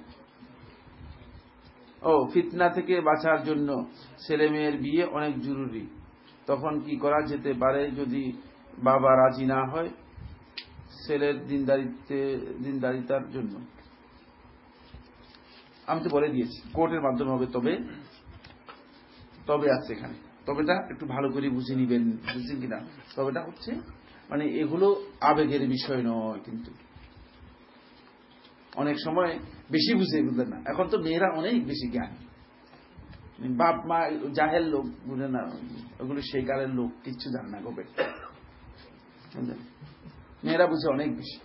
ও, ফিতনা থেকে বাঁচার জন্য ছেলে মেয়ের বিয়ে অনেক জরুরি। তখন কি করা যেতে পারে যদি বাবা রাজি না হয় ছেলের দিনদারিতে, দিনদারিতার জন্য? আমি তো বলে দিয়েছি, কোর্টের মাধ্যমে হবে, তবে তবে আছে এখানে। তবেটা একটু ভালো করে বুঝে নিবেন, বুঝছেন কিনা? তবেটা হচ্ছে মানে এগুলো আবেগের বিষয় নয় কিন্তু। অনেক সময় বেশি বুঝে বুঝলেন না। এখন তো মেয়েরা অনেক বেশি জ্ঞান। বাপ, মা, জাহেল লোক, বুঝে না, ওগুলো সেই কালের লোক, কিচ্ছু জানে না গোবে মেয়েরা বুঝে অনেক বেশি।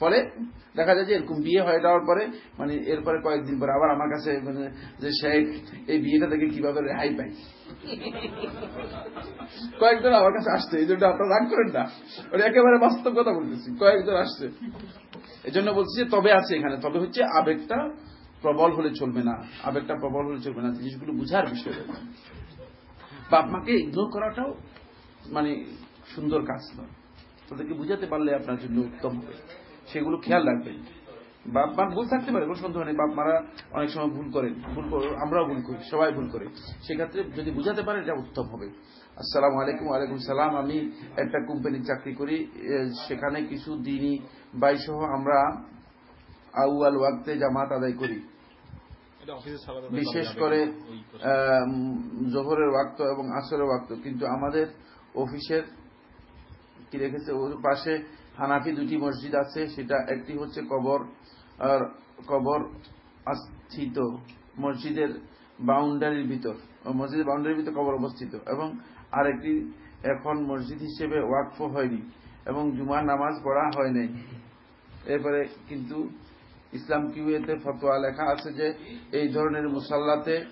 ফলে দেখা যায় যে এরকম বিয়ে হয়ে যাওয়ার পরে মানে এরপরে কয়েকদিন পরে আবার আমার কাছে মানে যে শেখ, এই বিয়েটা থেকে কীভাবে রেহাই পাই। কয়েকজন আমার কাছে আসছে, এই জন্য আপনারা রাগ করেন না। একেবারে বাস্তব কথা বলতেছি। কয়েকজন আসছে। এই জন্য বলছি যে তবে আছে এখানে, তবে হচ্ছে আবেগটা প্রবল হলে চলবে না, আবেগটা প্রবল হলে চলবে না, জিনিসগুলো বুঝার বিষয় বাপ মাকে ইগনোর করাটাও মানে সুন্দর কাজ নয়। তাদেরকে বুঝাতে পারলে আপনার জন্য উত্তম হবে। সেগুলো খেয়াল রাখবেন। বাপ মা ভুল থাকতে পারে, কোনো সন্দেহ নেই। বাপ, মারা অনেক সময় ভুল করেন, ভুল আমরাও ভুল করি, সবাই ভুল করে। সেক্ষেত্রে যদি বুঝাতে পারে, এটা উত্তম হবে। আসসালামু আলাইকুম, ওয়ালাইকুম সালাম। আমি একটা কোম্পানির চাকরি করি সেখানে কিছু দিনই বাইসহ আমরা আউয়াল ওয়াক্তে জামাত আদায় করি। বিশেষ করে জোহরের ওয়াক্ত এবং আসরের ওয়াক্ত। কিন্তু আমাদের অফিসের কি রেখেছে? ওর পাশে হানাফি দুটি মসজিদ আছে সেটা একটি হচ্ছে কবর আর কবর স্থিত মসজিদের বাউন্ডারির ভিতর। মসজিদের বাউন্ডারির ভিতর কবর অবস্থিত। এবং আরেকটি এখন মসজিদ হিসেবে ওয়াকফ হয়নি। এবং জুমার নামাজ পড়া হয় নাই। এরপরে কিন্তু ইসলাম কিউএতে ফতোয়া লেখা আছে যে, এই ধরনের মুসাল্লাতে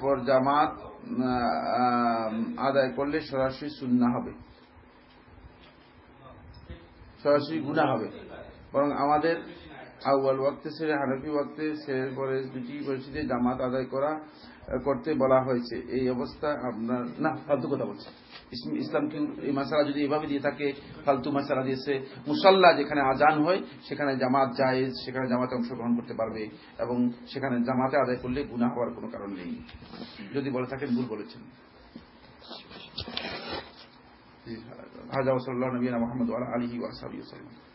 পর জামাত আদায় করলে সরাসরি সুন্না হবে। সরাসরি গুণা হবে। বরং আমাদের আউয়াল ওয়াক্তে সেরে, হানফি ওয়াক্তে ছেড়ে পরে দুটি মসজিদে জামাত আদায় করা করতে বলা হয়েছে। এই অবস্থা আপনার, না, ফালতু কথা বলছে। ইসলাম- এই মাসালা যদি এভাবে দিয়ে থাকে, ফালতু মাসালা দিয়েছে মুসাল্লা যেখানে আজান হয়, সেখানে জামাত জায়েজ, সেখানে জামাতে অংশগ্রহণ করতে পারবে এবং সেখানে জামাতে আদায় করলে গুণা হওয়ার কোনো কারণ নেই। যদি বলে থাকেন ভুল বলেছেন। হাজা ওসল্লাহ নবীনা মোহাম্মদ আলহি ওয়াসাবি ওসাল্লাম